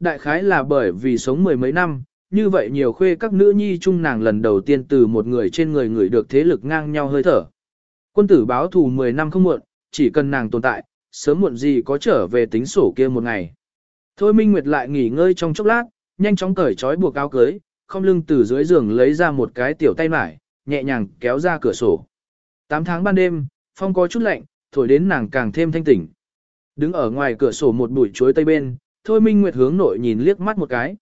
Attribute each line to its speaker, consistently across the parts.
Speaker 1: đại khái là bởi vì sống mười mấy năm, như vậy nhiều khuê các nữ nhi chung nàng lần đầu tiên từ một người trên người người được thế lực ngang nhau hơi thở. Quân tử báo thù 10 năm không muộn, chỉ cần nàng tồn tại, sớm muộn gì có trở về tính sổ kia một ngày. Thôi Minh Nguyệt lại nghỉ ngơi trong chốc lát, nhanh chóng cởi trói buộc áo cưới, không lưng từ dưới giường lấy ra một cái tiểu tay mải, nhẹ nhàng kéo ra cửa sổ. 8 tháng ban đêm, phong có chút lạnh, thổi đến nàng càng thêm thanh tỉnh. Đứng ở ngoài cửa sổ một bụi chuối tây bên, Thôi Minh Nguyệt hướng nội nhìn liếc mắt một cái.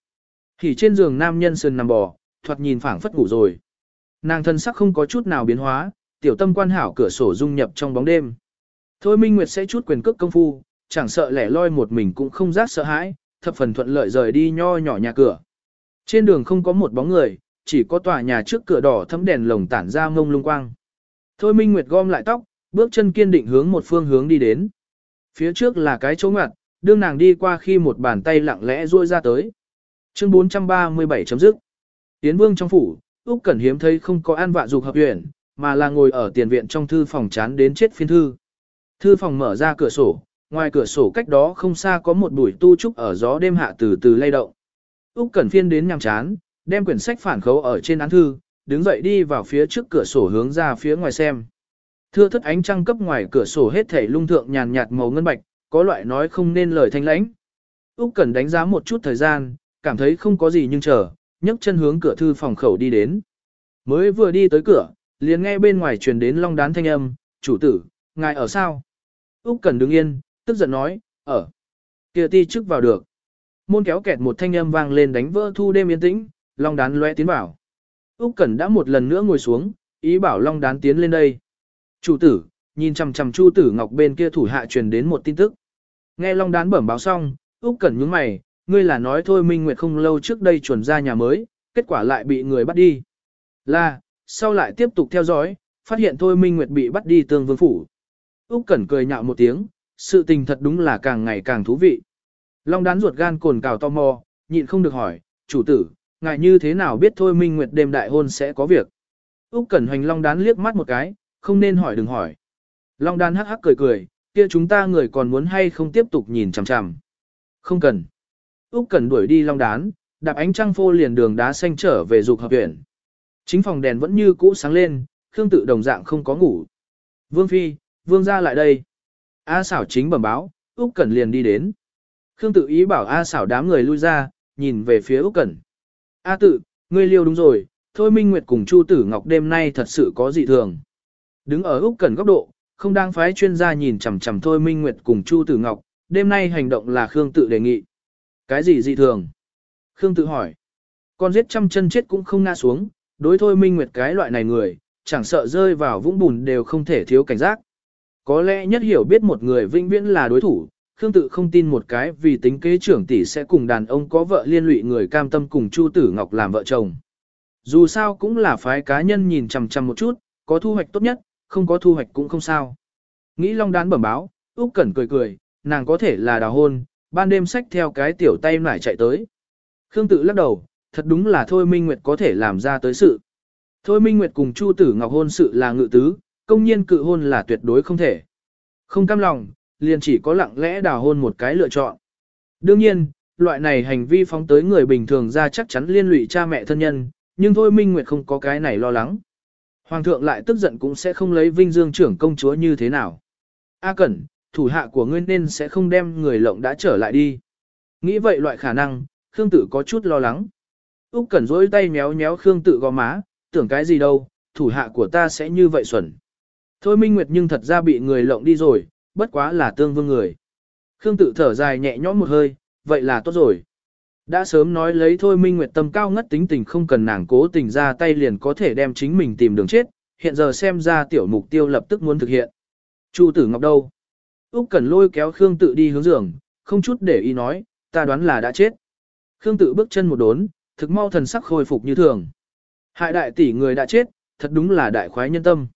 Speaker 1: Thì trên giường nam nhân sườn nằm bò, thoạt nhìn phảng phất ngủ rồi. Nàng thân sắc không có chút nào biến hóa, tiểu tâm quan hảo cửa sổ dung nhập trong bóng đêm. Thôi Minh Nguyệt sẽ chút quyền cước công phu, chẳng sợ lẻ loi một mình cũng không giác sợ hãi, thập phần thuận lợi rời đi nho nhỏ nhà cửa. Trên đường không có một bóng người, chỉ có tòa nhà trước cửa đỏ thấm đèn lồng tản ra ngông lung quang. Thôi Minh Nguyệt gom lại tóc, bước chân kiên định hướng một phương hướng đi đến. Phía trước là cái chỗ ngoặt, đương nàng đi qua khi một bàn tay lặng lẽ ruôi ra tới. Chương 437 chấm dứt. Tiến vương trong phủ, Úc Cẩn hiếm thấy không có an vạ dục hợp huyền, mà là ngồi ở tiền viện trong thư phòng chán đến chết phiên thư. Thư phòng mở ra cửa sổ, ngoài cửa sổ cách đó không xa có một bụi tu trúc ở gió đêm hạ từ từ lay động. Úc Cẩn phiên đến nhằm chán, đem quyển sách phản khấu ở trên án thư, đứng dậy đi vào phía trước cửa sổ hướng ra phía ngoài xem. Thưa thất ánh trăng cấp ngoài cửa sổ hết thảy lung thượng nhàn nhạt màu ngân bạch, có loại nói không nên lời thanh lãnh. Úc Cẩn đánh giá một chút thời gian, cảm thấy không có gì nhưng chờ, nhấc chân hướng cửa thư phòng khẩu đi đến. Mới vừa đi tới cửa, liền nghe bên ngoài truyền đến long đán thanh âm, "Chủ tử, ngài ở sao?" Úc Cẩn đứng yên, tức giận nói, "Ở." Kia ti trước vào được. Môn kéo kẹt một thanh âm vang lên đánh vỡ thu đêm yên tĩnh, long đán lóe tiến vào. Úc Cẩn đã một lần nữa ngồi xuống, ý bảo long đán tiến lên đây. "Chủ tử." Nhìn chằm chằm Chu Tử Ngọc bên kia thủ hạ truyền đến một tin tức. Nghe Long Đán bẩm báo xong, Úc Cẩn nhướng mày, ngươi là nói thôi Minh Nguyệt không lâu trước đây chuẩn ra nhà mới, kết quả lại bị người bắt đi. Là, sau lại tiếp tục theo dõi, phát hiện thôi Minh Nguyệt bị bắt đi tương vương phủ. Úc Cẩn cười nhạo một tiếng, sự tình thật đúng là càng ngày càng thú vị. Long đán ruột gan cồn cào to mò, nhịn không được hỏi, chủ tử, ngài như thế nào biết thôi Minh Nguyệt đêm đại hôn sẽ có việc. Úc Cẩn hoành Long đán liếc mắt một cái, không nên hỏi đừng hỏi. Long Đan hắc hắc cười cười, kia chúng ta người còn muốn hay không tiếp tục nhìn chằm chằm. Không cần. Úc cần đuổi đi long đán, đạp ánh trăng phô liền đường đá xanh trở về dục hợp viện. Chính phòng đèn vẫn như cũ sáng lên, Khương tự đồng dạng không có ngủ. Vương Phi, Vương gia lại đây. A xảo chính bẩm báo, Úc Cẩn liền đi đến. Khương tự ý bảo A xảo đám người lui ra, nhìn về phía Úc Cẩn. A tự, ngươi liêu đúng rồi, thôi Minh Nguyệt cùng Chu Tử Ngọc đêm nay thật sự có dị thường. Đứng ở Úc Cẩn góc độ, không đang phái chuyên gia nhìn chằm chằm thôi Minh Nguyệt cùng Chu Tử Ngọc, đêm nay hành động là Khương tự đề nghị. Cái gì dị thường? Khương tự hỏi. Con giết trăm chân chết cũng không ngã xuống, đối thôi Minh Nguyệt cái loại này người, chẳng sợ rơi vào vũng bùn đều không thể thiếu cảnh giác. Có lẽ nhất hiểu biết một người vĩnh viễn là đối thủ, Khương tự không tin một cái vì tính kế trưởng tỷ sẽ cùng đàn ông có vợ liên lụy người cam tâm cùng Chu Tử Ngọc làm vợ chồng. Dù sao cũng là phái cá nhân nhìn chằm chằm một chút, có thu hoạch tốt nhất, không có thu hoạch cũng không sao. Nghĩ Long Đán bẩm báo, Úc Cẩn cười cười, nàng có thể là đào hôn, ban đêm xách theo cái tiểu tay nải chạy tới. Khương tự lắc đầu, thật đúng là Thôi Minh Nguyệt có thể làm ra tới sự. Thôi Minh Nguyệt cùng Chu Tử Ngọc hôn sự là ngự tứ, công nhiên cự hôn là tuyệt đối không thể. Không cam lòng, liền chỉ có lặng lẽ đào hôn một cái lựa chọn. Đương nhiên, loại này hành vi phóng tới người bình thường ra chắc chắn liên lụy cha mẹ thân nhân, nhưng Thôi Minh Nguyệt không có cái này lo lắng. Hoàng thượng lại tức giận cũng sẽ không lấy vinh dương trưởng công chúa như thế nào. A Cẩn, thủ hạ của ngươi nên sẽ không đem người lộng đã trở lại đi. Nghĩ vậy loại khả năng, Khương Tử có chút lo lắng. Úc Cẩn rỗi tay méo méo Khương Tử gò má, tưởng cái gì đâu, thủ hạ của ta sẽ như vậy xuẩn. Thôi Minh Nguyệt nhưng thật ra bị người lộng đi rồi, bất quá là tương vương người. Khương Tử thở dài nhẹ nhõm một hơi, vậy là tốt rồi. Đã sớm nói lấy thôi Minh Nguyệt tâm cao ngất tính tình không cần nàng cố tình ra tay liền có thể đem chính mình tìm đường chết, hiện giờ xem ra tiểu mục tiêu lập tức muốn thực hiện. Chu tử ngọc đâu? Úc Cẩn lôi kéo Khương tự đi hướng giường, không chút để ý nói, ta đoán là đã chết. Khương tự bước chân một đốn, thực mau thần sắc khôi phục như thường. Hại đại tỷ người đã chết, thật đúng là đại khoái nhân tâm.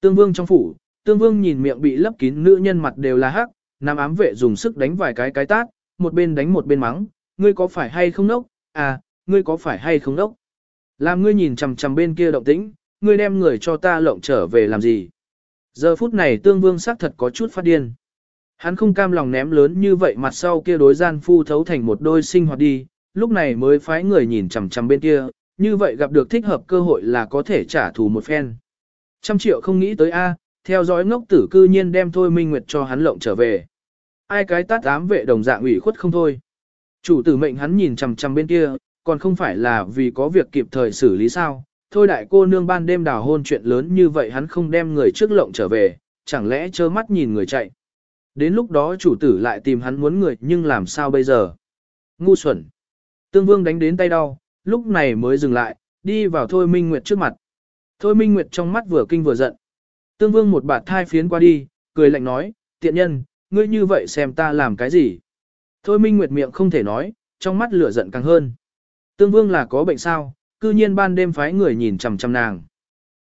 Speaker 1: Tương Vương trong phủ, Tương Vương nhìn miệng bị lấp kín nữ nhân mặt đều là hắc, nam ám vệ dùng sức đánh vài cái cái tát, một bên đánh một bên mắng, ngươi có phải hay không nốc, à, ngươi có phải hay không nốc. Làm ngươi nhìn chằm chằm bên kia động tĩnh, ngươi đem người cho ta lộng trở về làm gì. Giờ phút này tương vương xác thật có chút phát điên. Hắn không cam lòng ném lớn như vậy mặt sau kia đối gian phu thấu thành một đôi sinh hoạt đi, lúc này mới phái người nhìn chằm chằm bên kia, như vậy gặp được thích hợp cơ hội là có thể trả thù một phen. Trăm triệu không nghĩ tới A, theo dõi ngốc tử cư nhiên đem Thôi Minh Nguyệt cho hắn lộng trở về. Ai cái tát ám vệ đồng dạng ủy khuất không thôi. Chủ tử mệnh hắn nhìn chằm chằm bên kia, còn không phải là vì có việc kịp thời xử lý sao. Thôi đại cô nương ban đêm đào hôn chuyện lớn như vậy hắn không đem người trước lộng trở về, chẳng lẽ trơ mắt nhìn người chạy. Đến lúc đó chủ tử lại tìm hắn muốn người nhưng làm sao bây giờ? Ngu xuẩn. Tương vương đánh đến tay đau, lúc này mới dừng lại, đi vào Thôi Minh Nguyệt trước mặt. Thôi Minh Nguyệt trong mắt vừa kinh vừa giận. Tương vương một bạt thai phiến qua đi, cười lạnh nói, tiện nhân, ngươi như vậy xem ta làm cái gì? Thôi Minh Nguyệt miệng không thể nói, trong mắt lửa giận càng hơn. Tương vương là có bệnh sao, cư nhiên ban đêm phái người nhìn chằm chằm nàng.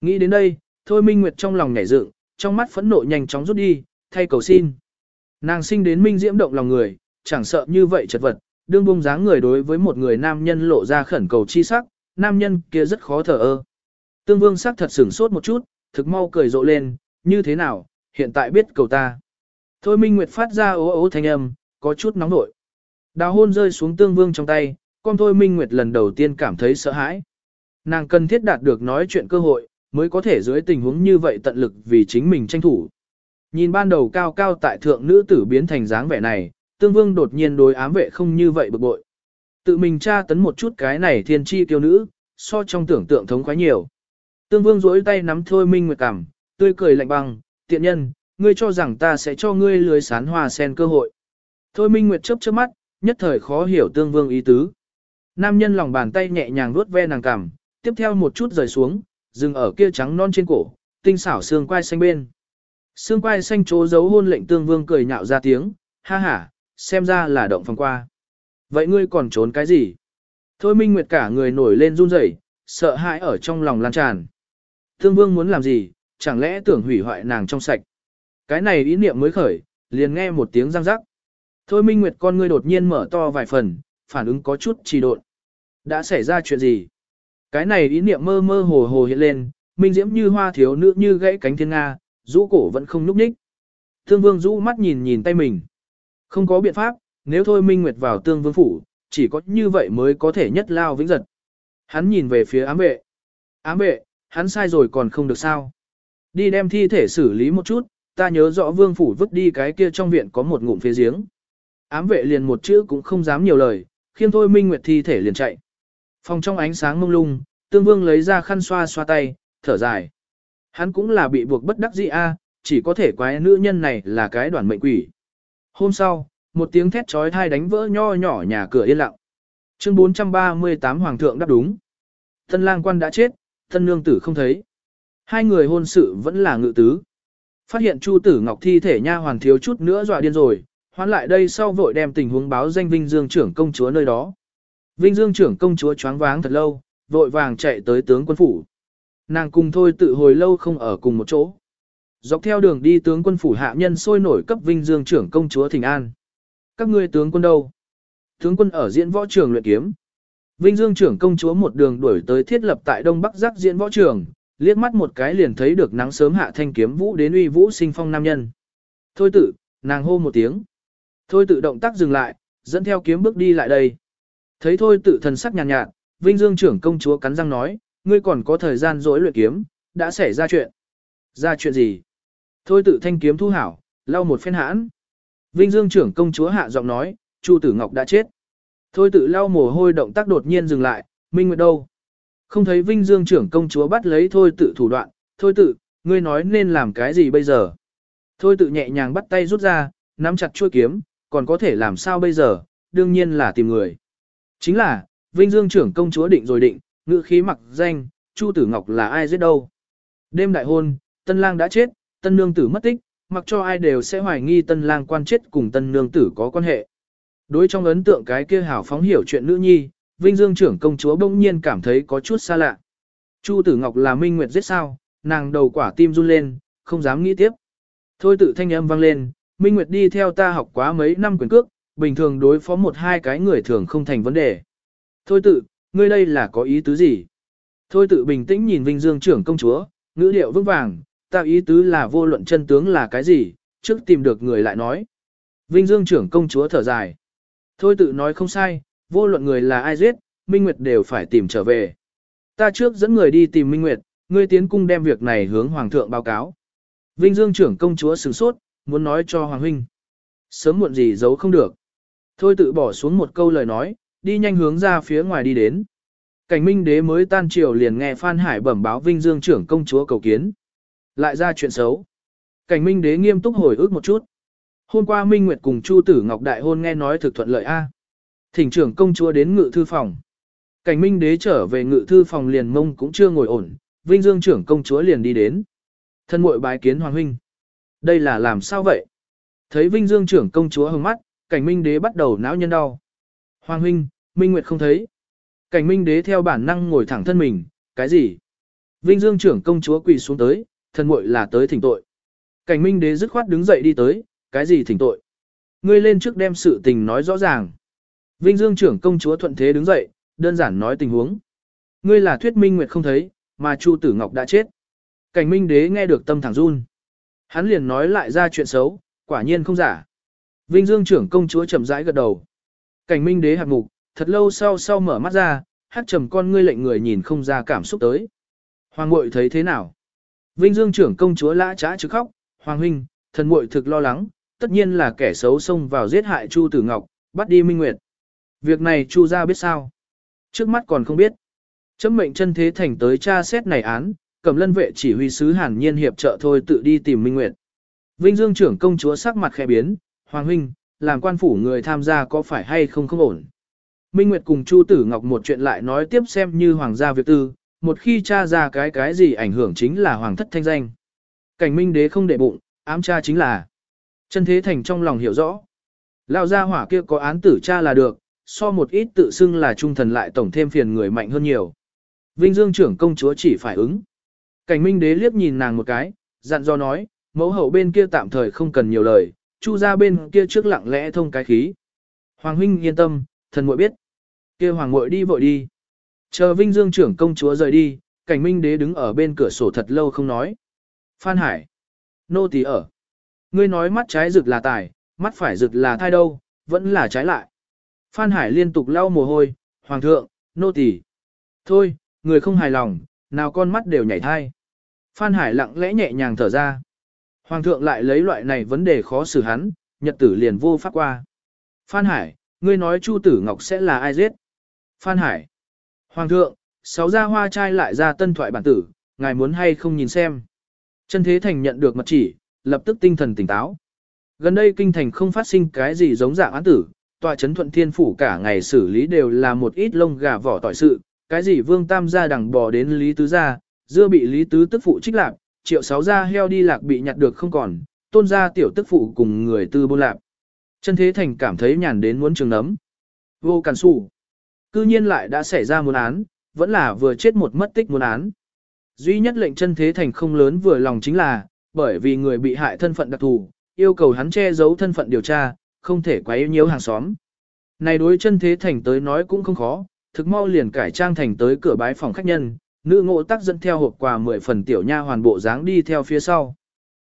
Speaker 1: Nghĩ đến đây, Thôi Minh Nguyệt trong lòng nhảy dựng, trong mắt phẫn nộ nhanh chóng rút đi, thay cầu xin. Nàng sinh đến minh diễm động lòng người, chẳng sợ như vậy chật vật, đương bung dáng người đối với một người nam nhân lộ ra khẩn cầu chi sắc, nam nhân kia rất khó thở ơ. Tương vương sắc thật sửng sốt một chút, thực mau cười rộ lên, như thế nào, hiện tại biết cầu ta. Thôi Minh Nguyệt phát ra ố ố thanh âm, có chút nóng nội. Đào hôn rơi xuống tương vương trong tay, con Thôi Minh Nguyệt lần đầu tiên cảm thấy sợ hãi. Nàng cần thiết đạt được nói chuyện cơ hội, mới có thể dưới tình huống như vậy tận lực vì chính mình tranh thủ. Nhìn ban đầu cao cao tại thượng nữ tử biến thành dáng vẻ này, tương vương đột nhiên đối ám vệ không như vậy bực bội. Tự mình tra tấn một chút cái này thiên chi tiêu nữ, so trong tưởng tượng thống khoái nhiều. Tương vương duỗi tay nắm thôi minh nguyệt cằm, tươi cười lạnh băng, tiện nhân, ngươi cho rằng ta sẽ cho ngươi lưới sán hoa sen cơ hội. Thôi minh nguyệt chớp chớp mắt, nhất thời khó hiểu tương vương ý tứ. Nam nhân lòng bàn tay nhẹ nhàng vuốt ve nàng cằm, tiếp theo một chút rời xuống, dừng ở kia trắng non trên cổ, tinh xảo xương quai xanh bên. Xương quai xanh chỗ giấu hôn lệnh tương vương cười nhạo ra tiếng, ha ha, xem ra là động phòng qua. Vậy ngươi còn trốn cái gì? Thôi Minh Nguyệt cả người nổi lên run rẩy, sợ hãi ở trong lòng lan tràn. Tương vương muốn làm gì, chẳng lẽ tưởng hủy hoại nàng trong sạch. Cái này ý niệm mới khởi, liền nghe một tiếng răng rắc. Thôi Minh Nguyệt con ngươi đột nhiên mở to vài phần, phản ứng có chút trì độn. Đã xảy ra chuyện gì? Cái này ý niệm mơ mơ hồ hồ hiện lên, minh diễm như hoa thiếu nữ như gãy cánh thiên nga, rũ cổ vẫn không núp ních. Thương vương rũ mắt nhìn nhìn tay mình. Không có biện pháp, nếu thôi minh nguyệt vào tương vương phủ, chỉ có như vậy mới có thể nhất lao vĩnh giật. Hắn nhìn về phía ám vệ. Ám vệ, hắn sai rồi còn không được sao. Đi đem thi thể xử lý một chút, ta nhớ rõ vương phủ vứt đi cái kia trong viện có một ngụm phía giếng. Ám vệ liền một chữ cũng không dám nhiều lời, khiêm thôi minh nguyệt thi thể liền chạy. Phòng trong ánh sáng mông lung, tương vương lấy ra khăn xoa xoa tay, thở dài. Hắn cũng là bị buộc bất đắc dĩ a, chỉ có thể quái nữ nhân này là cái đoàn mệnh quỷ. Hôm sau, một tiếng thét trói thai đánh vỡ nho nhỏ nhà cửa yên lặng. Chương 438 Hoàng thượng đáp đúng. Tân lang quan đã chết, thân nương tử không thấy. Hai người hôn sự vẫn là ngự tứ. Phát hiện Chu Tử Ngọc thi thể nha hoàn thiếu chút nữa dọa điên rồi, hoán lại đây sau vội đem tình huống báo danh Vinh Dương trưởng công chúa nơi đó. Vinh Dương trưởng công chúa choáng váng thật lâu, vội vàng chạy tới tướng quân phủ. Nàng cùng thôi tự hồi lâu không ở cùng một chỗ. Dọc theo đường đi tướng quân phủ hạ nhân sôi nổi cấp Vinh Dương trưởng công chúa Thịnh An. Các ngươi tướng quân đâu? Tướng quân ở diễn võ trường luyện kiếm. Vinh Dương trưởng công chúa một đường đuổi tới thiết lập tại Đông Bắc Giác diễn võ trường, liếc mắt một cái liền thấy được nắng sớm hạ thanh kiếm vũ đến uy vũ sinh phong nam nhân. Thôi tự, nàng hô một tiếng. Thôi tự động tác dừng lại, dẫn theo kiếm bước đi lại đây. Thấy thôi tự thần sắc nhàn nhạt, nhạt, Vinh Dương trưởng công chúa cắn răng nói, ngươi còn có thời gian dỗi luyện kiếm, đã xảy ra chuyện. Ra chuyện gì? Thôi tự thanh kiếm thu hảo, lau một phen hãn. Vinh Dương trưởng công chúa hạ giọng nói, Chu Tử Ngọc đã chết. Thôi tự lau mồ hôi động tác đột nhiên dừng lại, Minh Nguyệt đâu? Không thấy Vinh Dương trưởng công chúa bắt lấy thôi tự thủ đoạn, thôi tự, ngươi nói nên làm cái gì bây giờ? Thôi tự nhẹ nhàng bắt tay rút ra, nắm chặt chuôi kiếm, còn có thể làm sao bây giờ, đương nhiên là tìm người. Chính là, Vinh Dương trưởng công chúa định rồi định, ngự khí mặc danh, Chu Tử Ngọc là ai giết đâu. Đêm đại hôn, tân lang đã chết, tân nương tử mất tích, mặc cho ai đều sẽ hoài nghi tân lang quan chết cùng tân nương tử có quan hệ. Đối trong ấn tượng cái kia hảo phóng hiểu chuyện nữ nhi, Vinh Dương trưởng công chúa bỗng nhiên cảm thấy có chút xa lạ. Chu Tử Ngọc là Minh Nguyệt giết sao, nàng đầu quả tim run lên, không dám nghĩ tiếp. Thôi tự thanh âm vang lên, Minh Nguyệt đi theo ta học quá mấy năm quyền cước, bình thường đối phó một hai cái người thường không thành vấn đề. Thôi tự, ngươi đây là có ý tứ gì? Thôi tự bình tĩnh nhìn Vinh Dương trưởng công chúa, ngữ điệu vững vàng, ta ý tứ là vô luận chân tướng là cái gì, trước tìm được người lại nói, Vinh Dương trưởng công chúa thở dài. Thôi tự nói không sai, vô luận người là ai giết, Minh Nguyệt đều phải tìm trở về. Ta trước dẫn người đi tìm Minh Nguyệt, ngươi tiến cung đem việc này hướng Hoàng thượng báo cáo. Vinh Dương trưởng công chúa sửng sốt, muốn nói cho Hoàng huynh. Sớm muộn gì giấu không được. Thôi tự bỏ xuống một câu lời nói, đi nhanh hướng ra phía ngoài đi đến. Cảnh minh đế mới tan triều liền nghe Phan Hải bẩm báo Vinh Dương trưởng công chúa cầu kiến. Lại ra chuyện xấu. Cảnh minh đế nghiêm túc hồi ức một chút. Hôm qua Minh Nguyệt cùng Chu Tử Ngọc đại hôn nghe nói thực thuận lợi a. Thỉnh trưởng công chúa đến ngự thư phòng. Cảnh minh đế trở về ngự thư phòng liền mông cũng chưa ngồi ổn, Vinh Dương trưởng công chúa liền đi đến. Thân muội bái kiến hoàng huynh. Đây là làm sao vậy? Thấy Vinh Dương trưởng công chúa hồng mắt, cảnh minh đế bắt đầu não nhân đau. Hoàng huynh, Minh Nguyệt không thấy. Cảnh minh đế theo bản năng ngồi thẳng thân mình, cái gì? Vinh Dương trưởng công chúa quỳ xuống tới, thân muội là tới thỉnh tội. Cảnh minh đế dứt khoát đứng dậy đi tới, cái gì thỉnh tội? Ngươi lên trước đem sự tình nói rõ ràng. Vinh Dương trưởng công chúa thuận thế đứng dậy, đơn giản nói tình huống. Ngươi là thuyết minh nguyệt không thấy, mà Chu Tử Ngọc đã chết. Cảnh minh đế nghe được tâm thẳng run. Hắn liền nói lại ra chuyện xấu, quả nhiên không giả. Vinh Dương trưởng công chúa chậm rãi gật đầu. Cảnh minh đế hạt mục, thật lâu sau sau mở mắt ra, hát trầm con ngươi lệnh người nhìn không ra cảm xúc tới. Hoàng muội thấy thế nào? Vinh Dương trưởng công chúa lã trá chứ khóc, Hoàng huynh, thần muội thực lo lắng, tất nhiên là kẻ xấu xông vào giết hại Chu Tử Ngọc, bắt đi Minh Nguyệt. Việc này Chu gia biết sao? Trước mắt còn không biết. Chấm mệnh chân thế thành tới tra xét này án, Cẩm lân vệ chỉ huy sứ hàn nhiên hiệp trợ thôi tự đi tìm Minh Nguyệt. Vinh Dương trưởng công chúa sắc mặt khẽ biến, Hoàng huynh, làm quan phủ người tham gia có phải hay không không ổn. Minh Nguyệt cùng Chu Tử Ngọc một chuyện lại nói tiếp xem như hoàng gia việc tư, một khi tra ra cái cái gì ảnh hưởng chính là hoàng thất thanh danh. Cảnh Minh đế không để bụng, ám tra chính là Chân thế thành trong lòng hiểu rõ. Lao gia hỏa kia có án tử cha là được, so một ít tự xưng là trung thần lại tổng thêm phiền người mạnh hơn nhiều. Vinh Dương trưởng công chúa chỉ phải ứng. Cảnh Minh đế liếc nhìn nàng một cái, dặn dò nói, mẫu hậu bên kia tạm thời không cần nhiều lời, chu gia bên kia trước lặng lẽ thông cái khí. Hoàng huynh yên tâm, thần muội biết. Kia hoàng muội đi vội đi. Chờ Vinh Dương trưởng công chúa rời đi, cảnh Minh đế đứng ở bên cửa sổ thật lâu không nói. Phan Hải. Nô tỳ ở. Ngươi nói mắt trái rực là tài, mắt phải rực là thai đâu, vẫn là trái lại. Phan Hải liên tục lau mồ hôi, Hoàng thượng, nô tỳ. Thôi, người không hài lòng, nào con mắt đều nhảy thai. Phan Hải lặng lẽ nhẹ nhàng thở ra. Hoàng thượng lại lấy loại này vấn đề khó xử hắn, nhật tử liền vô pháp qua. Phan Hải, ngươi nói Chu Tử Ngọc sẽ là ai giết? Phan Hải. Hoàng thượng, sáu gia hoa trai lại ra tân thoại bản tử, ngài muốn hay không nhìn xem. Chân Thế Thành nhận được mật chỉ, lập tức tinh thần tỉnh táo. Gần đây kinh thành không phát sinh cái gì giống dạng án tử, tòa chấn thuận thiên phủ cả ngày xử lý đều là một ít lông gà vỏ tỏi sự, cái gì vương tam gia đằng bò đến lý tứ gia, dưa bị lý tứ tức phụ trích lạc, triệu sáu gia heo đi lạc bị nhặt được không còn, tôn gia tiểu tức phụ cùng người tư buôn lạc. Chân thế thành cảm thấy nhàn đến muốn trường nấm. Vô cản sủ. Cư nhiên lại đã xảy ra muốn án, vẫn là vừa chết một mất tích muốn án. Duy nhất lệnh chân thế thành không lớn vừa lòng chính là, bởi vì người bị hại thân phận đặc thù, yêu cầu hắn che giấu thân phận điều tra, không thể quá yêu nhiễu hàng xóm. Này đối chân thế thành tới nói cũng không khó, thực mau liền cải trang thành tới cửa bái phòng khách nhân, nữ ngộ tác dẫn theo hộp quà 10 phần tiểu nha hoàn bộ dáng đi theo phía sau.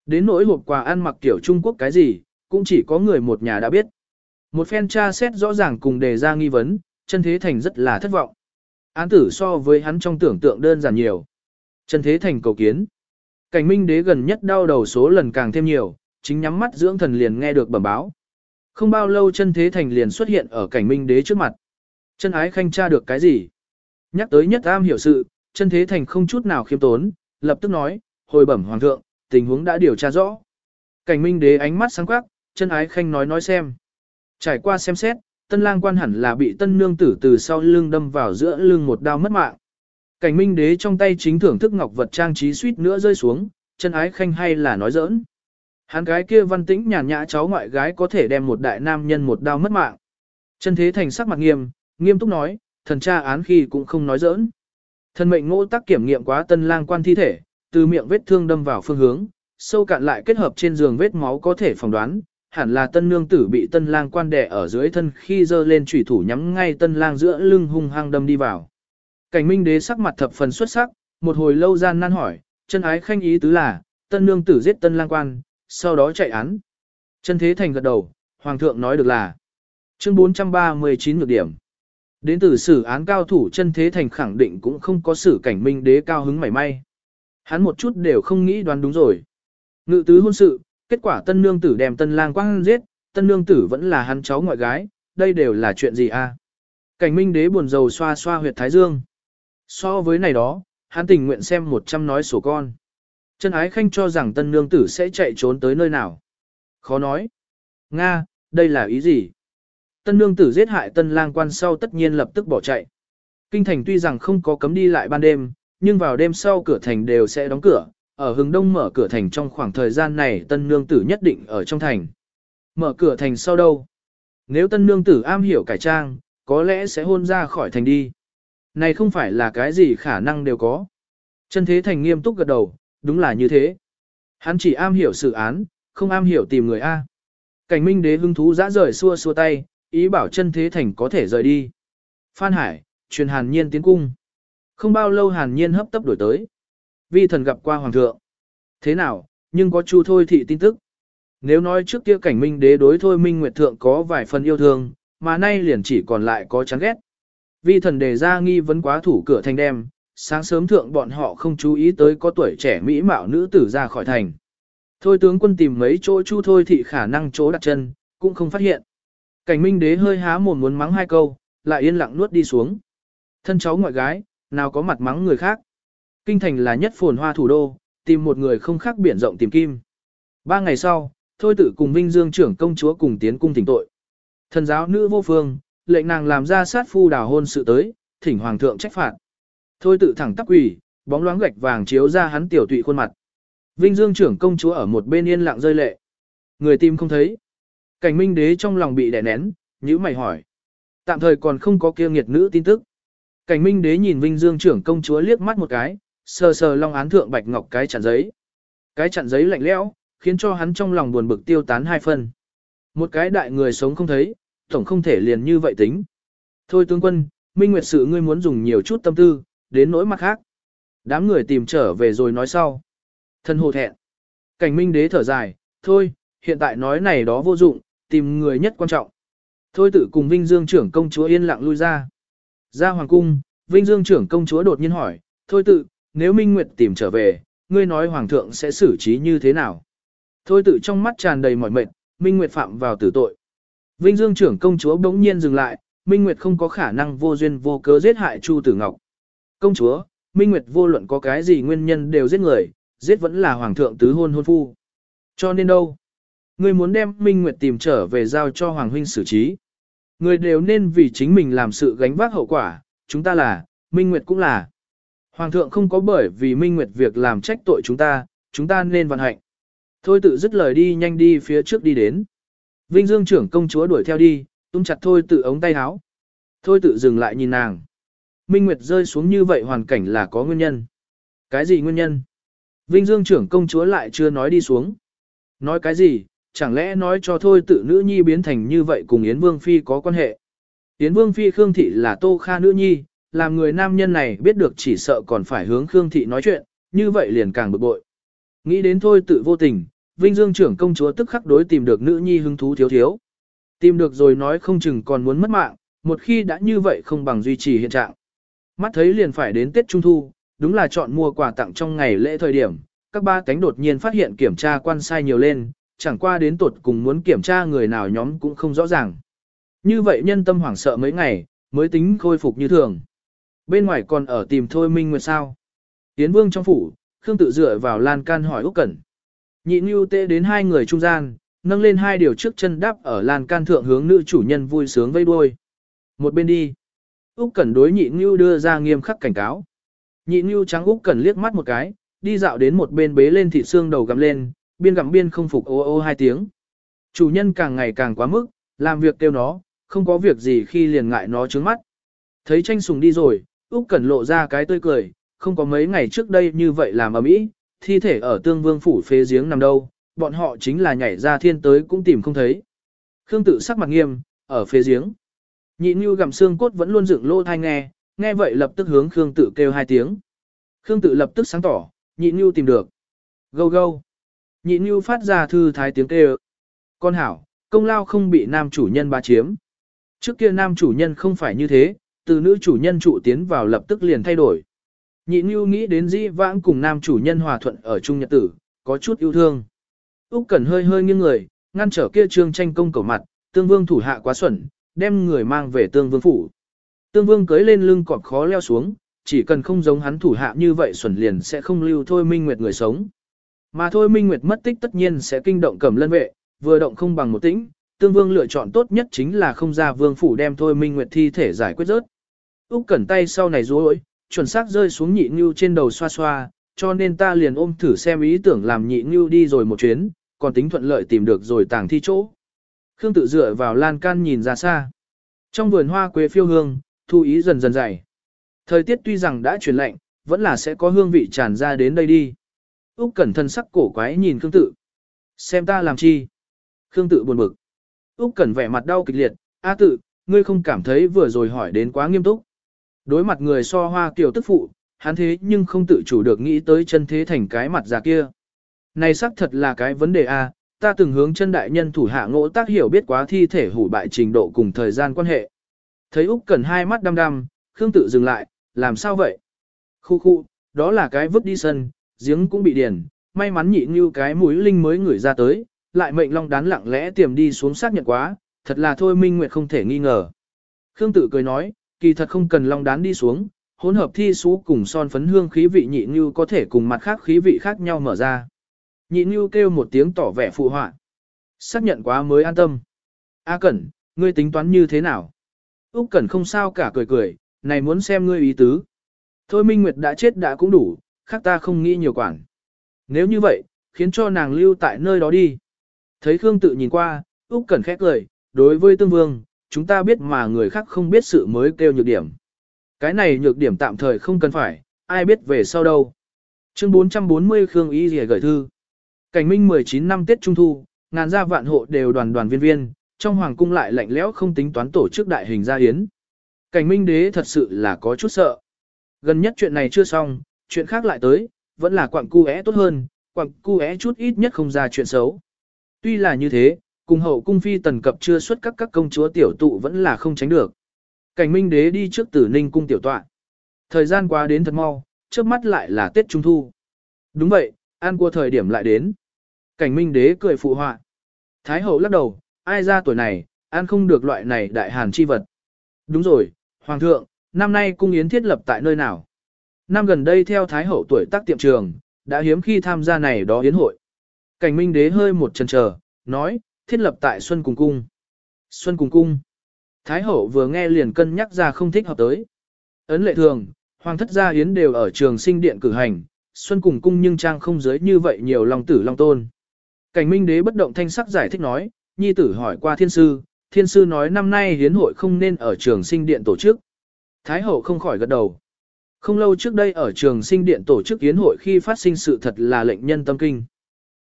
Speaker 1: Đến nỗi hộp quà ăn mặc kiểu Trung Quốc cái gì, cũng chỉ có người một nhà đã biết. Một phen tra xét rõ ràng cùng đề ra nghi vấn, chân thế thành rất là thất vọng. Án tử so với hắn trong tưởng tượng đơn giản nhiều. Chân thế thành cầu kiến. Cảnh minh đế gần nhất đau đầu số lần càng thêm nhiều, chính nhắm mắt dưỡng thần liền nghe được bẩm báo. Không bao lâu chân thế thành liền xuất hiện ở cảnh minh đế trước mặt. Chân ái khanh tra được cái gì? Nhắc tới nhất am hiểu sự, chân thế thành không chút nào khiêm tốn, lập tức nói, hồi bẩm hoàng thượng, tình huống đã điều tra rõ. Cảnh minh đế ánh mắt sáng quắc, chân ái khanh nói nói xem. Trải qua xem xét, tân lang quan hẳn là bị tân nương tử từ sau lưng đâm vào giữa lưng một đao mất mạng. Cảnh minh đế trong tay chính thưởng thức ngọc vật trang trí suýt nữa rơi xuống, chân ái khanh hay là nói giỡn. Hắn gái kia văn tĩnh nhàn nhã cháu ngoại gái có thể đem một đại nam nhân một đao mất mạng. Chân thế thành sắc mặt nghiêm, nghiêm túc nói, thần tra án khi cũng không nói giỡn. Thần mệnh ngỗ tác kiểm nghiệm quá tân lang quan thi thể, từ miệng vết thương đâm vào phương hướng, sâu cạn lại kết hợp trên giường vết máu có thể phỏng đoán, hẳn là tân nương tử bị tân lang quan đè ở dưới thân khi dơ lên chủy thủ nhắm ngay tân lang giữa lưng hung hăng đâm đi vào. Cảnh minh đế sắc mặt thập phần xuất sắc, một hồi lâu gian nan hỏi, chân ái khanh ý tứ là, tân nương tử giết tân lang quan, sau đó chạy án. Chân thế thành gật đầu, Hoàng thượng nói được là chương 439 ngược điểm. Đến từ xử án cao thủ chân thế thành khẳng định cũng không có sử cảnh minh đế cao hứng mảy may. Hắn một chút đều không nghĩ đoán đúng rồi. Ngự tứ hôn sự, kết quả tân nương tử đem tân lang quang giết, tân nương tử vẫn là hắn cháu ngoại gái, đây đều là chuyện gì a? Cảnh minh đế buồn rầu xoa xoa huyệt thái dương. So với này đó, hắn tình nguyện xem một trăm nói sổ con. Chân ái khanh cho rằng tân nương tử sẽ chạy trốn tới nơi nào. Khó nói. Nga, đây là ý gì? Tân nương tử giết hại tân lang quan sau tất nhiên lập tức bỏ chạy. Kinh thành tuy rằng không có cấm đi lại ban đêm, nhưng vào đêm sau cửa thành đều sẽ đóng cửa, ở hướng đông mở cửa thành trong khoảng thời gian này tân nương tử nhất định ở trong thành. Mở cửa thành sau đâu? Nếu tân nương tử am hiểu cải trang, có lẽ sẽ hôn ra khỏi thành đi. Này không phải là cái gì khả năng đều có. Chân thế thành nghiêm túc gật đầu, đúng là như thế. Hắn chỉ am hiểu sự án, không am hiểu tìm người A. Cảnh minh đế hưng thú dã rời xua xua tay, ý bảo chân thế thành có thể rời đi. Phan Hải, truyền hàn nhiên tiến cung. Không bao lâu hàn nhiên hấp tấp đổi tới. Vi thần gặp qua hoàng thượng. Thế nào, nhưng có chu thôi thị tin tức. Nếu nói trước kia cảnh minh đế đối thôi minh nguyệt thượng có vài phần yêu thương, mà nay liền chỉ còn lại có chán ghét. Vi thần đề ra nghi vấn quá thủ cửa thành đem, sáng sớm thượng bọn họ không chú ý tới có tuổi trẻ mỹ mạo nữ tử ra khỏi thành. Thôi tướng quân tìm mấy chỗ chu thôi thị khả năng chỗ đặt chân, cũng không phát hiện. Cảnh minh đế hơi há mồm muốn mắng hai câu, lại yên lặng nuốt đi xuống. Thân cháu ngoại gái, nào có mặt mắng người khác. Kinh thành là nhất phồn hoa thủ đô, tìm một người không khác biển rộng tìm kim. Ba ngày sau, thôi tự cùng Vinh Dương trưởng công chúa cùng tiến cung thỉnh tội. Thần giáo nữ vô phương, lệnh nàng làm ra sát phu đào hôn sự tới, thỉnh hoàng thượng trách phạt. Thôi tự thẳng tắp quỷ, bóng loáng gạch vàng chiếu ra hắn tiểu tụy khuôn mặt. Vinh Dương trưởng công chúa ở một bên yên lặng rơi lệ. Người tìm không thấy. Cảnh minh đế trong lòng bị đè nén, nhữ mày hỏi. Tạm thời còn không có kia nghiệt nữ tin tức. Cảnh minh đế nhìn Vinh Dương trưởng công chúa liếc mắt một cái, sờ sờ long án thượng bạch ngọc cái chặn giấy. Cái chặn giấy lạnh lẽo, khiến cho hắn trong lòng buồn bực tiêu tán hai phần. Một cái đại người sống không thấy, tổng không thể liền như vậy tính. Thôi tướng quân, Minh Nguyệt sự ngươi muốn dùng nhiều chút tâm tư, đến nỗi mặt khác. Đám người tìm trở về rồi nói sau. Thân hồ thẹn. Cảnh Minh đế thở dài, thôi, hiện tại nói này đó vô dụng, tìm người nhất quan trọng. Thôi tự cùng Vinh Dương trưởng công chúa yên lặng lui ra. Ra hoàng cung, Vinh Dương trưởng công chúa đột nhiên hỏi, thôi tự, nếu Minh Nguyệt tìm trở về, ngươi nói hoàng thượng sẽ xử trí như thế nào? Thôi tự trong mắt tràn đầy mỏi mệt, Minh Nguyệt phạm vào tử tội. Vinh Dương trưởng công chúa bỗng nhiên dừng lại, Minh Nguyệt không có khả năng vô duyên vô cớ giết hại Chu Tử Ngọc. Công chúa, Minh Nguyệt vô luận có cái gì nguyên nhân đều giết người, giết vẫn là hoàng thượng tứ hôn hôn phu. Cho nên đâu? Ngươi muốn đem Minh Nguyệt tìm trở về giao cho hoàng huynh xử trí. Người đều nên vì chính mình làm sự gánh vác hậu quả, chúng ta là, Minh Nguyệt cũng là. Hoàng thượng không có bởi vì Minh Nguyệt việc làm trách tội chúng ta, chúng ta nên vận hạnh. Thôi tự dứt lời đi nhanh đi phía trước đi đến. Vinh Dương trưởng công chúa đuổi theo đi, tung chặt thôi tự ống tay áo. Thôi tự dừng lại nhìn nàng. Minh Nguyệt rơi xuống như vậy hoàn cảnh là có nguyên nhân. Cái gì nguyên nhân? Vinh Dương trưởng công chúa lại chưa nói đi xuống. Nói cái gì, chẳng lẽ nói cho thôi tự nữ nhi biến thành như vậy cùng Yến Vương Phi có quan hệ. Yến Vương Phi Khương Thị là Tô Kha nữ nhi, làm người nam nhân này biết được chỉ sợ còn phải hướng Khương Thị nói chuyện, như vậy liền càng bực bội. Nghĩ đến thôi tự vô tình, Vinh Dương trưởng công chúa tức khắc đối tìm được nữ nhi hứng thú thiếu thiếu. Tìm được rồi nói không chừng còn muốn mất mạng, một khi đã như vậy không bằng duy trì hiện trạng. Mắt thấy liền phải đến Tết Trung Thu, đúng là chọn mua quà tặng trong ngày lễ thời điểm, các ba cánh đột nhiên phát hiện kiểm tra quan sai nhiều lên, chẳng qua đến tột cùng muốn kiểm tra người nào nhóm cũng không rõ ràng. Như vậy nhân tâm hoảng sợ mấy ngày, mới tính khôi phục như thường. Bên ngoài còn ở tìm Thôi Minh Nguyệt sao. Tiến vương trong phủ, Khương tự dựa vào lan can hỏi Úc Cẩn. Nhị Nhu tê đến hai người trung gian, nâng lên hai điều trước chân đáp ở lan can thượng hướng nữ chủ nhân vui sướng vây đuôi. Một bên đi. Úc Cẩn đối nhị Nhu đưa ra nghiêm khắc cảnh cáo. Nhị Nhu trắng Úc Cẩn liếc mắt một cái, đi dạo đến một bên bế lên thịt xương đầu gặm lên, biên gặm biên không phục ô ô hai tiếng. Chủ nhân càng ngày càng quá mức, làm việc kêu nó, không có việc gì khi liền ngại nó trướng mắt. Thấy tranh sùng đi rồi, Úc Cẩn lộ ra cái tươi cười, không có mấy ngày trước đây như vậy làm ở mỹ, thi thể ở tương vương phủ phế giếng nằm đâu, bọn họ chính là nhảy ra thiên tới cũng tìm không thấy. Khương tự sắc mặt nghiêm, ở phế giếng. Nhị Nhu gặm xương cốt vẫn luôn dựng lô thai nghe, nghe vậy lập tức hướng Khương tự kêu hai tiếng. Khương tự lập tức sáng tỏ, nhị Nhu tìm được. Gâu gâu. Nhị Nhu phát ra thư thái tiếng kêu. Con hảo, công lao không bị nam chủ nhân bá chiếm. Trước kia nam chủ nhân không phải như thế, từ nữ chủ nhân trụ tiến vào lập tức liền thay đổi. Nhị Nhu nghĩ đến dĩ vãng cùng nam chủ nhân hòa thuận ở trung nhật tử, có chút yêu thương. Úc Cẩn hơi hơi nghiêng người, ngăn trở kia trương tranh công cầu mặt, tương vương thủ hạ quá xuẩn, đem người mang về tương vương phủ. Tương vương cưới lên lưng cọp khó leo xuống, chỉ cần không giống hắn thủ hạ như vậy xuẩn liền sẽ không lưu thôi minh nguyệt người sống. Mà thôi minh nguyệt mất tích tất nhiên sẽ kinh động cẩm lân vệ, vừa động không bằng một tĩnh, tương vương lựa chọn tốt nhất chính là không ra vương phủ đem thôi minh nguyệt thi thể giải quyết rớt. Úc cẩn tay sau này rối, chuẩn xác rơi xuống nhị nhu trên đầu xoa xoa, cho nên ta liền ôm thử xem ý tưởng làm nhị nhu đi rồi một chuyến, còn tính thuận lợi tìm được rồi tàng thi chỗ. Khương tự dựa vào lan can nhìn ra xa. Trong vườn hoa quế phiêu hương, thu ý dần dần dày. Thời tiết tuy rằng đã chuyển lạnh, vẫn là sẽ có hương vị tràn ra đến đây đi. Úc cẩn thân sắc cổ quái nhìn Khương tự. Xem ta làm chi? Khương tự buồn bực. Úc cẩn vẻ mặt đau kịch liệt, A tự, ngươi không cảm thấy vừa rồi hỏi đến quá nghiêm túc. Đối mặt người so hoa kiểu tức phụ, hắn thế nhưng không tự chủ được nghĩ tới chân thế thành cái mặt già kia. Này xác thật là cái vấn đề A, ta từng hướng chân đại nhân thủ hạ ngỗ tác hiểu biết quá thi thể hủ bại trình độ cùng thời gian quan hệ. Thấy Úc Cẩn hai mắt đăm đăm, Khương tự dừng lại, làm sao vậy? Khu khu, đó là cái vứt đi sân, giếng cũng bị điền, may mắn nhị như cái mũi linh mới ngửi ra tới, lại mệnh long đán lặng lẽ tiềm đi xuống xác nhận quá, thật là thôi Minh Nguyệt không thể nghi ngờ. Khương tự cười nói, kỳ thật không cần long đán đi xuống, hỗn hợp thi sú cùng son phấn hương khí vị nhị như có thể cùng mặt khác khí vị khác nhau mở ra. Nhị như kêu một tiếng tỏ vẻ phụ họa. Xác nhận quá mới an tâm. A Cẩn, ngươi tính toán như thế nào? Úc Cẩn không sao cả cười cười, này muốn xem ngươi ý tứ. Thôi Minh Nguyệt đã chết đã cũng đủ, khác ta không nghĩ nhiều quản. Nếu như vậy, khiến cho nàng lưu tại nơi đó đi. Thấy Khương tự nhìn qua, Úc Cẩn khẽ cười, đối với Tương Vương, chúng ta biết mà người khác không biết sự mới kêu nhược điểm. Cái này nhược điểm tạm thời không cần phải, ai biết về sau đâu. Chương 440 Khương Y Liễu gửi thư. Cảnh minh 19 năm Tết Trung Thu, ngàn gia vạn hộ đều đoàn đoàn viên viên, trong hoàng cung lại lạnh lẽo không tính toán tổ chức đại hình gia yến. Cảnh minh đế thật sự là có chút sợ. Gần nhất chuyện này chưa xong, chuyện khác lại tới, vẫn là quặng cu é tốt hơn, quặng cu é chút ít nhất không ra chuyện xấu. Tuy là như thế, cùng hậu cung phi tần cập chưa xuất các các công chúa tiểu tụ vẫn là không tránh được. Cảnh minh đế đi trước tử ninh cung tiểu tọa. Thời gian qua đến thật mau, trước mắt lại là Tết Trung Thu. Đúng vậy, ăn qua thời điểm lại đến. Cảnh minh đế cười phụ họa. Thái hậu lắc đầu, ai ra tuổi này, ăn không được loại này đại hàn chi vật. Đúng rồi, Hoàng thượng, năm nay cung yến thiết lập tại nơi nào? Năm gần đây theo Thái hậu tuổi tác tiệm trường, đã hiếm khi tham gia này đó yến hội. Cảnh minh đế hơi một chân chờ, nói, thiết lập tại Xuân Cùng Cung. Xuân Cùng Cung. Thái hậu vừa nghe liền cân nhắc ra không thích hợp tới. Ấn lệ thường, hoàng thất gia yến đều ở trường sinh điện cử hành, Xuân Cùng Cung nhưng trang không giới như vậy nhiều lòng tử long tôn. Cảnh minh đế bất động thanh sắc giải thích nói, nhi tử hỏi qua thiên sư, thiên sư nói năm nay hiến hội không nên ở trường sinh điện tổ chức. Thái hậu không khỏi gật đầu. Không lâu trước đây ở trường sinh điện tổ chức yến hội khi phát sinh sự thật là lệnh nhân tâm kinh.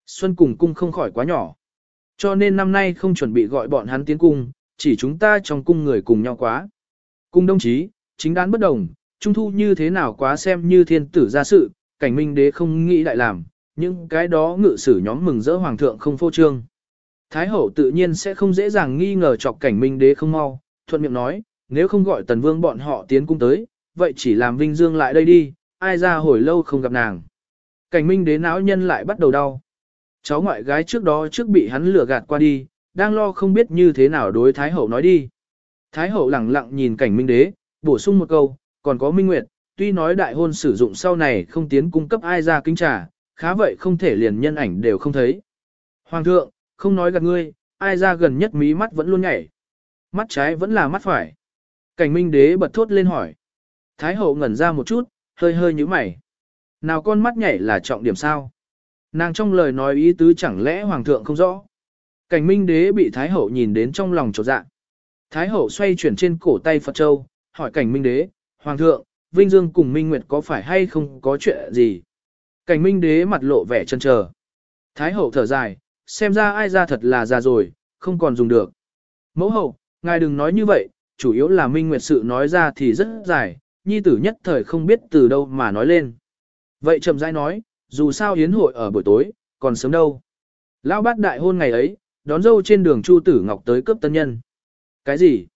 Speaker 1: Xuân cùng cung không khỏi quá nhỏ. Cho nên năm nay không chuẩn bị gọi bọn hắn tiến cung, chỉ chúng ta trong cung người cùng nhau quá. Cung đồng chí, chính đán bất đồng, trung thu như thế nào quá xem như thiên tử ra sự, cảnh minh đế không nghĩ đại làm, nhưng cái đó ngự sử nhóm mừng rỡ hoàng thượng không phô trương. Thái hậu tự nhiên sẽ không dễ dàng nghi ngờ chọc cảnh minh đế không mau, thuận miệng nói, nếu không gọi tần vương bọn họ tiến cung tới, vậy chỉ làm vinh dương lại đây đi, ai ra hồi lâu không gặp nàng. Cảnh minh đế não nhân lại bắt đầu đau. Cháu ngoại gái trước đó trước bị hắn lừa gạt qua đi, đang lo không biết như thế nào đối Thái hậu nói đi. Thái hậu lẳng lặng nhìn cảnh minh đế, bổ sung một câu, còn có minh nguyệt, tuy nói đại hôn sử dụng sau này không tiến cung cấp ai ra kính trà, khá vậy không thể liền nhân ảnh đều không thấy. Hoàng thượng, không nói gạt ngươi, ai ra gần nhất mí mắt vẫn luôn nhảy. Mắt trái vẫn là mắt phải. Cảnh minh đế bật thốt lên hỏi. Thái hậu ngẩn ra một chút, hơi hơi như mày. Nào con mắt nhảy là trọng điểm sao? Nàng trong lời nói ý tứ chẳng lẽ hoàng thượng không rõ. Cảnh minh đế bị Thái hậu nhìn đến trong lòng trột dạ. Thái hậu xoay chuyển trên cổ tay Phật Châu, hỏi cảnh minh đế, hoàng thượng, Vinh Dương cùng Minh Nguyệt có phải hay không có chuyện gì? Cảnh minh đế mặt lộ vẻ chân chờ. Thái hậu thở dài, xem ra ai ra thật là già rồi, không còn dùng được. Mẫu hậu, ngài đừng nói như vậy, chủ yếu là Minh Nguyệt sự nói ra thì rất dài, nhi tử nhất thời không biết từ đâu mà nói lên. Vậy chậm rãi nói, dù sao hiến hội ở buổi tối, còn sớm đâu. Lão bát đại hôn ngày ấy, đón dâu trên đường Chu Tử Ngọc tới cướp tân nhân. Cái gì?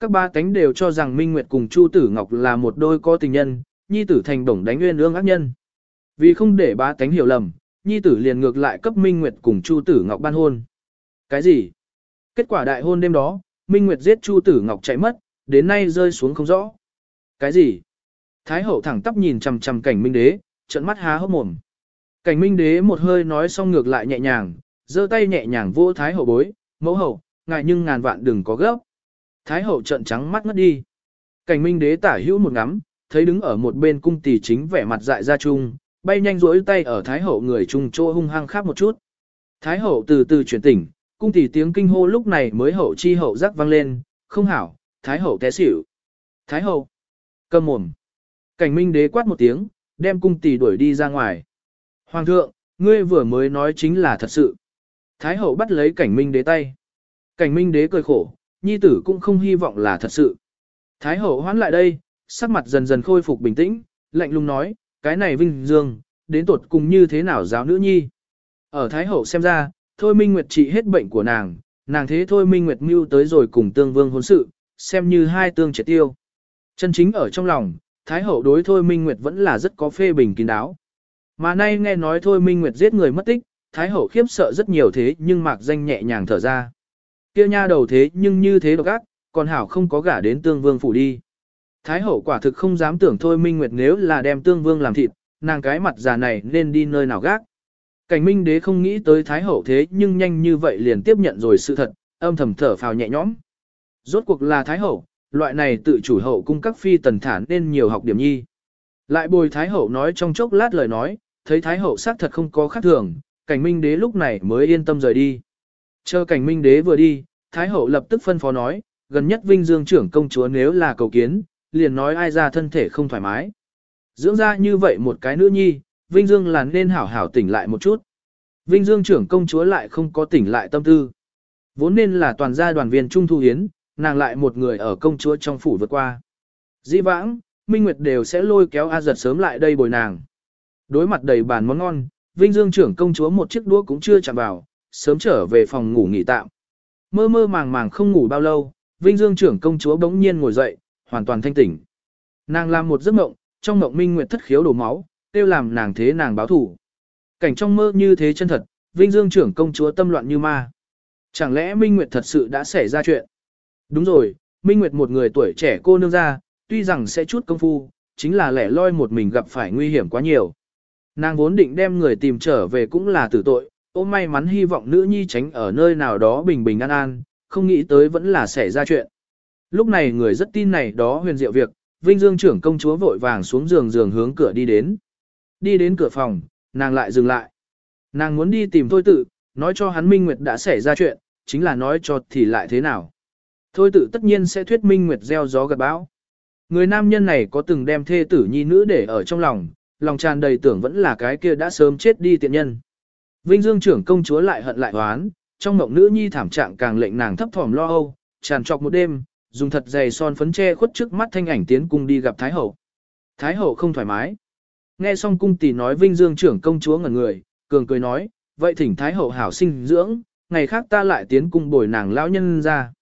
Speaker 1: Các ba cánh đều cho rằng Minh Nguyệt cùng Chu Tử Ngọc là một đôi có tình nhân, nhi tử thành đồng đánh nguyên ương ác nhân. Vì không để ba cánh hiểu lầm, nhi tử liền ngược lại cấp Minh Nguyệt cùng Chu Tử Ngọc ban hôn. Cái gì? Kết quả đại hôn đêm đó, Minh Nguyệt giết Chu Tử Ngọc chạy mất, đến nay rơi xuống không rõ. Cái gì? Thái hậu thẳng tắp nhìn chằm chằm cảnh Minh Đế, trận mắt há hốc mồm. Cảnh Minh Đế một hơi nói xong ngược lại nhẹ nhàng, giơ tay nhẹ nhàng vô Thái hậu bối, mẫu hậu, ngài nhưng ngàn vạn đừng có gấp. Thái hậu trận trắng mắt ngất đi. Cảnh Minh Đế tả hữu một ngắm, thấy đứng ở một bên cung tỷ chính vẻ mặt dại ra chung, bay nhanh rỗi tay ở Thái hậu người trung chỗ hung hăng khắp một chút. Thái hậu từ từ chuyển tỉnh, cung tỷ tiếng kinh hô lúc này mới hậu chi hậu giác vang lên, không hảo, Thái hậu té xỉu. Thái hậu, cầm mồm. Cảnh Minh Đế quát một tiếng, đem cung tỷ đuổi đi ra ngoài. Hoàng thượng, ngươi vừa mới nói chính là thật sự. Thái hậu bắt lấy cảnh Minh Đế tay. Cảnh Minh Đế cười khổ, nhi tử cũng không hy vọng là thật sự. Thái hậu hoán lại đây, sắc mặt dần dần khôi phục bình tĩnh, lạnh lùng nói, cái này vinh dương, đến tột cùng như thế nào giáo nữ nhi. Ở Thái hậu xem ra, thôi minh nguyệt trị hết bệnh của nàng, nàng thế thôi minh nguyệt mưu tới rồi cùng tương vương hôn sự, xem như hai tương triệt tiêu. Chân chính ở trong lòng, Thái hậu đối thôi minh nguyệt vẫn là rất có phê bình kín đáo. Mà nay nghe nói thôi minh nguyệt giết người mất tích, Thái hậu khiếp sợ rất nhiều thế nhưng mạc danh nhẹ nhàng thở ra. Kia nha đầu thế nhưng như thế độc ác, còn hảo không có gả đến tương vương phủ đi. Thái hậu quả thực không dám tưởng thôi Minh Nguyệt nếu là đem tương vương làm thịt, nàng cái mặt già này nên đi nơi nào gác. Cảnh Minh đế không nghĩ tới Thái hậu thế nhưng nhanh như vậy liền tiếp nhận rồi sự thật, âm thầm thở phào nhẹ nhõm. Rốt cuộc là Thái hậu, loại này tự chủ hậu cung các phi tần thản nên nhiều học điểm nhi. Lại bồi Thái hậu nói trong chốc lát lời nói, thấy Thái hậu xác thật không có khác thường, cảnh Minh đế lúc này mới yên tâm rời đi. Chờ cảnh minh đế vừa đi, Thái hậu lập tức phân phó nói, gần nhất Vinh Dương trưởng công chúa nếu là cầu kiến, liền nói ai ra thân thể không thoải mái. Dưỡng ra như vậy một cái nữ nhi, Vinh Dương là nên hảo hảo tỉnh lại một chút. Vinh Dương trưởng công chúa lại không có tỉnh lại tâm tư. Vốn nên là toàn gia đoàn viên Trung Thu Hiến, nàng lại một người ở công chúa trong phủ vượt qua. Di vãng, Minh Nguyệt đều sẽ lôi kéo A giật sớm lại đây bồi nàng. Đối mặt đầy bàn món ngon, Vinh Dương trưởng công chúa một chiếc đũa cũng chưa chạm vào, sớm trở về phòng ngủ nghỉ tạm. Mơ mơ màng màng không ngủ bao lâu, Vinh Dương trưởng công chúa bỗng nhiên ngồi dậy, hoàn toàn thanh tỉnh. Nàng làm một giấc mộng, trong mộng Minh Nguyệt thất khiếu đổ máu, tiêu làm nàng thế nàng báo thủ. Cảnh trong mơ như thế chân thật, Vinh Dương trưởng công chúa tâm loạn như ma. Chẳng lẽ Minh Nguyệt thật sự đã xảy ra chuyện? Đúng rồi, Minh Nguyệt một người tuổi trẻ cô nương ra, tuy rằng sẽ chút công phu, chính là lẻ loi một mình gặp phải nguy hiểm quá nhiều. Nàng vốn định đem người tìm trở về cũng là tử tội, ôm may mắn hy vọng nữ nhi tránh ở nơi nào đó bình bình an an, không nghĩ tới vẫn là xảy ra chuyện. Lúc này người rất tin này đó huyền diệu việc, Vinh Dương trưởng công chúa vội vàng xuống giường giường hướng cửa đi đến. Đi đến cửa phòng, nàng lại dừng lại. Nàng muốn đi tìm Thôi Tự, nói cho hắn Minh Nguyệt đã xảy ra chuyện, chính là nói cho thì lại thế nào. Thôi Tự tất nhiên sẽ thuyết Minh Nguyệt gieo gió gặt bão. Người nam nhân này có từng đem thê tử nhi nữ để ở trong lòng, lòng tràn đầy tưởng vẫn là cái kia đã sớm chết đi tiện nhân. Vinh Dương trưởng công chúa lại hận lại hoán, trong mộng nữ nhi thảm trạng càng lệnh nàng thấp thỏm lo âu, tràn trọc một đêm, dùng thật dày son phấn che khuất trước mắt thanh ảnh tiến cung đi gặp Thái hậu. Thái hậu không thoải mái. Nghe xong cung tỷ nói Vinh Dương trưởng công chúa ngẩn người, cường cười nói, vậy thỉnh Thái hậu hảo sinh dưỡng, ngày khác ta lại tiến cung bồi nàng lão nhân ra.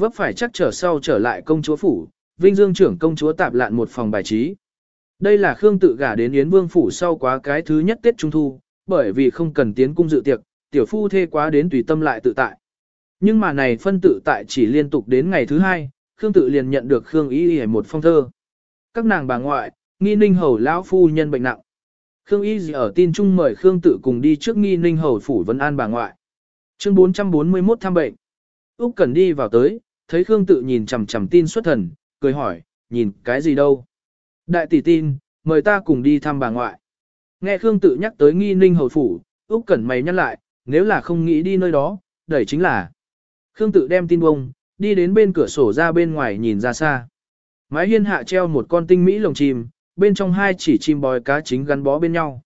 Speaker 1: Vấp phải chắc trở sau trở lại công chúa phủ, Vinh Dương trưởng công chúa tạp lạn một phòng bài trí. Đây là Khương tự gả đến Yến Vương phủ sau quá cái thứ nhất Tết Trung Thu, bởi vì không cần tiến cung dự tiệc, tiểu phu thê quá đến tùy tâm lại tự tại. Nhưng mà này phân tự tại chỉ liên tục đến ngày thứ hai, Khương tự liền nhận được Khương Y Y một phong thơ. Các nàng bà ngoại, nghi ninh hầu lão phu nhân bệnh nặng. Khương Y ở tin trung mời Khương tự cùng đi trước nghi ninh hầu phủ vấn an bà ngoại. Chương 441 thăm bệnh. Úc Cần đi vào tới, thấy Khương tự nhìn chằm chằm tin xuất thần, cười hỏi, nhìn cái gì đâu. Đại tỷ tin, mời ta cùng đi thăm bà ngoại. Nghe Khương tự nhắc tới nghi ninh hầu phủ, Úc Cẩn mày nhăn lại, nếu là không nghĩ đi nơi đó, đẩy chính là. Khương tự đem tin bông, đi đến bên cửa sổ ra bên ngoài nhìn ra xa. Mái hiên hạ treo một con tinh mỹ lồng chim, bên trong hai chỉ chim bòi cá chính gắn bó bên nhau.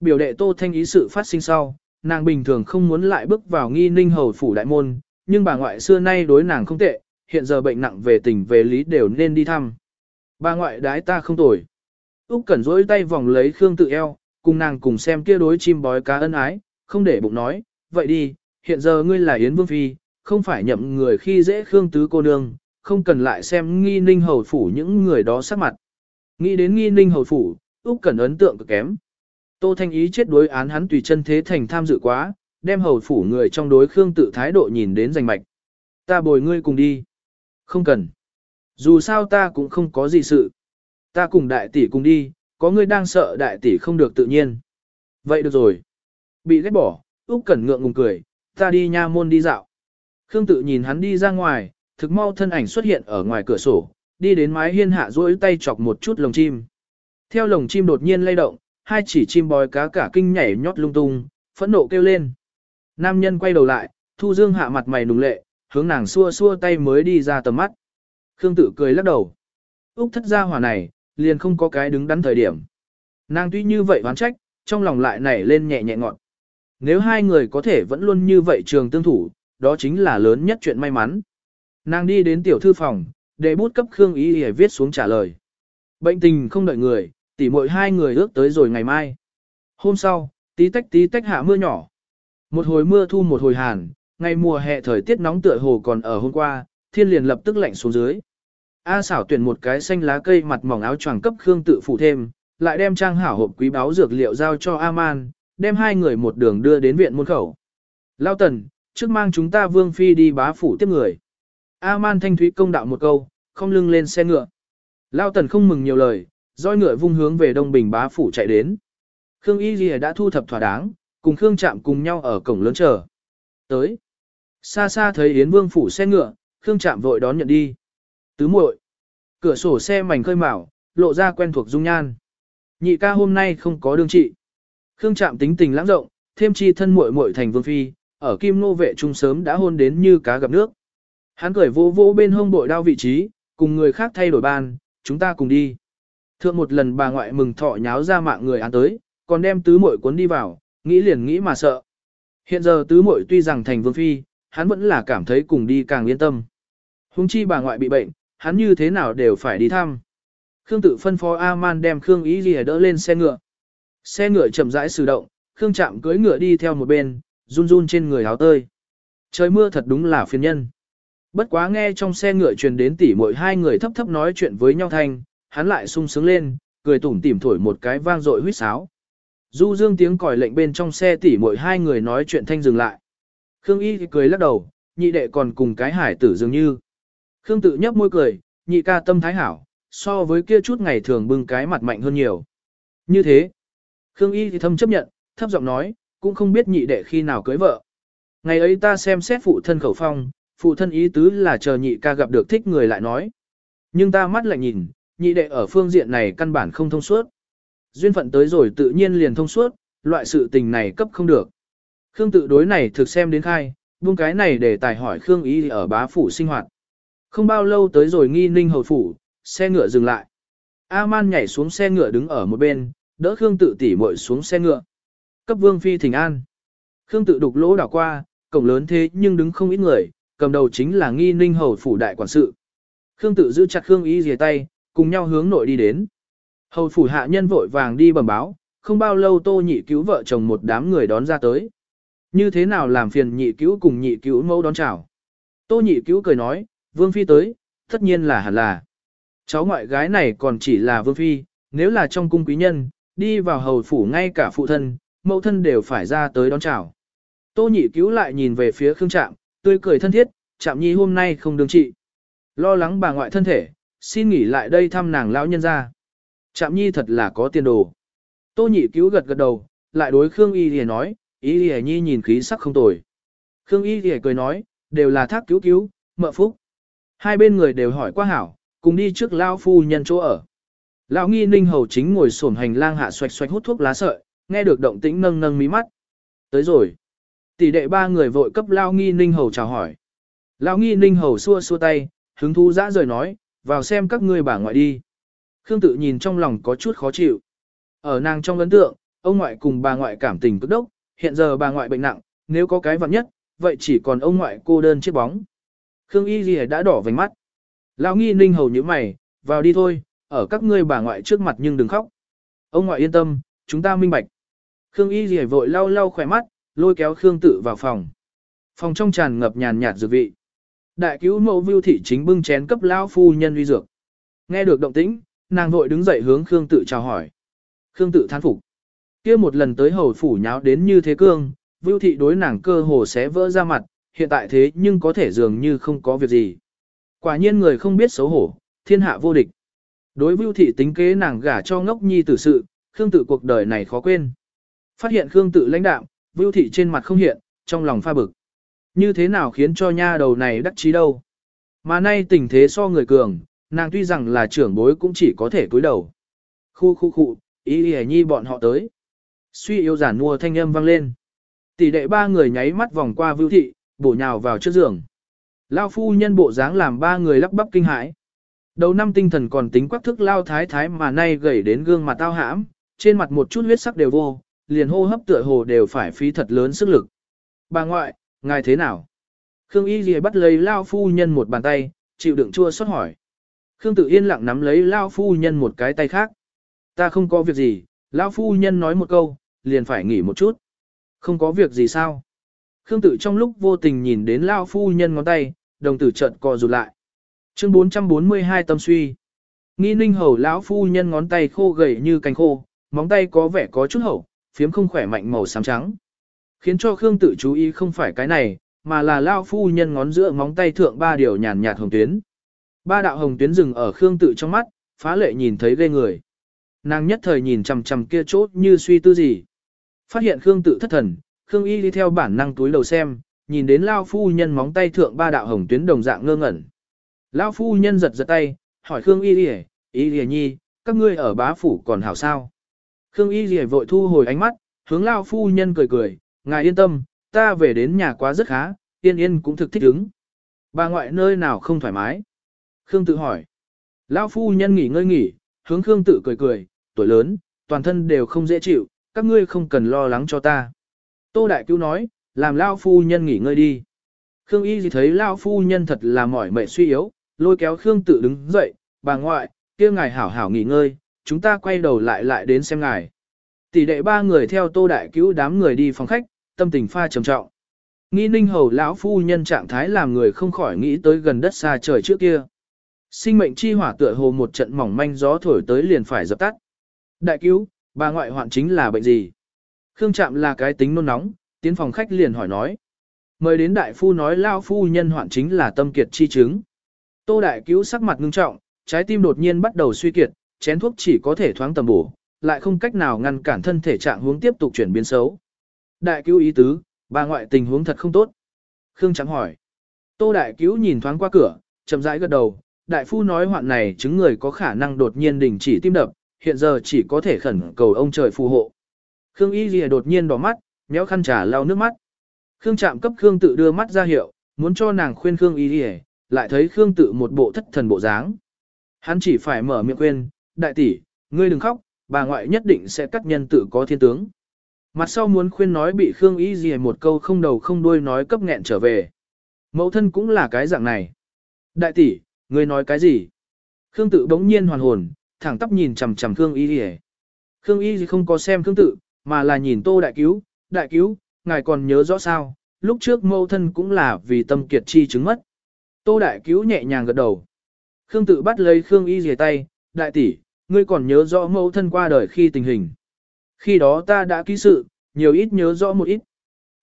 Speaker 1: Biểu đệ Tô Thanh ý sự phát sinh sau, nàng bình thường không muốn lại bước vào nghi ninh hầu phủ đại môn, nhưng bà ngoại xưa nay đối nàng không tệ, hiện giờ bệnh nặng về tình về lý đều nên đi thăm. Bà ngoại đái ta không tồi. Úc Cẩn rỗi tay vòng lấy Khương tự eo, cùng nàng cùng xem kia đối chim bói cá ân ái, không để bụng nói, vậy đi, hiện giờ ngươi là Yến Vương Phi, không phải nhậm người khi dễ Khương Tứ cô nương, không cần lại xem nghi ninh hầu phủ những người đó sắc mặt. Nghĩ đến nghi ninh hầu phủ, Úc Cẩn ấn tượng cực kém. Tô Thanh Ý chết đối án hắn tùy chân thế thành tham dự quá, đem hầu phủ người trong đối Khương tự thái độ nhìn đến rành mạch. Ta bồi ngươi cùng đi. Không cần. Dù sao ta cũng không có gì sự. Ta cùng đại tỷ cùng đi, có ngươi đang sợ đại tỷ không được tự nhiên. Vậy được rồi. Bị ghét bỏ, Úc Cẩn ngượng ngùng cười, ta đi nha môn đi dạo. Khương tự nhìn hắn đi ra ngoài, thực mau thân ảnh xuất hiện ở ngoài cửa sổ, đi đến mái hiên hạ duỗi tay chọc một chút lồng chim. Theo lồng chim đột nhiên lay động, hai chỉ chim bói cá cả kinh nhảy nhót lung tung, phẫn nộ kêu lên. Nam nhân quay đầu lại, Thu Dương hạ mặt mày nùng lệ, hướng nàng xua xua tay mới đi ra tầm mắt. Khương tự cười lắc đầu. Úc thất gia hỏa này, liền không có cái đứng đắn thời điểm. Nàng tuy như vậy oán trách, trong lòng lại nảy lên nhẹ nhẹ ngọn. Nếu hai người có thể vẫn luôn như vậy trường tương thủ, đó chính là lớn nhất chuyện may mắn. Nàng đi đến tiểu thư phòng, để bút cấp Khương Ý để viết xuống trả lời. Bệnh tình không đợi người, tỉ muội hai người ước tới rồi ngày mai. Hôm sau, tí tách tí tách hạ mưa nhỏ. Một hồi mưa thu một hồi hàn, ngày mùa hè thời tiết nóng tựa hồ còn ở hôm qua, thiên liền lập tức lạnh xuống dưới. A xảo tuyển một cái xanh lá cây mặt mỏng áo choàng cấp Khương tự phụ thêm, lại đem trang hảo hộp quý báo dược liệu giao cho A-man, đem hai người một đường đưa đến viện môn khẩu. Lao tần, trước mang chúng ta vương phi đi bá phủ tiếp người. A-man thanh thúy công đạo một câu, không lưng lên xe ngựa. Lao tần không mừng nhiều lời, roi ngựa vung hướng về đông bình bá phủ chạy đến. Khương Y Ghi đã thu thập thỏa đáng, cùng Khương chạm cùng nhau ở cổng lớn chờ. Tới. Xa xa thấy Yến Vương phủ xe ngựa, Khương chạm vội đón nhận đi. Tứ muội. Cửa sổ xe mảnh khơi mào, lộ ra quen thuộc dung nhan. Nhị ca hôm nay không có đương trị. Khương chạm tính tình lãng rộng, thêm chi thân muội muội thành vương phi, ở kim nô vệ trung sớm đã hôn đến như cá gặp nước. Hắn cười vô vô bên hông bội đao vị trí, cùng người khác thay đổi ban, chúng ta cùng đi. Thượng một lần bà ngoại mừng thọ nháo ra mạng người án tới, còn đem tứ muội cuốn đi vào, nghĩ liền nghĩ mà sợ. Hiện giờ tứ muội tuy rằng thành vương phi, hắn vẫn là cảm thấy cùng đi càng yên tâm. Hùng chi bà ngoại bị bệnh, hắn như thế nào đều phải đi thăm. Khương tự phân phó A-man đem Khương Ý Ghi đỡ lên xe ngựa. Xe ngựa chậm rãi sử động, Khương chạm cưỡi ngựa đi theo một bên, run run trên người áo tơi. Trời mưa thật đúng là phiền nhân. Bất quá nghe trong xe ngựa truyền đến tỉ mỗi hai người thấp thấp nói chuyện với nhau thanh, hắn lại sung sướng lên, cười tủm tỉm thổi một cái vang dội huýt sáo. Du dương tiếng còi lệnh bên trong xe tỉ mỗi hai người nói chuyện thanh dừng lại. Khương Y cười lắc đầu, nhị đệ còn cùng cái hải tử dường như. Khương tự nhấp môi cười, nhị ca tâm thái hảo, so với kia chút ngày thường bưng cái mặt mạnh hơn nhiều. Như thế, Khương Y thì thâm chấp nhận, thấp giọng nói, cũng không biết nhị đệ khi nào cưới vợ. Ngày ấy ta xem xét phụ thân khẩu phong, phụ thân ý tứ là chờ nhị ca gặp được thích người lại nói. Nhưng ta mắt lại nhìn, nhị đệ ở phương diện này căn bản không thông suốt. Duyên phận tới rồi tự nhiên liền thông suốt, loại sự tình này cấp không được. Khương tự đối này thực xem đến khai, buông cái này để tài hỏi Khương ý ở bá phủ sinh hoạt. Không bao lâu tới rồi nghi ninh hầu phủ, xe ngựa dừng lại. A-man nhảy xuống xe ngựa đứng ở một bên, đỡ Khương tự tỉ muội xuống xe ngựa. Cấp vương phi thỉnh an. Khương tự đục lỗ đảo qua, cổng lớn thế nhưng đứng không ít người, cầm đầu chính là nghi ninh hầu phủ đại quản sự. Khương tự giữ chặt Khương ý dìa tay, cùng nhau hướng nội đi đến. Hầu phủ hạ nhân vội vàng đi bẩm báo, không bao lâu tô nhị cứu vợ chồng một đám người đón ra tới. Như thế nào làm phiền nhị cứu cùng nhị cứu mẫu đón chào. Tô nhị cứu cười nói, vương phi tới, tất nhiên là hẳn là. Cháu ngoại gái này còn chỉ là vương phi, nếu là trong cung quý nhân, đi vào hầu phủ ngay cả phụ thân, mẫu thân đều phải ra tới đón chào. Tô nhị cứu lại nhìn về phía Khương Trạm, tươi cười thân thiết, Trạm nhi hôm nay không đương trị. Lo lắng bà ngoại thân thể, xin nghỉ lại đây thăm nàng lão nhân ra. Trạm nhi thật là có tiền đồ. Tô nhị cứu gật gật đầu, lại đối Khương Y Lìa nói, Y Lìa nhi nhìn khí sắc không tồi. Khương Y Lìa cười nói, đều là thác cứu cứu, mợ phúc. Hai bên người đều hỏi qua hảo, cùng đi trước lao phu nhân chỗ ở. Lão nghi ninh hầu chính ngồi xổm hành lang hạ xoạch xoạch hút thuốc lá sợi, nghe được động tĩnh nâng nâng mí mắt. Tới rồi. Tỷ đệ ba người vội cấp lao nghi ninh hầu chào hỏi. Lão nghi ninh hầu xua xua tay, hứng thú dã rời nói, vào xem các ngươi bà ngoại đi. Khương tự nhìn trong lòng có chút khó chịu. Ở nàng trong ấn tượng, ông ngoại cùng bà ngoại cảm tình cực đốc, hiện giờ bà ngoại bệnh nặng, nếu có cái vặn nhất, vậy chỉ còn ông ngoại cô đơn chiếc bóng. Khương Y Ghi đã đỏ vành mắt. Lão nghi ninh hầu như mày, vào đi thôi, ở các ngươi bà ngoại trước mặt nhưng đừng khóc. Ông ngoại yên tâm, chúng ta minh bạch. Khương Y Ghi vội lau lau khỏe mắt, lôi kéo Khương tự vào phòng. Phòng trong tràn ngập nhàn nhạt dược vị. Đại cứu mẫu Vưu thị chính bưng chén cấp lão phu nhân uy dược. Nghe được động tĩnh, nàng vội đứng dậy hướng Khương Tự chào hỏi. Khương Tự thán phục. Kia một lần tới hầu phủ nháo đến như thế cương, Vưu thị đối nàng cơ hồ sẽ vỡ ra mặt, hiện tại thế nhưng có thể dường như không có việc gì. Quả nhiên người không biết xấu hổ, thiên hạ vô địch. Đối Vưu thị tính kế nàng gả cho ngốc nhi tử sự, Khương Tự cuộc đời này khó quên. Phát hiện Khương Tự lãnh đạm, Vưu thị trên mặt không hiện, trong lòng pha bực. Như thế nào khiến cho nha đầu này đắc chí đâu? Mà nay tình thế so người cường, nàng tuy rằng là trưởng bối cũng chỉ có thể cúi đầu. Khu khu khu, ý hề nhi bọn họ tới. Suy yếu giản mua thanh âm vang lên. Tỷ đệ ba người nháy mắt vòng qua vưu thị, bổ nhào vào trước giường. Lao phu nhân bộ dáng làm ba người lắp bắp kinh hãi. Đầu năm tinh thần còn tính quắc thức lao thái thái mà nay gầy đến gương mặt tao hãm, trên mặt một chút huyết sắc đều vô, liền hô hấp tựa hồ đều phải phí thật lớn sức lực. Bà ngoại, ngài thế nào? Khương Y Lìa bắt lấy Lao phu nhân một bàn tay, chịu đựng chua xót hỏi. Khương Tự Yên lặng nắm lấy Lao phu nhân một cái tay khác. Ta không có việc gì, Lao phu nhân nói một câu, liền phải nghỉ một chút. Không có việc gì sao? Khương Tự trong lúc vô tình nhìn đến Lao phu nhân ngón tay, đồng tử chợt co rụt lại. Chương 442 tâm suy. Nghi ninh hầu lão phu nhân ngón tay khô gầy như cánh khô, móng tay có vẻ có chút hậu, phiếm không khỏe mạnh màu xám trắng. Khiến cho Khương tự chú ý không phải cái này, mà là lao phu nhân ngón giữa móng tay thượng ba điều nhàn nhạt hồng tuyến. Ba đạo hồng tuyến dừng ở Khương tự trong mắt, phá lệ nhìn thấy ghê người. Nàng nhất thời nhìn chằm chằm kia chốt như suy tư gì. Phát hiện Khương tự thất thần, Khương y đi theo bản năng túi đầu xem, nhìn đến Lão phu nhân móng tay thượng ba đạo hồng tuyến đồng dạng ngơ ngẩn. Lão phu nhân giật giật tay, hỏi Khương y Liễu, y Liễu nhi, các ngươi ở bá phủ còn hảo sao. Khương y Liễu vội thu hồi ánh mắt, hướng Lão phu nhân cười cười, Ngài yên tâm, ta về đến nhà quá rất khá, Tiên yên cũng thực thích ứng. Bà ngoại nơi nào không thoải mái? Khương tự hỏi. Lão phu nhân nghỉ ngơi nghỉ, hướng Khương tự cười cười, tuổi lớn, toàn thân đều không dễ chịu, các ngươi không cần lo lắng cho ta. Tô Đại Cứu nói, làm Lão phu nhân nghỉ ngơi đi. Khương Y gì thấy Lão phu nhân thật là mỏi mệt suy yếu, lôi kéo Khương tự đứng dậy, bà ngoại, kia ngài hảo hảo nghỉ ngơi, chúng ta quay đầu lại lại đến xem ngài. Tỷ đệ ba người theo Tô Đại Cứu đám người đi phòng khách, tâm tình pha trầm trọng. Nghĩ ninh hầu lão phu nhân trạng thái làm người không khỏi nghĩ tới gần đất xa trời trước kia. Sinh mệnh chi hỏa tựa hồ một trận mỏng manh gió thổi tới liền phải dập tắt. Đại cứu, bà ngoại hoạn chính là bệnh gì? Khương Trạm là cái tính nôn nóng, tiến phòng khách liền hỏi nói. Mời đến đại phu nói lao phu nhân hoạn chính là tâm kiệt chi chứng. Tô đại cứu sắc mặt ngưng trọng, trái tim đột nhiên bắt đầu suy kiệt, chén thuốc chỉ có thể thoáng tầm bổ, lại không cách nào ngăn cản thân thể trạng hướng tiếp tục chuyển biến xấu. Đại cứu ý tứ, bà ngoại tình huống thật không tốt. Khương Trạm hỏi. Tô đại cứu nhìn thoáng qua cửa, chậm rãi gật đầu. Đại phu nói hoạn này chứng người có khả năng đột nhiên đình chỉ tim đập, hiện giờ chỉ có thể khẩn cầu ông trời phù hộ. Khương Y Lìa đột nhiên đỏ mắt, méo khăn trà lau nước mắt. Khương Trạm cấp Khương tự đưa mắt ra hiệu, muốn cho nàng khuyên Khương Y Lìa, lại thấy Khương tự một bộ thất thần bộ dáng. Hắn chỉ phải mở miệng khuyên, đại tỷ, ngươi đừng khóc, bà ngoại nhất định sẽ cắt nhân tự có thiên tướng. Mặt sau muốn khuyên nói bị Khương Y Lìa một câu không đầu không đuôi nói cấp nghẹn trở về. Mẫu thân cũng là cái dạng này. Đại tỷ, ngươi nói cái gì? Khương tự bỗng nhiên hoàn hồn, thẳng tắp nhìn chằm chằm Khương Y gì Khương Y gì không có xem Khương tự, mà là nhìn Tô Đại Cứu, Đại Cứu, ngài còn nhớ rõ sao, lúc trước mẫu thân cũng là vì tâm kiệt chi chứng mất. Tô Đại Cứu nhẹ nhàng gật đầu. Khương tự bắt lấy Khương Y gì tay, Đại tỷ, ngươi còn nhớ rõ mẫu thân qua đời khi tình hình. Khi đó ta đã ký sự, nhiều ít nhớ rõ một ít.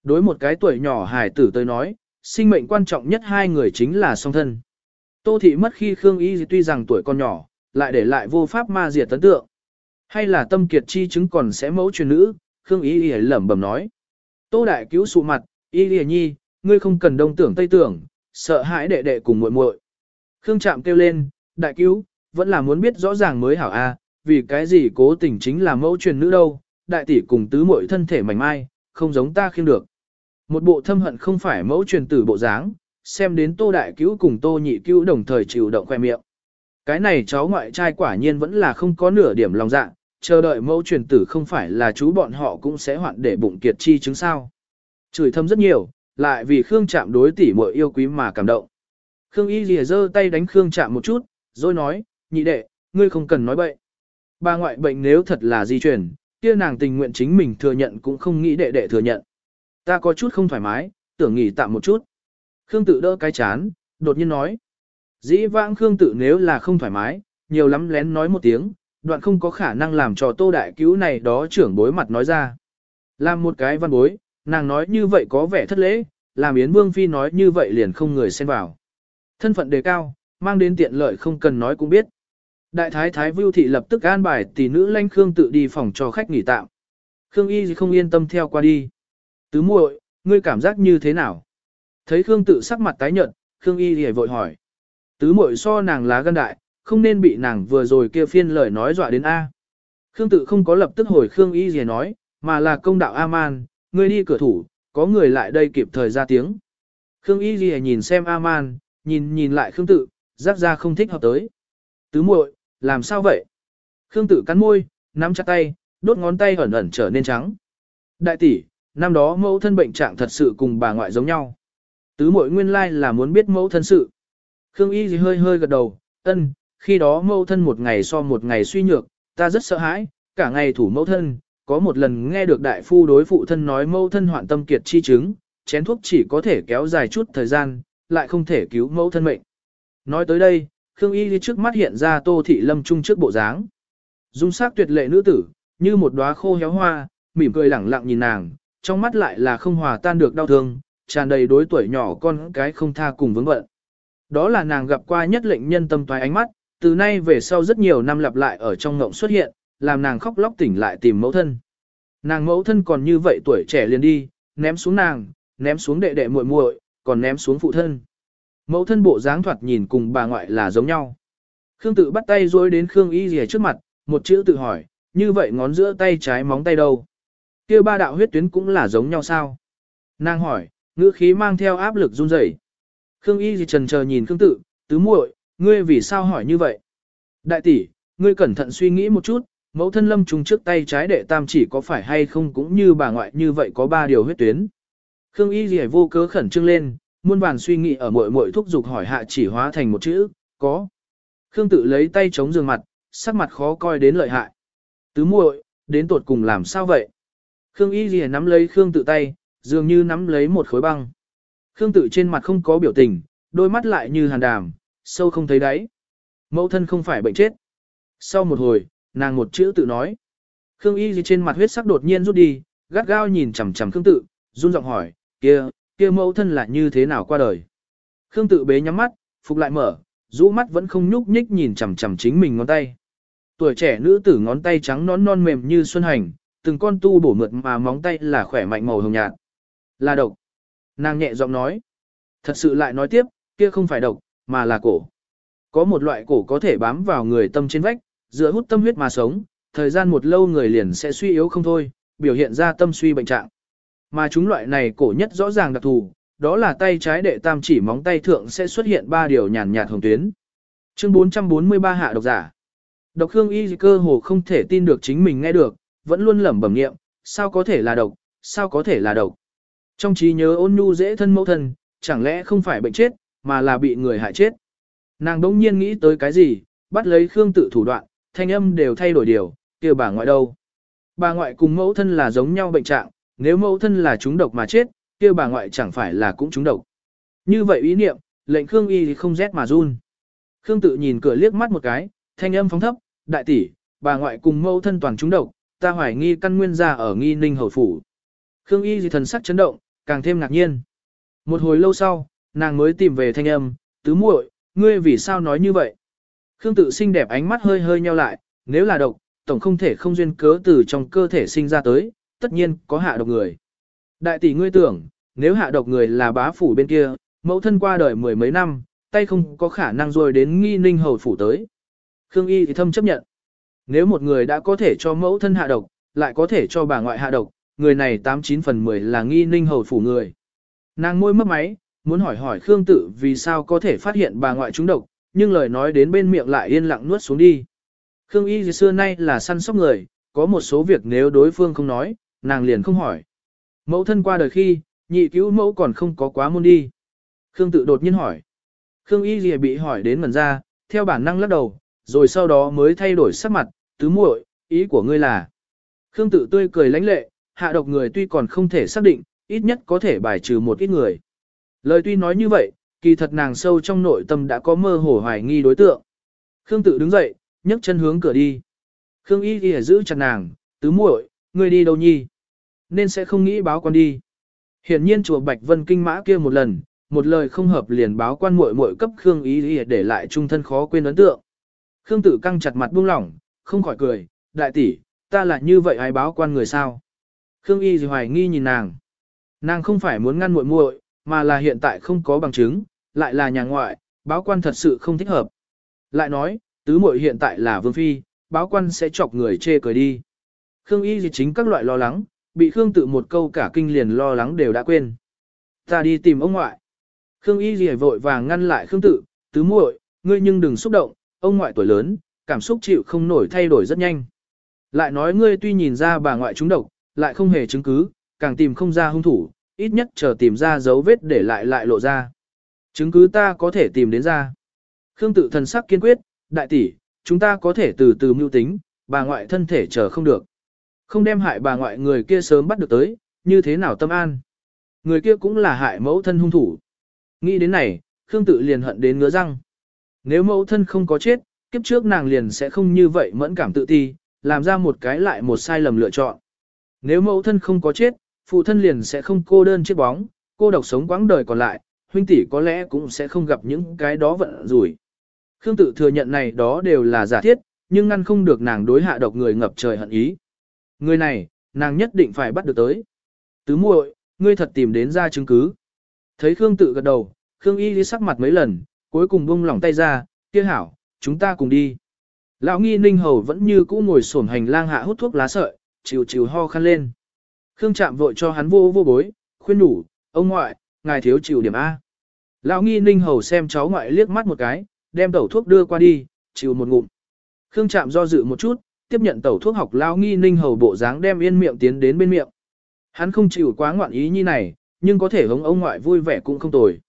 Speaker 1: Đối một cái tuổi nhỏ hải tử tới nói, sinh mệnh quan trọng nhất hai người chính là song thân. Tô thị mất khi Khương Y tuy rằng tuổi còn nhỏ, lại để lại vô pháp ma diệt tấn tượng. Hay là tâm kiệt chi chứng còn sẽ mẫu truyền nữ, Khương Y Y lẩm bẩm nói. Tô đại cứu sụ mặt, Y Y nhi, ngươi không cần đông tưởng tây tưởng, sợ hãi đệ đệ cùng muội muội. Khương chạm kêu lên, đại cứu, vẫn là muốn biết rõ ràng mới hảo a, vì cái gì cố tình chính là mẫu truyền nữ đâu, đại tỷ cùng tứ muội thân thể mảnh mai, không giống ta khiêm được. Một bộ thâm hận không phải mẫu truyền tử bộ dáng, xem đến tô đại cứu cùng tô nhị cứu đồng thời chịu động khoe miệng. Cái này cháu ngoại trai quả nhiên vẫn là không có nửa điểm lòng dạ, chờ đợi mẫu truyền tử không phải là chú bọn họ cũng sẽ hoạn để bụng kiệt chi chứng sao. Chửi thâm rất nhiều, lại vì Khương chạm đối tỷ muội yêu quý mà cảm động. Khương y lìa giơ tay đánh Khương chạm một chút, rồi nói, nhị đệ, ngươi không cần nói bậy. Bà ngoại bệnh nếu thật là di truyền, kia nàng tình nguyện chính mình thừa nhận cũng không nghĩ đệ đệ thừa nhận. Ta có chút không thoải mái, tưởng nghỉ tạm một chút. Khương tự đỡ cái chán, đột nhiên nói. Dĩ vãng Khương tự nếu là không thoải mái, nhiều lắm lén nói một tiếng, đoạn không có khả năng làm cho tô đại cứu này đó trưởng bối mặt nói ra. Làm một cái văn bối, nàng nói như vậy có vẻ thất lễ, làm Yến Vương Phi nói như vậy liền không người xen vào. Thân phận đề cao, mang đến tiện lợi không cần nói cũng biết. Đại thái thái Vưu Thị lập tức an bài tỷ nữ lanh Khương tự đi phòng cho khách nghỉ tạm. Khương Y không yên tâm theo qua đi. Tứ muội, ngươi cảm giác như thế nào? Thấy Khương tự sắc mặt tái nhợt, Khương Y thì vội hỏi. Tứ muội so nàng lá gân đại, không nên bị nàng vừa rồi kia phiên lời nói dọa đến A. Khương tự không có lập tức hồi Khương Y gì nói, mà là công đạo A-man, người đi cửa thủ, có người lại đây kịp thời ra tiếng. Khương Y gì nhìn xem A-man, nhìn nhìn lại Khương tự, rắc ra không thích hợp tới. Tứ muội, làm sao vậy? Khương tự cắn môi, nắm chặt tay, đốt ngón tay ẩn ẩn trở nên trắng. Đại tỷ, năm đó mẫu thân bệnh trạng thật sự cùng bà ngoại giống nhau. Tứ muội nguyên lai là muốn biết mẫu thân sự. Khương Y gì hơi hơi gật đầu, ân, khi đó mẫu thân một ngày so một ngày suy nhược, ta rất sợ hãi, cả ngày thủ mẫu thân, có một lần nghe được đại phu đối phụ thân nói mẫu thân hoạn tâm kiệt chi chứng, chén thuốc chỉ có thể kéo dài chút thời gian, lại không thể cứu mẫu thân mệnh. Nói tới đây, Khương Y đi trước mắt hiện ra Tô Thị Lâm Trung trước bộ dáng. Dung sắc tuyệt lệ nữ tử, như một đóa khô héo hoa, mỉm cười lẳng lặng nhìn nàng, trong mắt lại là không hòa tan được đau thương, tràn đầy đối tuổi nhỏ con cái không tha cùng vướng bận. Đó là nàng gặp qua nhất lệnh nhân tâm toái ánh mắt, từ nay về sau rất nhiều năm lặp lại ở trong ngộng xuất hiện, làm nàng khóc lóc tỉnh lại tìm mẫu thân. Nàng mẫu thân còn như vậy tuổi trẻ liền đi, ném xuống nàng, ném xuống đệ đệ muội muội, còn ném xuống phụ thân. Mẫu thân bộ dáng thoạt nhìn cùng bà ngoại là giống nhau. Khương tự bắt tay rối đến Khương Y Dì trước mặt, một chữ tự hỏi, như vậy ngón giữa tay trái móng tay đâu? kia ba đạo huyết tuyến cũng là giống nhau sao? Nàng hỏi, ngữ khí mang theo áp lực run rẩy. Khương Y thì trần chờ nhìn Khương tự, tứ muội, ngươi vì sao hỏi như vậy? Đại tỷ, ngươi cẩn thận suy nghĩ một chút, mẫu thân lâm trùng trước tay trái đệ tam chỉ có phải hay không cũng như bà ngoại như vậy có ba điều huyết tuyến. Khương Y Dì vô cớ khẩn trương lên, muôn bản suy nghĩ ở muội muội thúc giục hỏi hạ chỉ hóa thành một chữ, có. Khương tự lấy tay chống giường mặt, sắc mặt khó coi đến lợi hại. Tứ muội, đến tột cùng làm sao vậy? Khương Y Dì nắm lấy Khương tự tay, dường như nắm lấy một khối băng. Khương tự trên mặt không có biểu tình, đôi mắt lại như hàn đàm, sâu không thấy đáy. Mẫu thân không phải bệnh chết. Sau một hồi, nàng một chữ tự nói. Khương Y gì trên mặt huyết sắc đột nhiên rút đi, gắt gao nhìn chằm chằm Khương tự, run giọng hỏi, kia, kia mẫu thân là như thế nào qua đời. Khương tự bế nhắm mắt, phục lại mở, rũ mắt vẫn không nhúc nhích nhìn chằm chằm chính mình ngón tay. Tuổi trẻ nữ tử ngón tay trắng nón non mềm như xuân hành, từng con tu bổ mượt mà móng tay là khỏe mạnh màu hồng nhạt. Là độc. Nàng nhẹ giọng nói. Thật sự lại nói tiếp, kia không phải độc, mà là cổ. Có một loại cổ có thể bám vào người tâm trên vách, dựa hút tâm huyết mà sống, thời gian một lâu người liền sẽ suy yếu không thôi, biểu hiện ra tâm suy bệnh trạng. Mà chúng loại này cổ nhất rõ ràng đặc thù, đó là tay trái đệ tam chỉ móng tay thượng sẽ xuất hiện ba điều nhàn nhạt hồng tuyến. Chương 443 hạ độc giả. Độc Hương Y cơ hồ không thể tin được chính mình nghe được, vẫn luôn lẩm bẩm niệm, sao có thể là độc, sao có thể là độc. Trong trí nhớ ôn nhu dễ thân mẫu thân, chẳng lẽ không phải bệnh chết, mà là bị người hại chết. Nàng đỗng nhiên nghĩ tới cái gì, bắt lấy Khương tự thủ đoạn, thanh âm đều thay đổi điều, kia bà ngoại đâu. Bà ngoại cùng mẫu thân là giống nhau bệnh trạng, nếu mẫu thân là trúng độc mà chết, kia bà ngoại chẳng phải là cũng trúng độc. Như vậy ý niệm, lệnh Khương Y thì không rét mà run. Khương tự nhìn cửa liếc mắt một cái, thanh âm phóng thấp, đại tỷ, bà ngoại cùng mẫu thân toàn trúng độc, ta hoài nghi căn nguyên ra ở nghi ninh hầu phủ. Khương Y gì thần sắc chấn động, càng thêm ngạc nhiên. Một hồi lâu sau, nàng mới tìm về thanh âm, tứ muội, ngươi vì sao nói như vậy? Khương tự xinh đẹp ánh mắt hơi hơi nheo lại, nếu là độc, tổng không thể không duyên cớ từ trong cơ thể sinh ra tới, tất nhiên có hạ độc người. Đại tỷ ngươi tưởng, nếu hạ độc người là bá phủ bên kia, mẫu thân qua đời mười mấy năm, tay không có khả năng rồi đến nghi ninh hầu phủ tới. Khương Y thì thâm chấp nhận. Nếu một người đã có thể cho mẫu thân hạ độc, lại có thể cho bà ngoại hạ độc, người này 89 phần 10 là nghi ninh hầu phủ người. Nàng môi mấp máy, muốn hỏi hỏi Khương Tự vì sao có thể phát hiện bà ngoại trúng độc, nhưng lời nói đến bên miệng lại yên lặng nuốt xuống đi. Khương Y xưa nay là săn sóc người, có một số việc nếu đối phương không nói, nàng liền không hỏi. Mẫu thân qua đời khi, nhị cứu mẫu còn không có quá môn đi. Khương tự đột nhiên hỏi. Khương y Lìa bị hỏi đến ngần ra, theo bản năng lắc đầu, rồi sau đó mới thay đổi sắc mặt, tứ muội, ý của ngươi là. Khương tự tươi cười lãnh lệ, hạ độc người tuy còn không thể xác định, ít nhất có thể bài trừ một ít người. Lời tuy nói như vậy, kỳ thật nàng sâu trong nội tâm đã có mơ hồ hoài nghi đối tượng. Khương tự đứng dậy, nhấc chân hướng cửa đi. Khương y ghi giữ chặt nàng, tứ muội, ngươi đi đâu nhi? Nên sẽ không nghĩ báo quan đi. Hiển nhiên chùa Bạch Vân kinh mã kia một lần, một lời không hợp liền báo quan muội muội cấp Khương y Y để lại trung thân khó quên ấn tượng. Khương tự căng chặt mặt buông lỏng, không khỏi cười, đại tỷ, ta là như vậy ai báo quan người sao? Khương y gì hoài nghi nhìn nàng. Nàng không phải muốn ngăn muội muội, mà là hiện tại không có bằng chứng, lại là nhà ngoại, báo quan thật sự không thích hợp. Lại nói, tứ muội hiện tại là vương phi, báo quan sẽ chọc người chê cười đi. Khương y gì chính các loại lo lắng, bị Khương tự một câu cả kinh liền lo lắng đều đã quên. Ta đi tìm ông ngoại. Khương y gì vội vàng ngăn lại Khương tự, tứ muội, ngươi nhưng đừng xúc động, ông ngoại tuổi lớn, cảm xúc chịu không nổi thay đổi rất nhanh. Lại nói ngươi tuy nhìn ra bà ngoại trúng độc, lại không hề chứng cứ, càng tìm không ra hung thủ, ít nhất chờ tìm ra dấu vết để lại lại lộ ra. Chứng cứ ta có thể tìm đến ra. Khương tự thần sắc kiên quyết, đại tỷ, chúng ta có thể từ từ mưu tính, bà ngoại thân thể chờ không được. Không đem hại bà ngoại người kia sớm bắt được tới, như thế nào tâm an. Người kia cũng là hại mẫu thân hung thủ. Nghĩ đến này, Khương tự liền hận đến ngứa răng. Nếu mẫu thân không có chết, kiếp trước nàng liền sẽ không như vậy mẫn cảm tự ti, làm ra một cái lại một sai lầm lựa chọn. Nếu mẫu thân không có chết, phụ thân liền sẽ không cô đơn chiếc bóng, cô độc sống quãng đời còn lại, huynh tỷ có lẽ cũng sẽ không gặp những cái đó vận rủi. Khương tự thừa nhận này đó đều là giả thiết, nhưng ngăn không được nàng đối hạ độc người ngập trời hận ý. Người này, nàng nhất định phải bắt được tới. Tứ muội, ngươi thật tìm đến ra chứng cứ. Thấy Khương tự gật đầu, Khương y lý sắc mặt mấy lần, cuối cùng buông lỏng tay ra, kia hảo, chúng ta cùng đi. Lão nghi ninh hầu vẫn như cũ ngồi xổm hành lang hạ hút thuốc lá sợi, chiều chiều ho khăn lên. Khương chạm vội cho hắn vô vô bối, khuyên đủ, ông ngoại, ngài thiếu chịu điểm A. Lão nghi ninh hầu xem cháu ngoại liếc mắt một cái, đem tẩu thuốc đưa qua đi, chịu một ngụm. Khương chạm do dự một chút, tiếp nhận tẩu thuốc học lão nghi ninh hầu bộ dáng đem yên miệng tiến đến bên miệng. Hắn không chịu quá ngoạn ý như này, nhưng có thể hống ông ngoại vui vẻ cũng không tồi.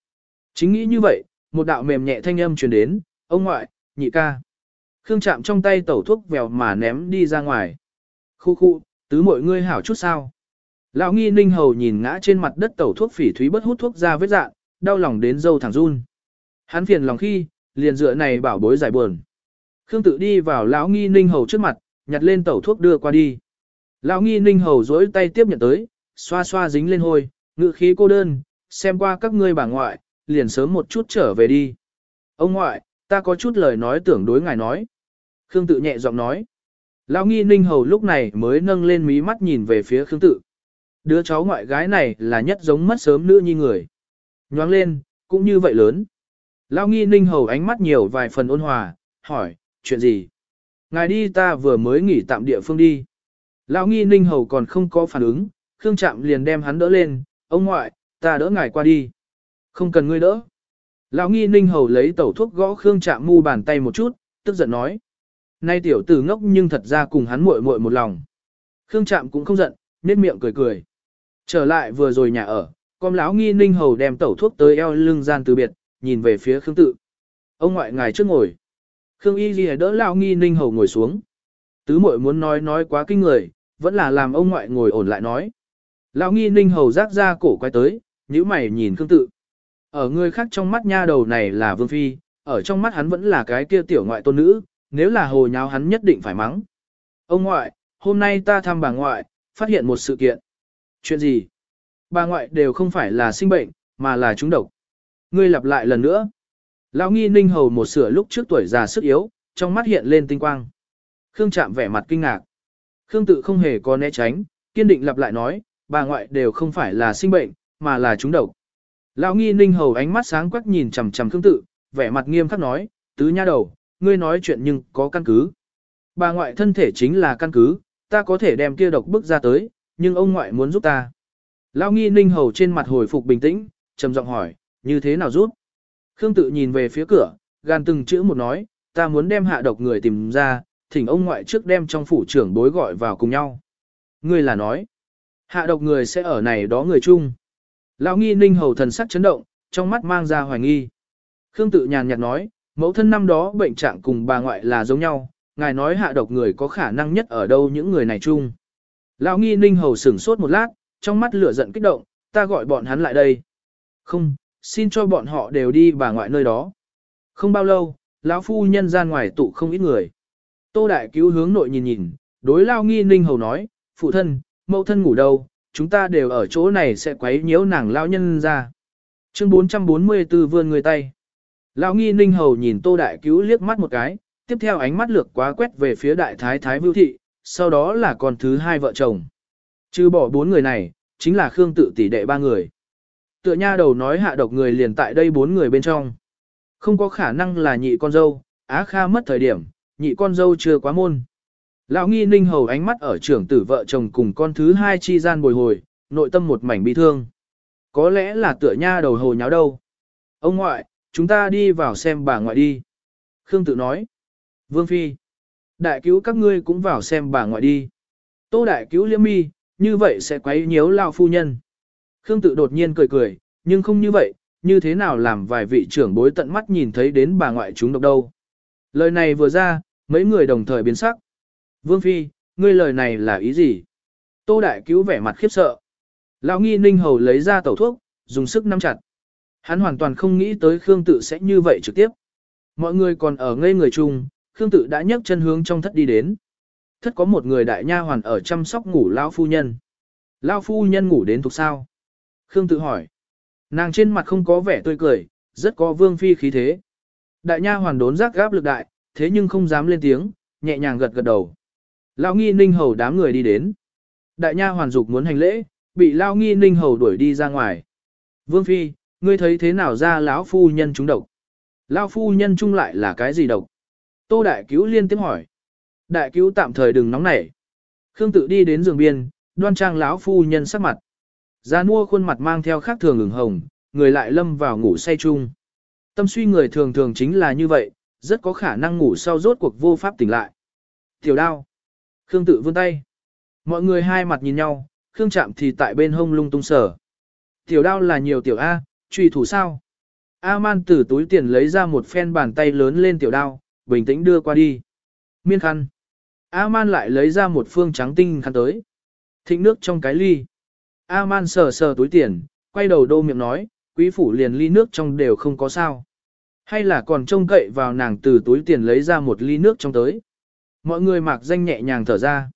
Speaker 1: Chính nghĩ như vậy, một đạo mềm nhẹ thanh âm truyền đến, ông ngoại, nhị ca. Khương chạm trong tay tẩu thuốc vèo mà ném đi ra ngoài. Khu khu, tứ mọi ngươi hảo chút sao. Lão nghi ninh hầu nhìn ngã trên mặt đất tẩu thuốc phỉ thúy bất hút thuốc ra vết dạng, đau lòng đến dâu thẳng run. Hắn phiền lòng khi, liền dựa này bảo bối giải buồn. Khương tự đi vào lão nghi ninh hầu trước mặt, nhặt lên tẩu thuốc đưa qua đi. Lão nghi ninh hầu dối tay tiếp nhận tới, xoa xoa dính lên hôi, ngự khí cô đơn, xem qua các ngươi bà ngoại, liền sớm một chút trở về đi. Ông ngoại, ta có chút lời nói tưởng đối ngài nói. Khương tự nhẹ giọng nói. Lão nghi ninh hầu lúc này mới nâng lên mí mắt nhìn về phía Khương tự. Đứa cháu ngoại gái này là nhất giống mất sớm nữ nhi người. Nhoáng lên, cũng như vậy lớn. Lão nghi ninh hầu ánh mắt nhiều vài phần ôn hòa, hỏi, chuyện gì? Ngài đi ta vừa mới nghỉ tạm địa phương đi. Lão nghi ninh hầu còn không có phản ứng, Khương Trạm liền đem hắn đỡ lên, ông ngoại, ta đỡ ngài qua đi. Không cần ngươi đỡ. Lão nghi ninh hầu lấy tẩu thuốc gõ Khương Trạm mu bàn tay một chút, tức giận nói. Nay tiểu tử ngốc nhưng thật ra cùng hắn muội muội một lòng. Khương Trạm cũng không giận, nét miệng cười cười. Trở lại vừa rồi nhà ở, con lão nghi ninh hầu đem tẩu thuốc tới eo lưng gian từ biệt, nhìn về phía Khương tự. Ông ngoại ngài trước ngồi. Khương y ghi đỡ lão nghi ninh hầu ngồi xuống. Tứ muội muốn nói nói quá kinh người, vẫn là làm ông ngoại ngồi ổn lại nói. Lão nghi ninh hầu rác ra cổ quay tới, nhíu mày nhìn Khương tự. Ở người khác trong mắt nha đầu này là vương phi, ở trong mắt hắn vẫn là cái kia tiểu ngoại tôn nữ, nếu là hồ nháo hắn nhất định phải mắng. Ông ngoại, hôm nay ta thăm bà ngoại, phát hiện một sự kiện. Chuyện gì? Bà ngoại đều không phải là sinh bệnh, mà là trúng độc. Ngươi lặp lại lần nữa. Lão nghi ninh hầu một sửa lúc trước tuổi già sức yếu, trong mắt hiện lên tinh quang. Khương chạm vẻ mặt kinh ngạc. Khương tự không hề có né tránh, kiên định lặp lại nói, bà ngoại đều không phải là sinh bệnh, mà là trúng độc. Lão nghi ninh hầu ánh mắt sáng quắc nhìn chằm chằm Khương tự, vẻ mặt nghiêm khắc nói, tứ nha đầu, ngươi nói chuyện nhưng có căn cứ. Bà ngoại thân thể chính là căn cứ, ta có thể đem kia độc bức ra tới, nhưng ông ngoại muốn giúp ta. Lão nghi ninh hầu trên mặt hồi phục bình tĩnh, trầm giọng hỏi, như thế nào giúp? Khương tự nhìn về phía cửa, gan từng chữ một nói, ta muốn đem hạ độc người tìm ra, thỉnh ông ngoại trước đem trong phủ trưởng bối gọi vào cùng nhau. Ngươi là nói, hạ độc người sẽ ở này đó người chung. Lão nghi ninh hầu thần sắc chấn động, trong mắt mang ra hoài nghi. Khương tự nhàn nhạt nói, mẫu thân năm đó bệnh trạng cùng bà ngoại là giống nhau, ngài nói hạ độc người có khả năng nhất ở đâu những người này chung. Lão nghi ninh hầu sửng sốt một lát, trong mắt lửa giận kích động, ta gọi bọn hắn lại đây. Không, xin cho bọn họ đều đi bà ngoại nơi đó. Không bao lâu, lão phu nhân ra ngoài tụ không ít người. Tô Đại Cứu hướng nội nhìn nhìn, đối Lao Nghi Ninh Hầu nói, phụ thân, mẫu thân ngủ đâu, chúng ta đều ở chỗ này sẽ quấy nhiễu nàng Lao nhân ra. Chương 444 vươn người tay. Lão Nghi Ninh Hầu nhìn Tô Đại Cứu liếc mắt một cái, tiếp theo ánh mắt lược quá quét về phía Đại Thái Thái Vưu Thị, sau đó là con thứ hai vợ chồng. Chứ bỏ bốn người này, chính là Khương tự tỷ đệ ba người. Tựa nha đầu nói hạ độc người liền tại đây bốn người bên trong. Không có khả năng là nhị con dâu, Á Kha mất thời điểm, nhị con dâu chưa quá môn. Lão nghi ninh hầu ánh mắt ở trưởng tử vợ chồng cùng con thứ hai chi gian bồi hồi, nội tâm một mảnh bi thương. Có lẽ là tựa nha đầu hồ nháo đâu. Ông ngoại, chúng ta đi vào xem bà ngoại đi. Khương tự nói. Vương Phi. Đại cứu các ngươi cũng vào xem bà ngoại đi. Tô đại cứu liêm mi, như vậy sẽ quấy nhiễu lao phu nhân. Khương tự đột nhiên cười cười, nhưng không như vậy, như thế nào làm vài vị trưởng bối tận mắt nhìn thấy đến bà ngoại chúng độc đâu. Lời này vừa ra, mấy người đồng thời biến sắc. Vương Phi, ngươi lời này là ý gì? Tô Đại cứu vẻ mặt khiếp sợ. Lão nghi ninh hầu lấy ra tẩu thuốc, dùng sức nắm chặt. Hắn hoàn toàn không nghĩ tới Khương Tự sẽ như vậy trực tiếp. Mọi người còn ở ngây người chung, Khương Tự đã nhấc chân hướng trong thất đi đến. Thất có một người đại nha hoàn ở chăm sóc ngủ lão phu nhân. Lão phu nhân ngủ đến thuộc sao? Khương Tự hỏi. Nàng trên mặt không có vẻ tươi cười, rất có vương phi khí thế. Đại nha hoàn đốn giác gáp lực đại, thế nhưng không dám lên tiếng, nhẹ nhàng gật gật đầu. Lão nghi ninh hầu đám người đi đến. Đại nha hoàn dục muốn hành lễ, bị Lão nghi ninh hầu đuổi đi ra ngoài. Vương phi, ngươi thấy thế nào ra lão phu nhân chúng độc? Lão phu nhân chung lại là cái gì độc? Tô đại cứu liên tiếp hỏi. Đại cứu tạm thời đừng nóng nảy. Khương tự đi đến giường biên, đoan trang lão phu nhân sắc mặt. Gia mua khuôn mặt mang theo khác thường ửng hồng, người lại lâm vào ngủ say chung. Tâm suy người thường thường chính là như vậy, rất có khả năng ngủ sau rốt cuộc vô pháp tỉnh lại. Tiểu đao. Khương tự vươn tay. Mọi người hai mặt nhìn nhau, Khương chạm thì tại bên hông lung tung sở. Tiểu đao là nhiều tiểu A, truy thủ sao? A-man từ túi tiền lấy ra một phen bàn tay lớn lên tiểu đao, bình tĩnh đưa qua đi. Miên khăn. A-man lại lấy ra một phương trắng tinh khăn tới. Thịnh nước trong cái ly. A-man sờ sờ túi tiền, quay đầu đô miệng nói, quý phủ liền ly nước trong đều không có sao. Hay là còn trông cậy vào nàng từ túi tiền lấy ra một ly nước trong tới. Mọi người mặc danh nhẹ nhàng thở ra.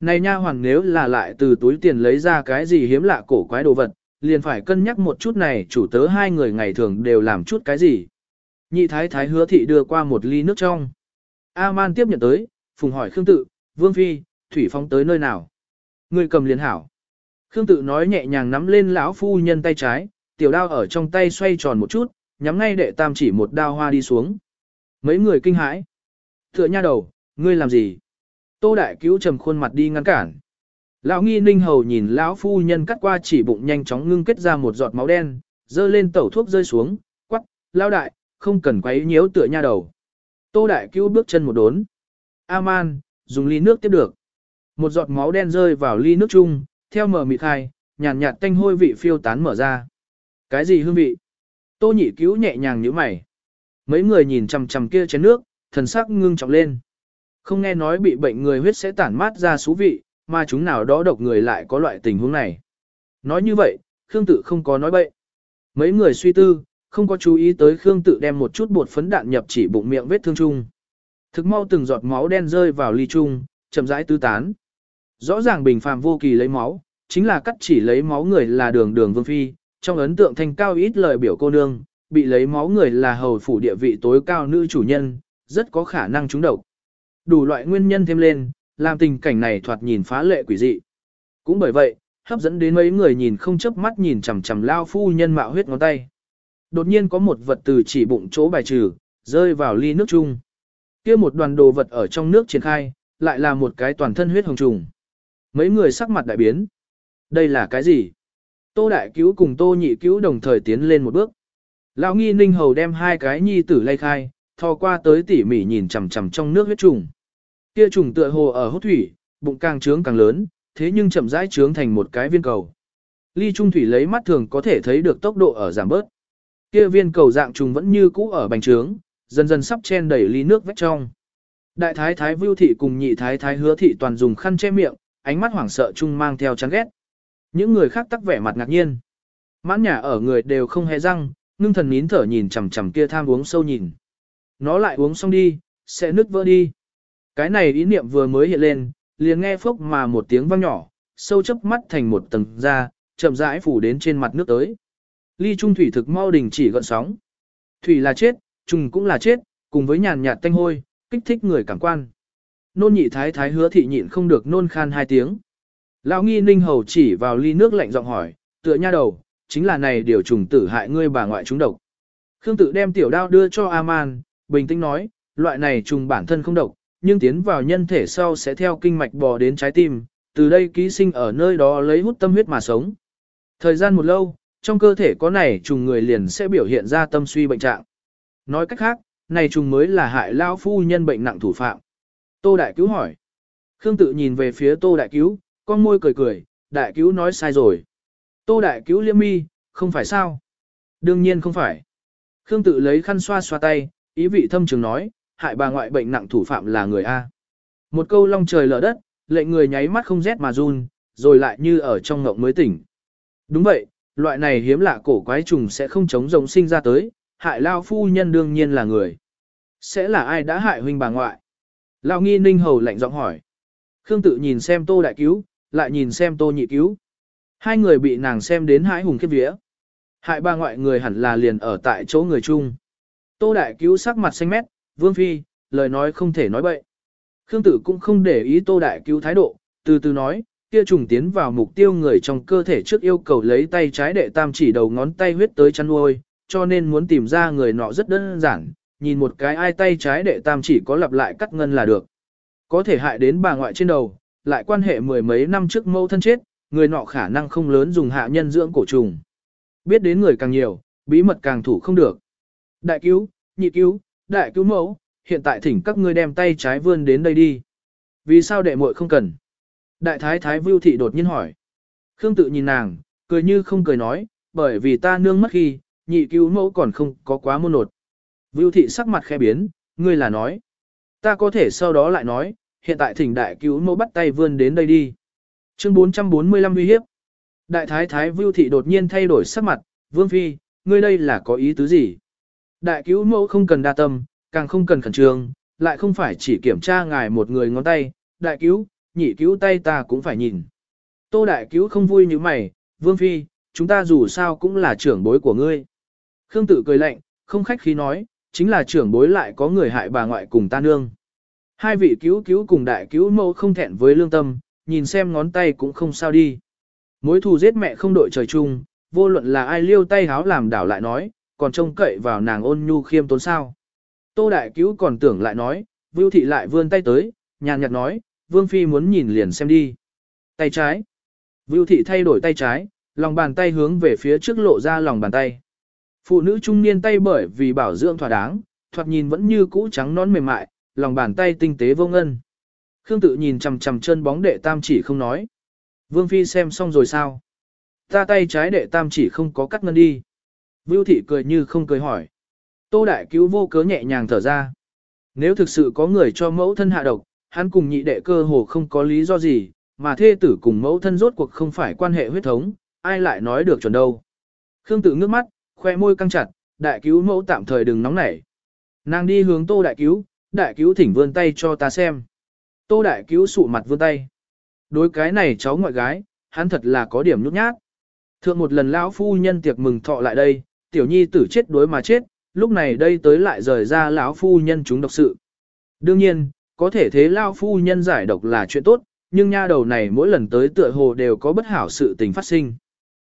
Speaker 1: Này nha hoàng nếu là lại từ túi tiền lấy ra cái gì hiếm lạ cổ quái đồ vật, liền phải cân nhắc một chút này chủ tớ hai người ngày thường đều làm chút cái gì. Nhị thái thái hứa thị đưa qua một ly nước trong. A-man tiếp nhận tới, phùng hỏi Khương tự, Vương Phi, Thủy Phong tới nơi nào? Người cầm liền hảo. Khương tự nói nhẹ nhàng nắm lên lão phu nhân tay trái, tiểu đao ở trong tay xoay tròn một chút, nhắm ngay đệ tam chỉ một đao hoa đi xuống. Mấy người kinh hãi. Thựa nha đầu, ngươi làm gì? Tô đại cứu trầm khuôn mặt đi ngăn cản. Lão nghi ninh hầu nhìn lão phu nhân cắt qua chỉ bụng nhanh chóng ngưng kết ra một giọt máu đen, dơ lên tẩu thuốc rơi xuống, quắc, lão đại, không cần quấy nhiễu tựa nha đầu. Tô đại cứu bước chân một đốn. A-man, dùng ly nước tiếp được. Một giọt máu đen rơi vào ly nước chung, theo mở mịt hai, nhàn nhạt, nhạt tanh hôi vị phiêu tán mở ra. Cái gì hương vị? Tô nhị cứu nhẹ nhàng như mày. Mấy người nhìn chằm chằm kia chén nước, thần sắc ngưng trọng lên. Không nghe nói bị bệnh người huyết sẽ tản mát ra xú vị, mà chúng nào đó độc người lại có loại tình huống này. Nói như vậy, Khương Tự không có nói bậy. Mấy người suy tư, không có chú ý tới Khương Tự đem một chút bột phấn đạn nhập chỉ bụng miệng vết thương chung. Thực mau từng giọt máu đen rơi vào ly chung, chậm rãi tứ tán. Rõ ràng bình phàm vô kỳ lấy máu, chính là cắt chỉ lấy máu người là đường đường vương phi, trong ấn tượng thanh cao ít lời biểu cô nương, bị lấy máu người là hầu phủ địa vị tối cao nữ chủ nhân, rất có khả năng trúng độc. Đủ loại nguyên nhân thêm lên, làm tình cảnh này thoạt nhìn phá lệ quỷ dị. Cũng bởi vậy, hấp dẫn đến mấy người nhìn không chớp mắt nhìn chằm chằm lao phu nhân mạo huyết ngón tay. Đột nhiên có một vật từ chỉ bụng chỗ bài trừ, rơi vào ly nước chung. Kia một đoàn đồ vật ở trong nước triển khai, lại là một cái toàn thân huyết hồng trùng. Mấy người sắc mặt đại biến. Đây là cái gì? Tô đại cứu cùng tô nhị cứu đồng thời tiến lên một bước. Lão nghi ninh hầu đem hai cái nhi tử lay khai, thò qua tới tỉ mỉ nhìn chằm chằm trong nước huyết trùng. Kia trùng tựa hồ ở hốt thủy, bụng càng trướng càng lớn, thế nhưng chậm rãi trướng thành một cái viên cầu. Ly trung thủy lấy mắt thường có thể thấy được tốc độ ở giảm bớt. Kia viên cầu dạng trùng vẫn như cũ ở bành trướng, dần dần sắp chen đẩy ly nước vách trong. Đại thái thái Vưu thị cùng nhị thái thái Hứa thị toàn dùng khăn che miệng, ánh mắt hoảng sợ chung mang theo chán ghét. Những người khác tắc vẻ mặt ngạc nhiên. Mãn nhà ở người đều không hề răng, ngưng thần nín thở nhìn chằm chằm kia tham uống sâu nhìn. Nó lại uống xong đi, sẽ nứt vỡ đi. Cái này ý niệm vừa mới hiện lên, liền nghe phốc mà một tiếng vang nhỏ, sâu chớp mắt thành một tầng da, chậm rãi phủ đến trên mặt nước tới. Ly trung thủy thực mau đình chỉ gợn sóng. Thủy là chết, trùng cũng là chết, cùng với nhàn nhạt tanh hôi, kích thích người cảm quan. Nôn nhị thái thái hứa thị nhịn không được nôn khan hai tiếng. Lão nghi ninh hầu chỉ vào ly nước lạnh giọng hỏi, tựa nha đầu, chính là này điều trùng tử hại ngươi bà ngoại chúng độc. Khương tự đem tiểu đao đưa cho A-man, bình tĩnh nói, loại này trùng bản thân không độc, nhưng tiến vào nhân thể sau sẽ theo kinh mạch bò đến trái tim, từ đây ký sinh ở nơi đó lấy hút tâm huyết mà sống. Thời gian một lâu, trong cơ thể có này trùng người liền sẽ biểu hiện ra tâm suy bệnh trạng. Nói cách khác, này trùng mới là hại lao phu nhân bệnh nặng thủ phạm. Tô Đại Cứu hỏi. Khương tự nhìn về phía Tô Đại Cứu, con môi cười cười, Đại Cứu nói sai rồi. Tô Đại Cứu liêm mi, không phải sao? Đương nhiên không phải. Khương tự lấy khăn xoa xoa tay, ý vị thâm trường nói, hại bà ngoại bệnh nặng thủ phạm là người A. Một câu long trời lở đất, lệnh người nháy mắt không rét mà run, rồi lại như ở trong ngộng mới tỉnh. Đúng vậy, loại này hiếm lạ cổ quái trùng sẽ không chống rồng sinh ra tới, hại lao phu nhân đương nhiên là người. Sẽ là ai đã hại huynh bà ngoại? Lao nghi ninh hầu lạnh giọng hỏi. Khương tự nhìn xem tô đại cứu, lại nhìn xem tô nhị cứu. Hai người bị nàng xem đến hãi hùng khiếp vía. Hại bà ngoại người hẳn là liền ở tại chỗ người chung. Tô đại cứu sắc mặt xanh mét, vương phi, lời nói không thể nói bậy. Khương tử cũng không để ý tô đại cứu thái độ, từ từ nói, kia trùng tiến vào mục tiêu người trong cơ thể trước yêu cầu lấy tay trái đệ tam chỉ đầu ngón tay huyết tới chăn nuôi, cho nên muốn tìm ra người nọ rất đơn giản, nhìn một cái ai tay trái đệ tam chỉ có lặp lại cắt ngân là được. Có thể hại đến bà ngoại trên đầu, lại quan hệ mười mấy năm trước mâu thân chết, người nọ khả năng không lớn dùng hạ nhân dưỡng cổ trùng. Biết đến người càng nhiều, bí mật càng thủ không được. Đại cứu, nhị cứu, đại cứu mẫu, hiện tại thỉnh các ngươi đem tay trái vươn đến đây đi. Vì sao đệ muội không cần? Đại thái thái vưu thị đột nhiên hỏi. Khương tự nhìn nàng, cười như không cười nói, bởi vì ta nương mất khi, nhị cứu mẫu còn không có quá môn nột. Vưu thị sắc mặt khẽ biến, ngươi là nói. Ta có thể sau đó lại nói, hiện tại thỉnh đại cứu mẫu bắt tay vươn đến đây đi. Chương 445 uy hiếp. Đại thái thái Vưu thị đột nhiên thay đổi sắc mặt, Vương Phi, ngươi đây là có ý tứ gì? Đại cứu mẫu không cần đa tâm, càng không cần khẩn trương, lại không phải chỉ kiểm tra ngài một người ngón tay, đại cứu, nhị cứu tay ta cũng phải nhìn. Tô đại cứu không vui như mày, Vương Phi, chúng ta dù sao cũng là trưởng bối của ngươi. Khương tự cười lạnh, không khách khí nói, chính là trưởng bối lại có người hại bà ngoại cùng ta nương. Hai vị cứu cứu cùng đại cứu mẫu không thẹn với lương tâm, nhìn xem ngón tay cũng không sao đi. Mối thù giết mẹ không đội trời chung, vô luận là ai liêu tay háo làm đảo lại nói, còn trông cậy vào nàng ôn nhu khiêm tốn sao. Tô đại cứu còn tưởng lại nói, Vưu thị lại vươn tay tới, nhàn nhạt nói, Vương Phi muốn nhìn liền xem đi. Tay trái. Vưu thị thay đổi tay trái, lòng bàn tay hướng về phía trước lộ ra lòng bàn tay. Phụ nữ trung niên tay bởi vì bảo dưỡng thỏa đáng, thoạt nhìn vẫn như cũ trắng nón mềm mại, lòng bàn tay tinh tế vô ngân. Khương tự nhìn chằm chằm chân bóng đệ tam chỉ không nói. Vương Phi xem xong rồi sao? Ta tay trái đệ tam chỉ không có cắt ngân đi. Vưu thị cười như không cười hỏi. Tô đại cứu vô cớ nhẹ nhàng thở ra. Nếu thực sự có người cho mẫu thân hạ độc, hắn cùng nhị đệ cơ hồ không có lý do gì, mà thê tử cùng mẫu thân rốt cuộc không phải quan hệ huyết thống, ai lại nói được chuẩn đâu. Khương Tử ngước mắt, khoe môi căng chặt, đại cứu mẫu tạm thời đừng nóng nảy. Nàng đi hướng tô đại cứu, đại cứu thỉnh vươn tay cho ta xem. Tô đại cứu sụ mặt vươn tay. Đối cái này cháu ngoại gái, hắn thật là có điểm nhút nhát. Thượng một lần lão phu nhân tiệc mừng thọ lại đây, tiểu nhi tử chết đối mà chết, lúc này đây tới lại rời ra lão phu nhân chúng độc sự. Đương nhiên, có thể thế lão phu nhân giải độc là chuyện tốt, nhưng nha đầu này mỗi lần tới tựa hồ đều có bất hảo sự tình phát sinh.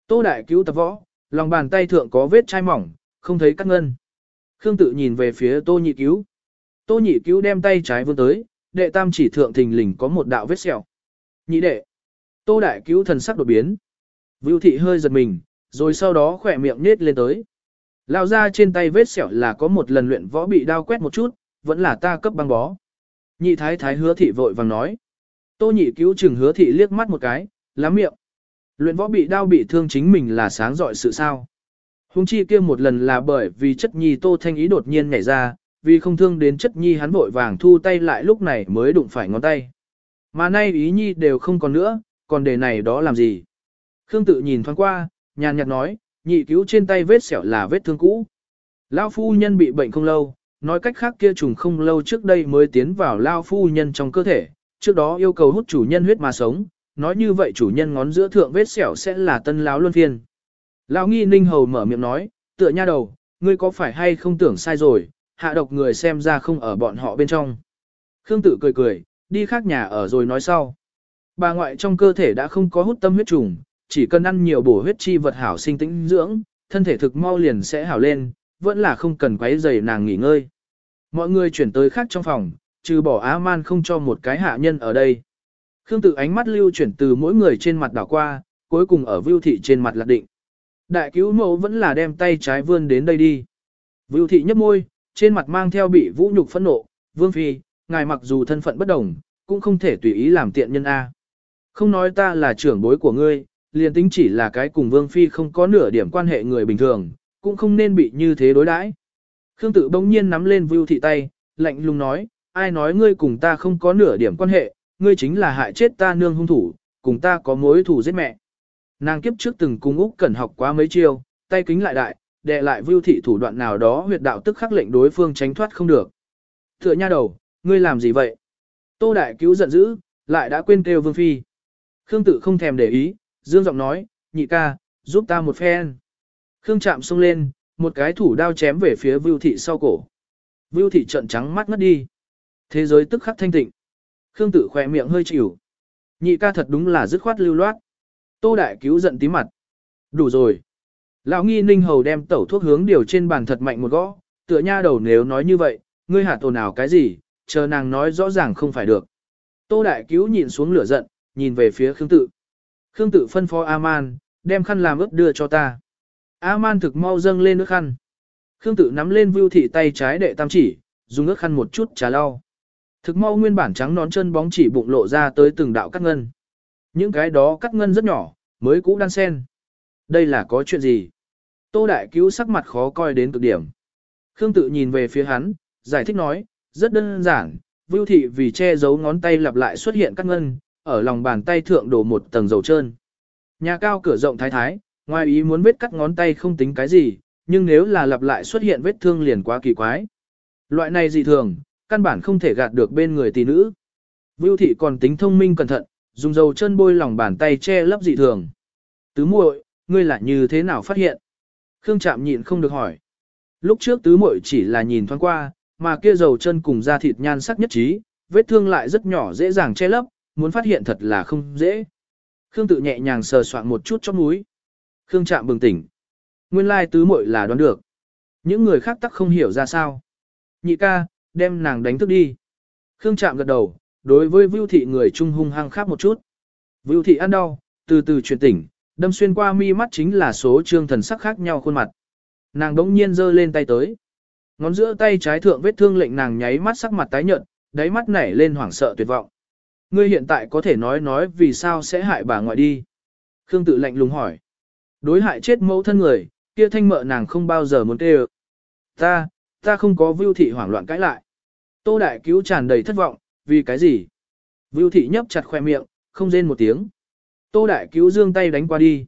Speaker 1: Tô đại cứu tập võ, lòng bàn tay thượng có vết chai mỏng, không thấy cắt ngân. Khương tự nhìn về phía tô nhị cứu. Tô nhị cứu đem tay trái vươn tới, đệ tam chỉ thượng thình lình có một đạo vết sẹo. Nhị đệ. Tô đại cứu thần sắc đột biến. Vưu thị hơi giật mình, rồi sau đó khỏe miệng nết lên tới. Lao ra trên tay vết sẹo là có một lần luyện võ bị đao quét một chút, vẫn là ta cấp băng bó. Nhị thái thái hứa thị vội vàng nói. Tô nhị cứu chừng hứa thị liếc mắt một cái, lắm miệng. Luyện võ bị đao bị thương chính mình là sáng dọi sự sao. Hùng chi kia một lần là bởi vì chất nhi tô thanh ý đột nhiên nhảy ra, vì không thương đến chất nhi hắn vội vàng thu tay lại lúc này mới đụng phải ngón tay. Mà nay ý nhi đều không còn nữa, còn đề này đó làm gì? Khương tự nhìn thoáng qua, nhàn nhạt nói, nhị cứu trên tay vết sẹo là vết thương cũ. Lao phu nhân bị bệnh không lâu, nói cách khác kia trùng không lâu trước đây mới tiến vào Lao phu nhân trong cơ thể, trước đó yêu cầu hút chủ nhân huyết mà sống, nói như vậy chủ nhân ngón giữa thượng vết sẹo sẽ là tân lão luân phiên. Lão nghi ninh hầu mở miệng nói, tựa nha đầu, ngươi có phải hay không tưởng sai rồi, hạ độc người xem ra không ở bọn họ bên trong. Khương tự cười cười, đi khác nhà ở rồi nói sau. Bà ngoại trong cơ thể đã không có hút tâm huyết trùng, chỉ cần ăn nhiều bổ huyết chi vật hảo sinh tĩnh dưỡng, thân thể thực mau liền sẽ hảo lên, vẫn là không cần quấy rầy nàng nghỉ ngơi. Mọi người chuyển tới khác trong phòng, trừ bỏ Á Man không cho một cái hạ nhân ở đây. Khương tự ánh mắt lưu chuyển từ mỗi người trên mặt đảo qua, cuối cùng ở Vưu Thị trên mặt lạc định. Đại cứu mẫu vẫn là đem tay trái vươn đến đây đi. Vưu Thị nhấp môi, trên mặt mang theo bị vũ nhục phẫn nộ, Vương Phi, ngài mặc dù thân phận bất đồng, cũng không thể tùy ý làm tiện nhân A. Không nói ta là trưởng bối của ngươi, liền tính chỉ là cái cùng Vương Phi không có nửa điểm quan hệ người bình thường, cũng không nên bị như thế đối đãi. Khương tự bỗng nhiên nắm lên Vưu Thị tay, lạnh lùng nói, ai nói ngươi cùng ta không có nửa điểm quan hệ, ngươi chính là hại chết ta nương hung thủ, cùng ta có mối thù giết mẹ. Nàng kiếp trước từng cung Úc Cẩn học quá mấy chiêu, tay kính lại đại, đệ lại Vưu thị thủ đoạn nào đó huyệt đạo tức khắc lệnh đối phương tránh thoát không được. Thựa nha đầu, ngươi làm gì vậy? Tô Đại Cứu giận dữ, lại đã quên kêu Vương phi. Khương Tự không thèm để ý, dương giọng nói, "Nhị ca, giúp ta một phen." Khương Trạm xông lên, một cái thủ đao chém về phía Vưu thị sau cổ. Vưu thị trợn trắng mắt ngất đi. Thế giới tức khắc thanh tịnh. Khương Tự khỏe miệng hơi chịu. Nhị ca thật đúng là dứt khoát lưu loát. Tô Đại Cứu giận tí mặt. Đủ rồi. Lão nghi ninh hầu đem tẩu thuốc hướng điều trên bàn thật mạnh một gõ, tựa nha đầu nếu nói như vậy, ngươi hạ tổ nào cái gì, chờ nàng nói rõ ràng không phải được. Tô Đại Cứu nhìn xuống lửa giận, nhìn về phía Khương Tự. Khương Tự phân phó A-man, đem khăn làm ướp đưa cho ta. A-man thực mau dâng lên nước khăn. Khương Tự nắm lên vưu thị tay trái đệ tam chỉ, dùng nước khăn một chút trà lau. Thực mau nguyên bản trắng nón chân bóng chỉ bụng lộ ra tới từng đạo cắt ngân. Những cái đó cắt ngân rất nhỏ, mới cũ đan sen. Đây là có chuyện gì? Tô Đại Cứu sắc mặt khó coi đến cực điểm. Khương tự nhìn về phía hắn, giải thích nói, rất đơn giản, Vưu thị vì che giấu ngón tay lặp lại xuất hiện cắt ngân, ở lòng bàn tay thượng đổ một tầng dầu trơn. Nhà cao cửa rộng thái thái, ngoài ý muốn vết cắt ngón tay không tính cái gì, nhưng nếu là lặp lại xuất hiện vết thương liền quá kỳ quái. Loại này dị thường, căn bản không thể gạt được bên người tỷ nữ. Vưu thị còn tính thông minh cẩn thận, dùng dầu chân bôi lòng bàn tay che lấp dị thường. Tứ muội, ngươi là như thế nào phát hiện? Khương Trạm nhịn không được hỏi. Lúc trước tứ muội chỉ là nhìn thoáng qua, mà kia dầu chân cùng da thịt nhan sắc nhất trí, vết thương lại rất nhỏ dễ dàng che lấp, muốn phát hiện thật là không dễ. Khương tự nhẹ nhàng sờ soạn một chút trong mũi, Khương Trạm bừng tỉnh. Nguyên lai tứ muội là đoán được. Những người khác tắc không hiểu ra sao. Nhị ca, đem nàng đánh thức đi. Khương Trạm gật đầu, đối với Vưu Thị người trung hung hăng khác một chút. Vưu Thị ăn đau, từ từ chuyển tỉnh, đâm xuyên qua mi mắt chính là số trương thần sắc khác nhau khuôn mặt. Nàng đống nhiên giơ lên tay tới. Ngón giữa tay trái thượng vết thương lệnh nàng nháy mắt sắc mặt tái nhợt, đáy mắt nảy lên hoảng sợ tuyệt vọng. Ngươi hiện tại có thể nói nói vì sao sẽ hại bà ngoại đi. Khương tự lạnh lùng hỏi. Đối hại chết mẫu thân người, kia thanh mợ nàng không bao giờ muốn tê Ta, ta không có vưu thị hoảng loạn cãi lại. Tô đại cứu tràn đầy thất vọng, vì cái gì? Vưu thị nhấp chặt khoe miệng, không rên một tiếng. Tô đại cứu dương tay đánh qua đi.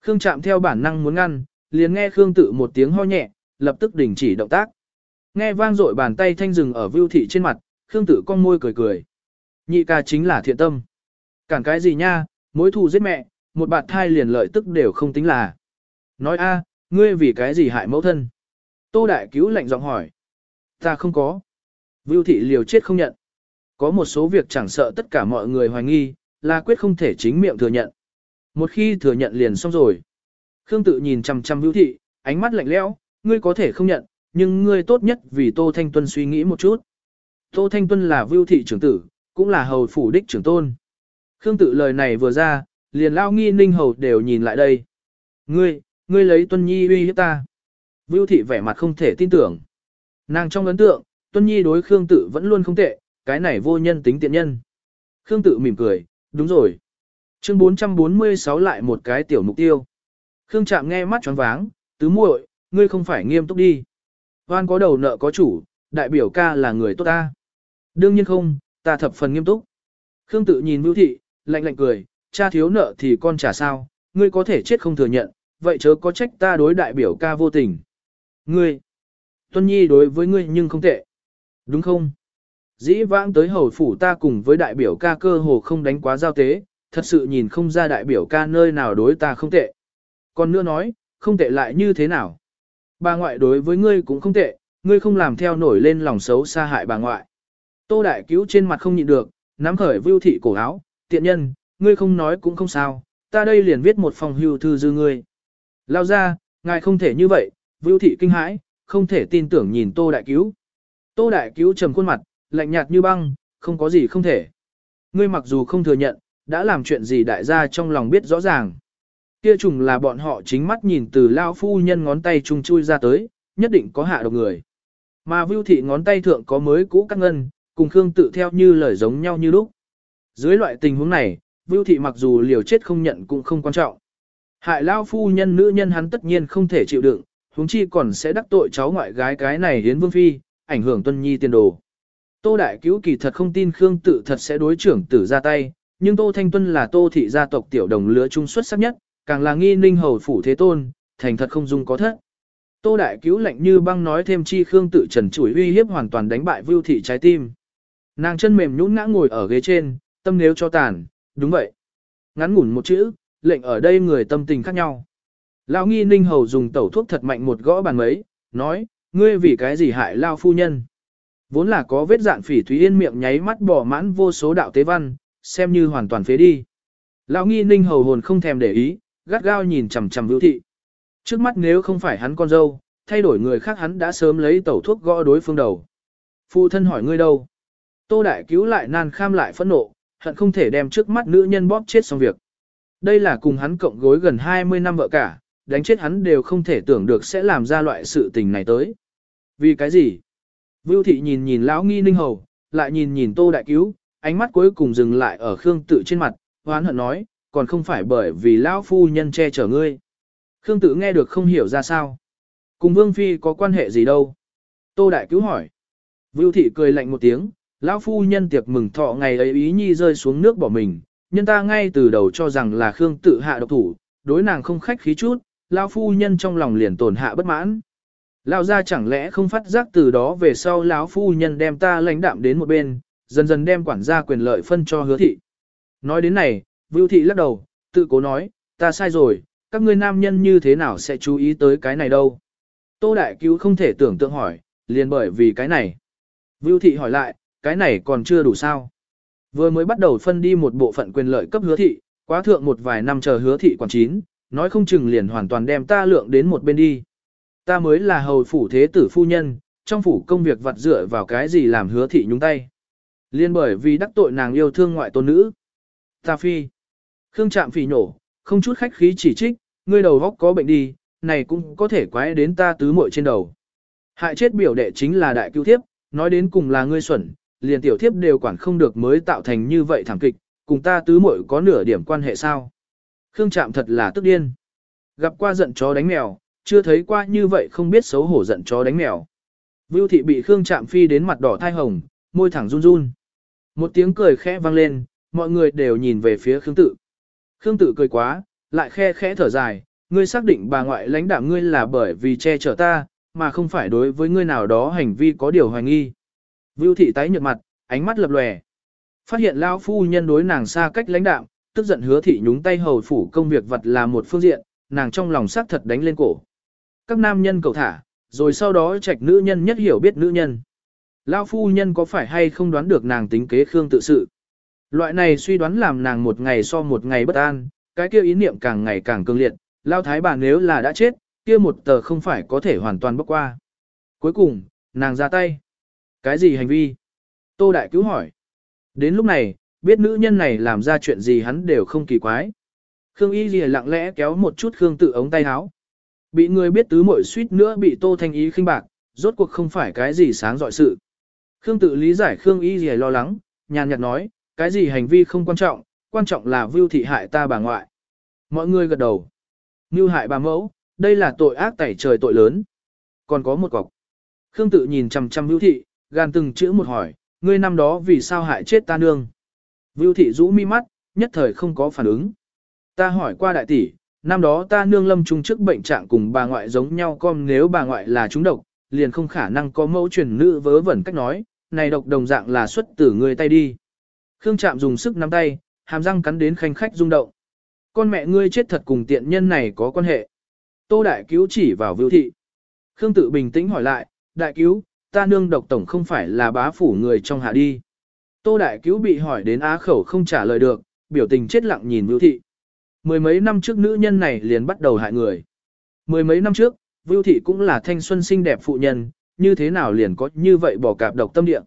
Speaker 1: Khương chạm theo bản năng muốn ngăn, liền nghe Khương tự một tiếng ho nhẹ, lập tức đình chỉ động tác. Nghe vang dội bàn tay thanh rừng ở Vưu thị trên mặt, Khương tự con môi cười cười. Nhị ca chính là thiện tâm. Cản cái gì nha, mối thù giết mẹ, một bạt thai liền lợi tức đều không tính là. Nói a, ngươi vì cái gì hại mẫu thân? Tô đại cứu lạnh giọng hỏi. Ta không có. Vưu thị liều chết không nhận. Có một số việc chẳng sợ tất cả mọi người hoài nghi, là quyết không thể chính miệng thừa nhận. Một khi thừa nhận liền xong rồi. Khương tự nhìn chằm chằm Vưu thị, ánh mắt lạnh lẽo, ngươi có thể không nhận, nhưng ngươi tốt nhất vì Tô Thanh Tuân suy nghĩ một chút. Tô Thanh Tuân là Vưu thị trưởng tử, cũng là hầu phủ đích trưởng tôn. Khương tự lời này vừa ra, liền lao nghi ninh hầu đều nhìn lại đây. Ngươi, ngươi lấy Tuân Nhi uy hiếp ta. Vưu thị vẻ mặt không thể tin tưởng. Nàng trong ấn tượng, Tuân Nhi đối Khương tự vẫn luôn không tệ, cái này vô nhân tính tiện nhân. Khương tự mỉm cười, đúng rồi. Chương 446 lại một cái tiểu mục tiêu. Khương Trạm nghe mắt choáng váng, tứ muội, ngươi không phải nghiêm túc đi. Hoan có đầu nợ có chủ, đại biểu ca là người tốt ta. Đương nhiên không, ta thập phần nghiêm túc. Khương tự nhìn Vưu thị, lạnh lạnh cười, cha thiếu nợ thì con trả sao, ngươi có thể chết không thừa nhận, vậy chớ có trách ta đối đại biểu ca vô tình. Ngươi, Tuân Nhi đối với ngươi nhưng không tệ. Đúng không? Dĩ vãng tới hầu phủ ta cùng với đại biểu ca cơ hồ không đánh quá giao tế, thật sự nhìn không ra đại biểu ca nơi nào đối ta không tệ. Còn nữa nói, không tệ lại như thế nào? Bà ngoại đối với ngươi cũng không tệ, ngươi không làm theo nổi lên lòng xấu xa hại bà ngoại. Tô đại cứu trên mặt không nhịn được, nắm khởi vưu thị cổ áo, tiện nhân, ngươi không nói cũng không sao, ta đây liền viết một phòng hưu thư dư ngươi. Lao ra, ngài không thể như vậy, vưu thị kinh hãi, không thể tin tưởng nhìn tô đại cứu. Tô đại cứu trầm khuôn mặt, lạnh nhạt như băng, không có gì không thể. Ngươi mặc dù không thừa nhận, đã làm chuyện gì đại gia trong lòng biết rõ ràng. Kia trùng là bọn họ chính mắt nhìn từ lao phu nhân ngón tay trùng chui ra tới, nhất định có hạ độc người. Mà vưu thị ngón tay thượng có mới cũ cắt ngân, cùng Khương tự theo như lời giống nhau như lúc. Dưới loại tình huống này, vưu thị mặc dù liều chết không nhận cũng không quan trọng. Hại lao phu nhân nữ nhân hắn tất nhiên không thể chịu đựng, huống chi còn sẽ đắc tội cháu ngoại gái cái này hiến vương phi, ảnh hưởng tuân nhi tiền đồ. Tô Đại Cứu kỳ thật không tin Khương tự thật sẽ đối trưởng tử ra tay, nhưng Tô Thanh Tuân là Tô thị gia tộc tiểu đồng lứa trung xuất sắc nhất, càng là nghi ninh hầu phủ thế tôn, thành thật không dung có thất. Tô Đại Cứu lạnh như băng nói thêm chi Khương tự trần chủi uy hiếp hoàn toàn đánh bại Vưu thị trái tim. Nàng chân mềm nhũn ngã ngồi ở ghế trên, tâm nếu cho tàn, đúng vậy. Ngắn ngủn một chữ, lệnh ở đây người tâm tình khác nhau. Lão nghi ninh hầu dùng tẩu thuốc thật mạnh một gõ bàn mấy, nói, ngươi vì cái gì hại lao phu nhân. Vốn là có vết dạn phỉ Thúy Yên miệng nháy mắt bỏ mãn vô số đạo tế văn, xem như hoàn toàn phế đi. Lão nghi ninh hầu hồn không thèm để ý, gắt gao nhìn chằm chằm vưu thị. Trước mắt nếu không phải hắn con dâu, thay đổi người khác hắn đã sớm lấy tẩu thuốc gõ đối phương đầu. Phụ thân hỏi ngươi đâu? Tô Đại cứu lại nan kham lại phẫn nộ, hận không thể đem trước mắt nữ nhân bóp chết xong việc. Đây là cùng hắn cộng gối gần 20 năm vợ cả, đánh chết hắn đều không thể tưởng được sẽ làm ra loại sự tình này tới. Vì cái gì? Vưu thị nhìn nhìn lão nghi ninh hầu, lại nhìn nhìn tô đại cứu, ánh mắt cuối cùng dừng lại ở Khương tự trên mặt, hoán hận nói, còn không phải bởi vì lão phu nhân che chở ngươi. Khương tự nghe được không hiểu ra sao. Cùng vương phi có quan hệ gì đâu? Tô đại cứu hỏi. Vưu thị cười lạnh một tiếng, lão phu nhân tiệc mừng thọ ngày ấy ý nhi rơi xuống nước bỏ mình, nhân ta ngay từ đầu cho rằng là Khương tự hạ độc thủ, đối nàng không khách khí chút, lão phu nhân trong lòng liền tổn hạ bất mãn. Lão gia chẳng lẽ không phát giác từ đó về sau lão phu nhân đem ta lãnh đạm đến một bên, dần dần đem quản gia quyền lợi phân cho hứa thị. Nói đến này, Vưu thị lắc đầu, tự cố nói, ta sai rồi, các ngươi nam nhân như thế nào sẽ chú ý tới cái này đâu. Tô Đại Cứu không thể tưởng tượng hỏi, liền bởi vì cái này. Vưu thị hỏi lại, cái này còn chưa đủ sao. Vừa mới bắt đầu phân đi một bộ phận quyền lợi cấp hứa thị, quá thượng một vài năm chờ hứa thị quản chín, nói không chừng liền hoàn toàn đem ta lượng đến một bên đi. Ta mới là hầu phủ thế tử phu nhân, trong phủ công việc vặt dựa vào cái gì làm hứa thị nhúng tay. Liên bởi vì đắc tội nàng yêu thương ngoại tôn nữ. Ta phi. Khương chạm phỉ nổ, không chút khách khí chỉ trích, ngươi đầu góc có bệnh đi, này cũng có thể quái đến ta tứ muội trên đầu. Hại chết biểu đệ chính là đại cứu thiếp, nói đến cùng là ngươi xuẩn, liền tiểu thiếp đều quản không được mới tạo thành như vậy thảm kịch, cùng ta tứ muội có nửa điểm quan hệ sao. Khương Trạm thật là tức điên. Gặp qua giận chó đánh mèo, chưa thấy qua như vậy không biết xấu hổ giận chó đánh mèo. Vưu thị bị Khương Trạm phi đến mặt đỏ thai hồng, môi thẳng run run. Một tiếng cười khẽ vang lên, mọi người đều nhìn về phía Khương tự. Khương tự cười quá, lại khe khẽ thở dài, ngươi xác định bà ngoại lãnh đạm ngươi là bởi vì che chở ta, mà không phải đối với ngươi nào đó hành vi có điều hoài nghi. Vưu thị tái nhợt mặt, ánh mắt lập lòe. Phát hiện lão phu nhân đối nàng xa cách lãnh đạm, tức giận hứa thị nhúng tay hầu phủ công việc vật là một phương diện, nàng trong lòng xác thật đánh lên cổ. Các nam nhân cầu thả, rồi sau đó trạch nữ nhân nhất hiểu biết nữ nhân. Lão phu nhân có phải hay không đoán được nàng tính kế Khương tự sự. Loại này suy đoán làm nàng một ngày so một ngày bất an, cái kia ý niệm càng ngày càng cương liệt, Lão thái bà nếu là đã chết, kia một tờ không phải có thể hoàn toàn bốc qua. Cuối cùng, nàng ra tay. Cái gì hành vi? Tô Đại Cứu hỏi. Đến lúc này, biết nữ nhân này làm ra chuyện gì hắn đều không kỳ quái. Khương Y Ghi lặng lẽ kéo một chút Khương tự ống tay áo. Bị người biết tứ muội suýt nữa bị Tô Thanh Ý khinh bạc, rốt cuộc không phải cái gì sáng dọi sự. Khương tự lý giải Khương Y Ghi lo lắng, nhàn nhạt nói, cái gì hành vi không quan trọng, quan trọng là vưu thị hại ta bà ngoại. Mọi người gật đầu. Mưu hại bà mẫu, đây là tội ác tẩy trời tội lớn. Còn có một cọc. Khương tự nhìn chằm chằm vưu thị, gan từng chữ một hỏi, ngươi năm đó vì sao hại chết ta nương. Vưu thị rũ mi mắt, nhất thời không có phản ứng. Ta hỏi qua đại tỷ, năm đó ta nương lâm trung trước bệnh trạng cùng bà ngoại giống nhau con nếu bà ngoại là trúng độc, liền không khả năng có mẫu truyền nữ vớ vẩn cách nói, này độc đồng dạng là xuất từ người tay đi. Khương Trạm dùng sức nắm tay, hàm răng cắn đến khanh khách rung động. Con mẹ ngươi chết thật cùng tiện nhân này có quan hệ. Tô Đại Cứu chỉ vào Vưu Thị. Khương tự bình tĩnh hỏi lại, Đại Cứu, ta nương độc tổng không phải là bá phủ người trong hạ đi. Tô Đại Cứu bị hỏi đến á khẩu không trả lời được, biểu tình chết lặng nhìn Vưu Thị. Mười mấy năm trước nữ nhân này liền bắt đầu hại người. Mười mấy năm trước, Vưu Thị cũng là thanh xuân xinh đẹp phụ nhân, như thế nào liền có như vậy bỏ cạp độc tâm địa.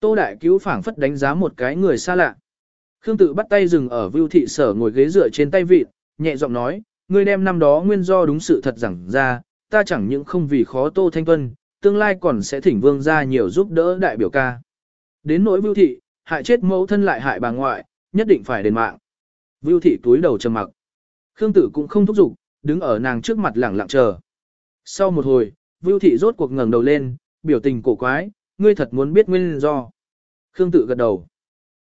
Speaker 1: Tô Đại Cứu phảng phất đánh giá một cái người xa lạ. Khương tự bắt tay dừng ở Vưu Thị sở ngồi ghế dựa trên tay vịt, nhẹ giọng nói, ngươi đem năm đó nguyên do đúng sự thật rằng ra, ta chẳng những không vì khó Tô Thanh Tuân, tương lai còn sẽ thỉnh vương ra nhiều giúp đỡ đại biểu ca. Đến nỗi Vưu Thị, hại chết mẫu thân lại hại bà ngoại, nhất định phải đền mạng. Vưu Thị túi đầu trầm mặc. Khương Tử cũng không thúc giục, đứng ở nàng trước mặt lẳng lặng chờ. Sau một hồi, Vưu Thị rốt cuộc ngẩng đầu lên, biểu tình cổ quái, ngươi thật muốn biết nguyên do. Khương Tử gật đầu.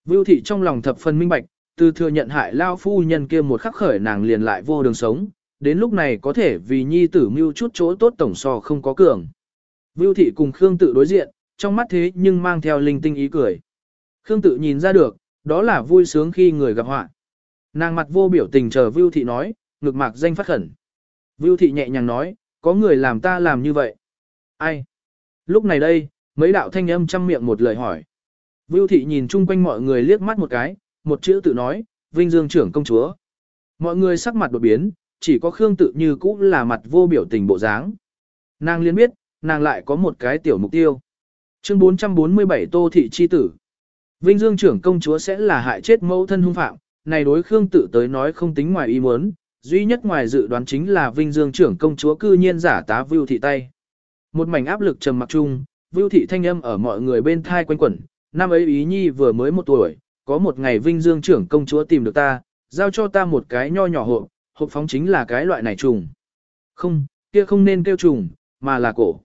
Speaker 1: Vưu Thị trong lòng thập phần minh bạch, từ thừa nhận hại lao phu nhân kia một khắc khởi nàng liền lại vô đường sống, đến lúc này có thể vì nhi tử mưu chút chỗ tốt tổng so không có cường. Vưu Thị cùng Khương Tự đối diện, trong mắt thế nhưng mang theo linh tinh ý cười. Khương Tự nhìn ra được, đó là vui sướng khi người gặp họa. Nàng mặt vô biểu tình chờ Vưu Thị nói, ngực mạc danh phát khẩn. Vưu Thị nhẹ nhàng nói, có người làm ta làm như vậy. Ai? Lúc này đây, mấy đạo thanh âm chăm miệng một lời hỏi. Vưu Thị nhìn chung quanh mọi người liếc mắt một cái, một chữ tự nói, Vinh Dương trưởng công chúa. Mọi người sắc mặt đột biến, chỉ có Khương tự như cũ là mặt vô biểu tình bộ dáng. Nàng liên biết, nàng lại có một cái tiểu mục tiêu. Chương 447 Tô Thị Chi Tử Vinh Dương trưởng công chúa sẽ là hại chết mẫu thân hung phạm, này đối Khương tự tới nói không tính ngoài ý muốn, duy nhất ngoài dự đoán chính là Vinh Dương trưởng công chúa cư nhiên giả tá Vưu Thị tay. Một mảnh áp lực trầm mặc chung, Vưu Thị thanh âm ở mọi người bên thai quanh quẩn, năm ấy ý nhi vừa mới một tuổi, có một ngày Vinh Dương trưởng công chúa tìm được ta, giao cho ta một cái nho nhỏ hộp, hộp phóng chính là cái loại này trùng. Không, kia không nên kêu trùng, mà là cổ.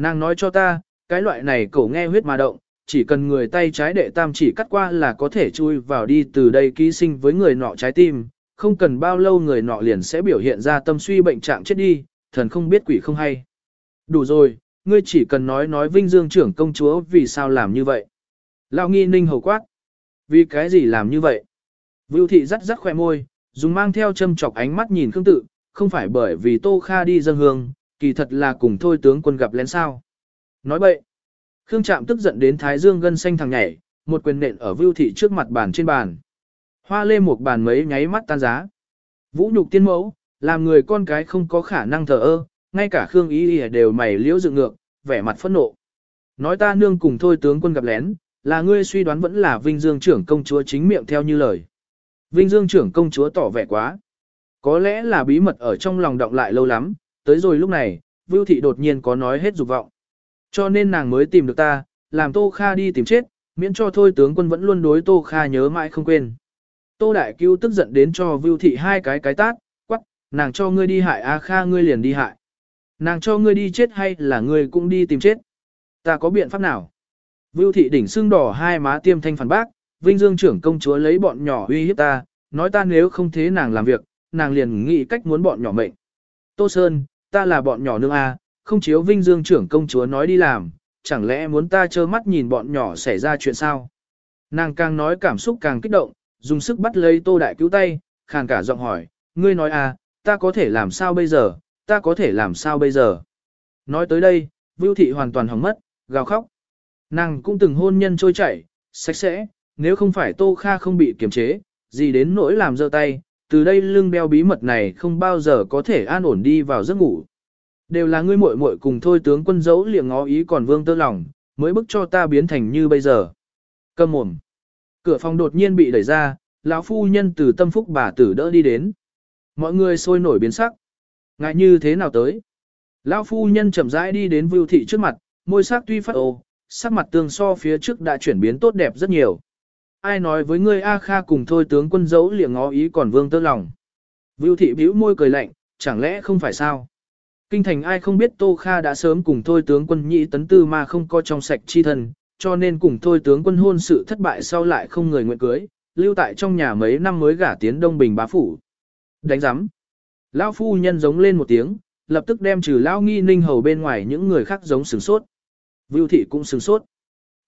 Speaker 1: Nàng nói cho ta, cái loại này cổ nghe huyết mà động, chỉ cần người tay trái đệ tam chỉ cắt qua là có thể chui vào đi từ đây ký sinh với người nọ trái tim, không cần bao lâu người nọ liền sẽ biểu hiện ra tâm suy bệnh trạng chết đi, thần không biết quỷ không hay. Đủ rồi, ngươi chỉ cần nói nói Vinh Dương trưởng công chúa vì sao làm như vậy. Lão nghi ninh hầu quát. Vì cái gì làm như vậy? Vưu thị rắc rắc khoe môi, dùng mang theo châm chọc ánh mắt nhìn Khương Tự, không phải bởi vì Tô Kha đi dân hương, kỳ thật là cùng thôi tướng quân gặp lén sao. Nói bậy. Khương Trạm tức giận đến Thái Dương gân xanh thằng nhảy, một quyền nện ở Vưu thị trước mặt bàn trên bàn. Hoa lê một bàn mấy nháy mắt tan giá. Vũ nhục tiên mẫu, làm người con cái không có khả năng thờ ơ, ngay cả Khương Ý Ý đều mày liễu dựng ngược, vẻ mặt phẫn nộ. Nói ta nương cùng thôi tướng quân gặp lén, là ngươi suy đoán vẫn là Vinh Dương trưởng công chúa chính miệng theo như lời. Vinh Dương trưởng công chúa tỏ vẻ quá. Có lẽ là bí mật ở trong lòng động lại lâu lắm, tới rồi lúc này, Vưu Thị đột nhiên có nói hết dục vọng. Cho nên nàng mới tìm được ta, làm Tô Kha đi tìm chết, miễn cho thôi tướng quân vẫn luôn đối Tô Kha nhớ mãi không quên. Tô Đại Cứu tức giận đến cho Vưu Thị hai cái cái tát, quắc, nàng cho ngươi đi hại A Kha ngươi liền đi hại. Nàng cho ngươi đi chết hay là ngươi cũng đi tìm chết. Ta có biện pháp nào? Vưu thị đỉnh xương đỏ hai má tiêm thanh phản bác, Vinh Dương trưởng công chúa lấy bọn nhỏ uy hiếp ta, nói ta nếu không thế nàng làm việc, nàng liền nghĩ cách muốn bọn nhỏ mệnh. Tô Sơn, ta là bọn nhỏ nương A, không chiếu Vinh Dương trưởng công chúa nói đi làm, chẳng lẽ muốn ta trơ mắt nhìn bọn nhỏ xảy ra chuyện sao? Nàng càng nói cảm xúc càng kích động, dùng sức bắt lấy tô đại cứu tay, khàn cả giọng hỏi, ngươi nói à, ta có thể làm sao bây giờ, ta có thể làm sao bây giờ? Nói tới đây, Vưu thị hoàn toàn hỏng mất, gào khóc. Nàng cũng từng hôn nhân trôi chảy, sạch sẽ, nếu không phải Tô Kha không bị kiềm chế, gì đến nỗi làm dơ tay, từ đây lưng beo bí mật này không bao giờ có thể an ổn đi vào giấc ngủ. Đều là ngươi muội muội cùng thôi tướng quân giấu liệng ngó ý còn vương tơ lòng, mới bức cho ta biến thành như bây giờ. Cầm mồm. Cửa phòng đột nhiên bị đẩy ra, lão phu nhân từ tâm phúc bà tử đỡ đi đến. Mọi người sôi nổi biến sắc. Ngại như thế nào tới? Lão phu nhân chậm rãi đi đến Vưu thị trước mặt, môi sắc tuy phát ồ, sắc mặt tương so phía trước đã chuyển biến tốt đẹp rất nhiều. Ai nói với ngươi A Kha cùng thôi tướng quân dấu liệng ngó ý còn vương tơ lòng. Vưu thị bĩu môi cười lạnh, chẳng lẽ không phải sao? Kinh thành ai không biết Tô Kha đã sớm cùng thôi tướng quân nhị tấn tư mà không có trong sạch chi thân, cho nên cùng thôi tướng quân hôn sự thất bại sau lại không người nguyện cưới, lưu tại trong nhà mấy năm mới gả tiến Đông Bình bá phủ. Đánh giám. Lão phu nhân giống lên một tiếng, lập tức đem trừ lão nghi ninh hầu bên ngoài những người khác giống sừng sốt. Vưu thị cũng sừng sốt.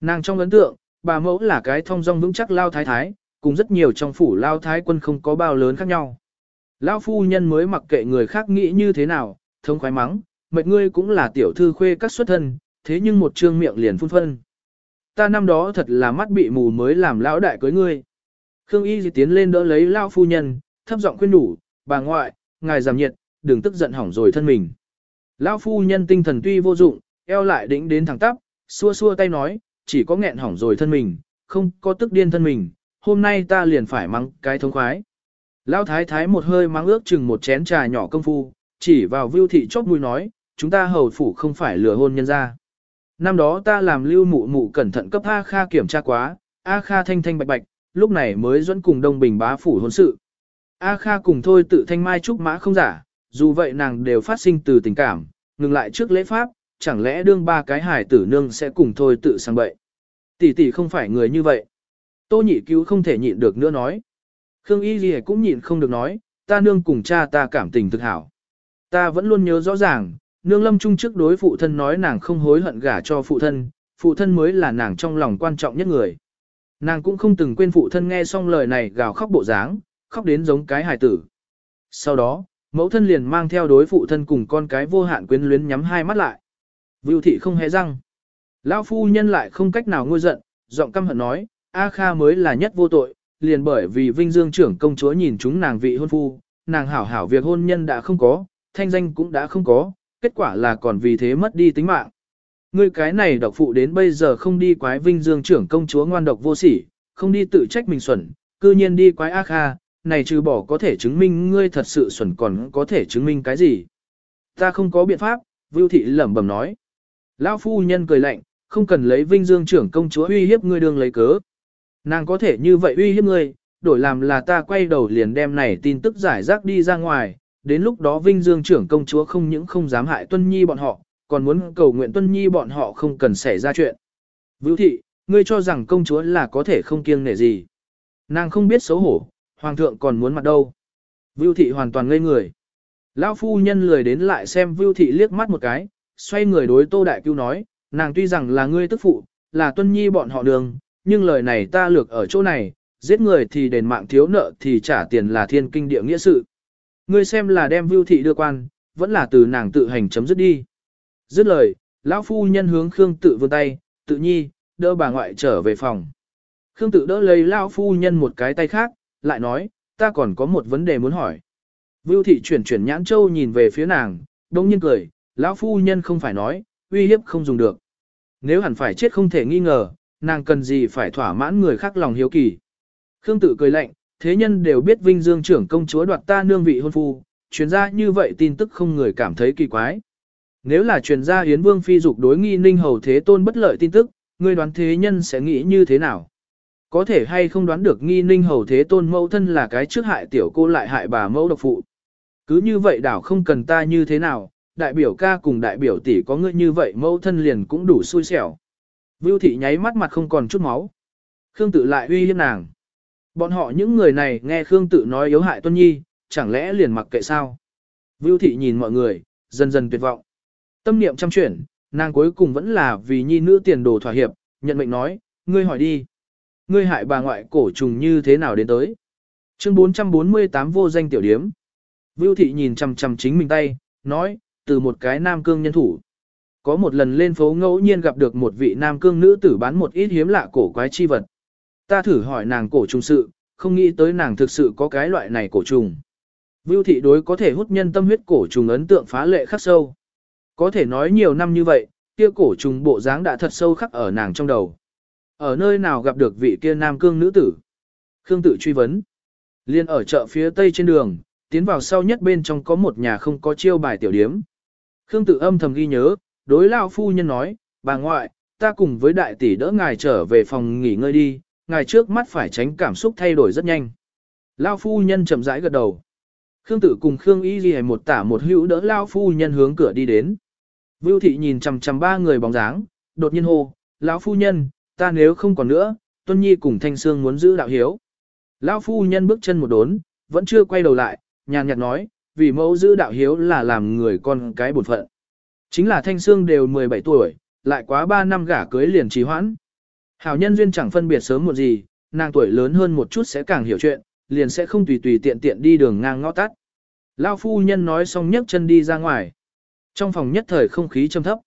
Speaker 1: Nàng trong ấn tượng, bà mẫu là cái thông dong vững chắc lao thái thái, cùng rất nhiều trong phủ lao thái quân không có bao lớn khác nhau. Lão phu nhân mới mặc kệ người khác nghĩ như thế nào, thông khoái mắng, mệt ngươi cũng là tiểu thư khuê các xuất thân, thế nhưng một trương miệng liền phun phân. Ta năm đó thật là mắt bị mù mới làm lão đại cưới ngươi. Khương Y tiến lên đỡ lấy lão phu nhân, thấp giọng khuyên đủ, bà ngoại, ngài giảm nhiệt, đừng tức giận hỏng rồi thân mình. Lão phu nhân tinh thần tuy vô dụng, eo lại đĩnh đến thẳng tắp, xua xua tay nói, chỉ có nghẹn hỏng rồi thân mình, không có tức điên thân mình, hôm nay ta liền phải mắng cái thống khoái. Lão thái thái một hơi mắng ước chừng một chén trà nhỏ công phu, chỉ vào vưu thị chót mũi nói, chúng ta hầu phủ không phải lừa hôn nhân ra. Năm đó ta làm lưu mụ mụ cẩn thận cấp A Kha kiểm tra quá, A Kha thanh thanh bạch bạch, lúc này mới dẫn cùng đông bình bá phủ hôn sự. A Kha cùng thôi tự thanh mai trúc mã không giả, dù vậy nàng đều phát sinh từ tình cảm, ngừng lại trước lễ pháp, chẳng lẽ đương ba cái hài tử nương sẽ cùng thôi tự sang bậy. Tỷ tỷ không phải người như vậy. Tô nhị cứu không thể nhịn được nữa nói. Khương Y gì cũng nhịn không được nói, ta nương cùng cha ta cảm tình thực hảo. Ta vẫn luôn nhớ rõ ràng, nương lâm trung trước đối phụ thân nói nàng không hối hận gả cho phụ thân, phụ thân mới là nàng trong lòng quan trọng nhất người. Nàng cũng không từng quên phụ thân nghe xong lời này gào khóc bộ dáng, khóc đến giống cái hài tử. Sau đó, mẫu thân liền mang theo đối phụ thân cùng con cái vô hạn quyến luyến nhắm hai mắt lại. Vưu thị không hề răng. Lão phu nhân lại không cách nào ngôi giận, giọng căm hận nói, A Kha mới là nhất vô tội, liền bởi vì Vinh Dương trưởng công chúa nhìn chúng nàng vị hôn phu, nàng hảo hảo việc hôn nhân đã không có, thanh danh cũng đã không có, kết quả là còn vì thế mất đi tính mạng. Ngươi cái này độc phụ đến bây giờ không đi quái Vinh Dương trưởng công chúa ngoan độc vô sỉ, không đi tự trách mình xuẩn, cư nhiên đi quái A Kha, này trừ bỏ có thể chứng minh ngươi thật sự xuẩn còn có thể chứng minh cái gì. Ta không có biện pháp, Vưu Thị lẩm bẩm nói. Lão phu nhân cười lạnh, không cần lấy Vinh Dương trưởng công chúa uy hiếp ngươi đương lấy cớ. Nàng có thể như vậy uy hiếp ngươi, đổi làm là ta quay đầu liền đem này tin tức giải rác đi ra ngoài, đến lúc đó Vinh Dương trưởng công chúa không những không dám hại Tuân Nhi bọn họ, còn muốn cầu nguyện Tuân Nhi bọn họ không cần xảy ra chuyện. Vưu thị, ngươi cho rằng công chúa là có thể không kiêng nể gì. Nàng không biết xấu hổ, hoàng thượng còn muốn mặt đâu. Vưu thị hoàn toàn ngây người. Lão phu nhân lười đến lại xem Vưu thị liếc mắt một cái, xoay người đối Tô Đại Cưu nói, nàng tuy rằng là ngươi tức phụ, là Tuân Nhi bọn họ đường, nhưng lời này ta lược ở chỗ này, giết người thì đền mạng thiếu nợ thì trả tiền là thiên kinh địa nghĩa sự. Ngươi xem là đem Vưu thị đưa quan, vẫn là từ nàng tự hành chấm dứt đi. Dứt lời, lão phu nhân hướng Khương tự vươn tay, tự nhi, đỡ bà ngoại trở về phòng. Khương tự đỡ lấy lão phu nhân một cái tay khác, lại nói, ta còn có một vấn đề muốn hỏi. Vưu thị chuyển chuyển nhãn châu nhìn về phía nàng, đông nhiên cười, lão phu nhân không phải nói, uy hiếp không dùng được. Nếu hẳn phải chết không thể nghi ngờ, nàng cần gì phải thỏa mãn người khác lòng hiếu kỳ. Khương tự cười lạnh, thế nhân đều biết Vinh Dương trưởng công chúa đoạt ta nương vị hôn phu, truyền ra như vậy tin tức không người cảm thấy kỳ quái. Nếu là truyền ra Yến Vương phi dục đối nghi ninh hầu thế tôn bất lợi tin tức, người đoán thế nhân sẽ nghĩ như thế nào? Có thể hay không đoán được nghi ninh hầu thế tôn mẫu thân là cái trước hại tiểu cô lại hại bà mẫu độc phụ. Cứ như vậy đảo không cần ta như thế nào, đại biểu ca cùng đại biểu tỷ có ngươi như vậy mẫu thân liền cũng đủ xui xẻo. Vưu thị nháy mắt mặt không còn chút máu. Khương tự lại uy hiếp nàng. Bọn họ những người này nghe Khương tự nói yếu hại Tuân Nhi, chẳng lẽ liền mặc kệ sao? Vưu thị nhìn mọi người, dần dần tuyệt vọng. Tâm niệm chăm chuyển, nàng cuối cùng vẫn là vì Nhi nữ tiền đồ thỏa hiệp, nhận mệnh nói, ngươi hỏi đi. Ngươi hại bà ngoại cổ trùng như thế nào đến tới? Chương 448 vô danh tiểu điếm. Vưu thị nhìn chằm chằm chính mình tay, nói, từ một cái nam cương nhân thủ. Có một lần lên phố ngẫu nhiên gặp được một vị nam cương nữ tử bán một ít hiếm lạ cổ quái chi vật. Ta thử hỏi nàng cổ trùng sự, không nghĩ tới nàng thực sự có cái loại này cổ trùng. Vưu thị đối có thể hút nhân tâm huyết cổ trùng ấn tượng phá lệ khắc sâu. Có thể nói nhiều năm như vậy, kia cổ trùng bộ dáng đã thật sâu khắc ở nàng trong đầu. Ở nơi nào gặp được vị kia nam cương nữ tử? Khương tự truy vấn. Liên ở chợ phía tây trên đường, tiến vào sau nhất bên trong có một nhà không có chiêu bài tiểu điếm. Khương tự âm thầm ghi nhớ, đối lao phu nhân nói, bà ngoại, ta cùng với đại tỷ đỡ ngài trở về phòng nghỉ ngơi đi, ngài trước mắt phải tránh cảm xúc thay đổi rất nhanh. Lao phu nhân chậm rãi gật đầu. Khương tử cùng Khương y ghi một tả một hữu đỡ Lao phu nhân hướng cửa đi đến. Vưu thị nhìn chằm chằm ba người bóng dáng, đột nhiên hô, lão phu nhân, ta nếu không còn nữa, Tuân Nhi cùng Thanh Sương muốn giữ đạo hiếu. Lão phu nhân bước chân một đốn, vẫn chưa quay đầu lại, nhàn nhạt nói, vì mẫu giữ đạo hiếu là làm người con cái bổn phận. Chính là Thanh Sương đều 17 tuổi, lại quá 3 năm gả cưới liền trì hoãn. Hảo nhân duyên chẳng phân biệt sớm một gì, nàng tuổi lớn hơn một chút sẽ càng hiểu chuyện, liền sẽ không tùy tùy tiện tiện đi đường ngang ngõ tắt. Lao phu nhân nói xong nhấc chân đi ra ngoài. Trong phòng nhất thời không khí trầm thấp.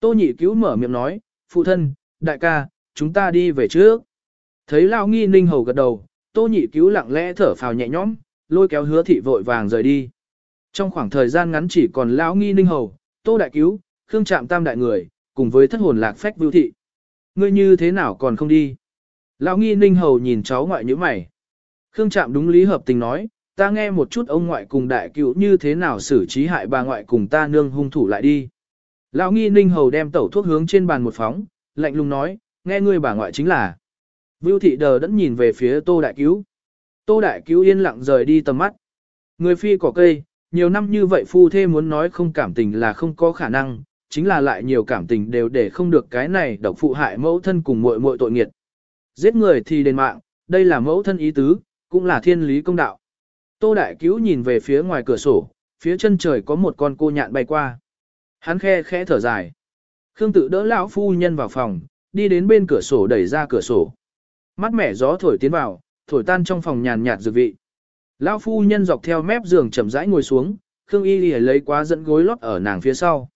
Speaker 1: Tô nhị cứu mở miệng nói, phụ thân, đại ca, chúng ta đi về trước. Thấy Lao nghi ninh hầu gật đầu, tô nhị cứu lặng lẽ thở phào nhẹ nhõm, lôi kéo hứa thị vội vàng rời đi. Trong khoảng thời gian ngắn chỉ còn Lão nghi ninh hầu, tô đại cứu, khương trạm tam đại người, cùng với thất hồn lạc phách vưu thị. Ngươi như thế nào còn không đi? Lão nghi ninh hầu nhìn cháu ngoại như mày. Khương Trạm đúng lý hợp tình nói, ta nghe một chút ông ngoại cùng đại cứu như thế nào xử trí hại bà ngoại cùng ta nương hung thủ lại đi. Lão nghi ninh hầu đem tẩu thuốc hướng trên bàn một phóng, lạnh lùng nói, nghe ngươi bà ngoại chính là. Vưu thị đờ đẫn nhìn về phía tô đại cứu. Tô đại cứu yên lặng rời đi tầm mắt. Người phi cỏ cây, nhiều năm như vậy phu thê muốn nói không cảm tình là không có khả năng, chính là lại nhiều cảm tình đều để không được cái này độc phụ hại mẫu thân cùng muội muội tội nghiệt. Giết người thì đền mạng, đây là mẫu thân ý tứ, cũng là thiên lý công đạo. Tô Đại Cứu nhìn về phía ngoài cửa sổ, phía chân trời có một con cô nhạn bay qua. Hắn khe khẽ thở dài. Khương tự đỡ lão phu nhân vào phòng, đi đến bên cửa sổ đẩy ra cửa sổ. Mắt mẻ gió thổi tiến vào, thổi tan trong phòng nhàn nhạt dược vị. Lão phu nhân dọc theo mép giường chậm rãi ngồi xuống, Khương Y Lì lấy quá dẫn gối lót ở nàng phía sau.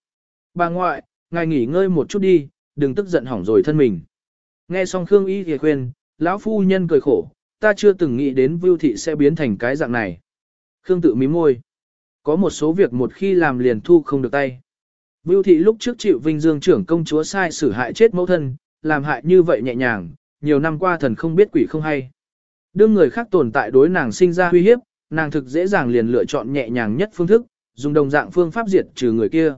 Speaker 1: Bà ngoại, ngài nghỉ ngơi một chút đi, đừng tức giận hỏng rồi thân mình. Nghe xong Khương Y Lì khuyên, lão phu nhân cười khổ, ta chưa từng nghĩ đến Vưu Thị sẽ biến thành cái dạng này. Khương tự mím môi. Có một số việc một khi làm liền thu không được tay. Vưu Thị lúc trước chịu Vinh Dương trưởng công chúa sai xử hại chết mẫu thân, làm hại như vậy nhẹ nhàng, nhiều năm qua thần không biết quỷ không hay. Đương người khác tồn tại đối nàng sinh ra uy hiếp, nàng thực dễ dàng liền lựa chọn nhẹ nhàng nhất phương thức, dùng đồng dạng phương pháp diệt trừ người kia.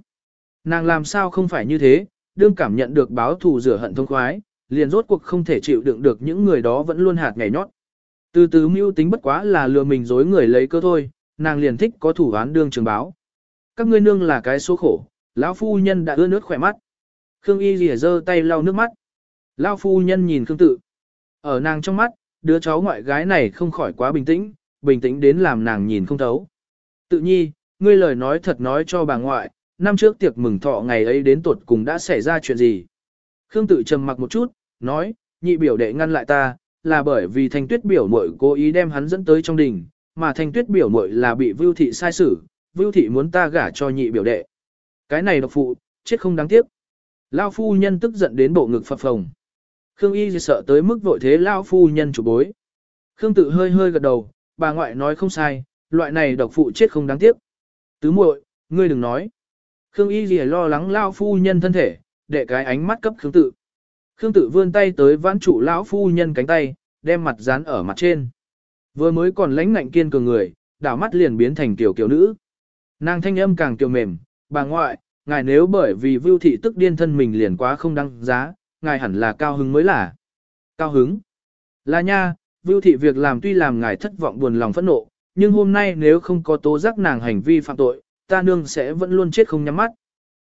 Speaker 1: Nàng làm sao không phải như thế, đương cảm nhận được báo thù rửa hận thông khoái, liền rốt cuộc không thể chịu đựng được những người đó vẫn luôn hạt ngày nhót. Từ từ mưu tính bất quá là lừa mình dối người lấy cơ thôi, nàng liền thích có thủ án đương trường báo. Các ngươi nương là cái số khổ, lão phu nhân đã ưa nước khỏe mắt. Khương Y rỉa giơ tay lau nước mắt. Lão phu nhân nhìn Khương Tự. Ở nàng trong mắt, đứa cháu ngoại gái này không khỏi quá bình tĩnh, bình tĩnh đến làm nàng nhìn không thấu. Tự nhi, ngươi lời nói thật nói cho bà ngoại, năm trước tiệc mừng thọ ngày ấy đến tuột cùng đã xảy ra chuyện gì. Khương Tự trầm mặc một chút, nói, nhị biểu đệ ngăn lại ta, là bởi vì thanh tuyết biểu muội cố ý đem hắn dẫn tới trong đình, mà thanh tuyết biểu muội là bị vưu thị sai xử, vưu thị muốn ta gả cho nhị biểu đệ. Cái này độc phụ, chết không đáng tiếc. Lao phu nhân tức giận đến bộ ngực phập phồng. Khương y sợ tới mức vội thế Lao phu nhân chủ bối. Khương tự hơi hơi gật đầu, bà ngoại nói không sai, loại này độc phụ chết không đáng tiếc. Tứ muội, ngươi đừng nói. Khương y gì lo lắng Lao phu nhân thân thể, để cái ánh mắt cấp Khương tự. Khương tự vươn tay tới vãn trụ lão phu nhân cánh tay, đem mặt dán ở mặt trên. Vừa mới còn lãnh ngạnh kiên cường người, đảo mắt liền biến thành tiểu kiểu nữ. Nàng thanh âm càng kiều mềm, bà ngoại, ngài nếu bởi vì vưu thị tức điên thân mình liền quá không đăng giá, ngài hẳn là cao hứng mới là. Cao hứng. Là nha, vưu thị việc làm tuy làm ngài thất vọng buồn lòng phẫn nộ, nhưng hôm nay nếu không có tố giác nàng hành vi phạm tội, ta nương sẽ vẫn luôn chết không nhắm mắt.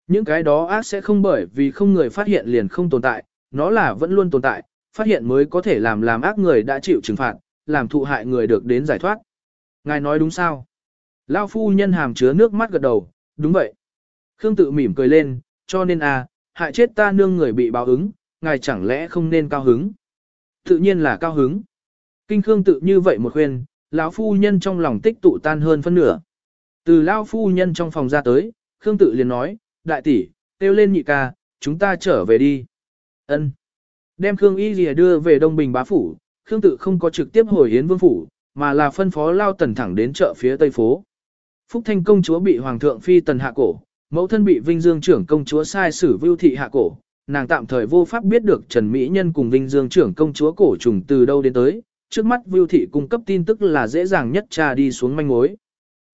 Speaker 1: Những cái đó ác sẽ không bởi vì không người phát hiện liền không tồn tại, nó là vẫn luôn tồn tại, phát hiện mới có thể làm làm ác người đã chịu trừng phạt, làm thụ hại người được đến giải thoát. Ngài nói đúng sao? Lao phu nhân hàm chứa nước mắt gật đầu, đúng vậy. Khương tự mỉm cười lên, cho nên à, hại chết ta nương người bị báo ứng, ngài chẳng lẽ không nên cao hứng? Tự nhiên là cao hứng. Kinh Khương tự như vậy một khuyên, lão phu nhân trong lòng tích tụ tan hơn phân nửa. Từ lão phu nhân trong phòng ra tới, Khương tự liền nói, đại tỷ, kêu lên nhị ca, chúng ta trở về đi. Ân. Đem Khương Y Lìa đưa về Đông Bình bá phủ, Khương tự không có trực tiếp hồi Yến Vương phủ, mà là phân phó lao tần thẳng đến chợ phía Tây phố. Phúc Thanh công chúa bị Hoàng thượng phi tần hạ cổ, mẫu thân bị Vinh Dương trưởng công chúa sai xử vưu thị hạ cổ, nàng tạm thời vô pháp biết được Trần Mỹ Nhân cùng Vinh Dương trưởng công chúa cổ trùng từ đâu đến tới, trước mắt vưu thị cung cấp tin tức là dễ dàng nhất tra đi xuống manh mối.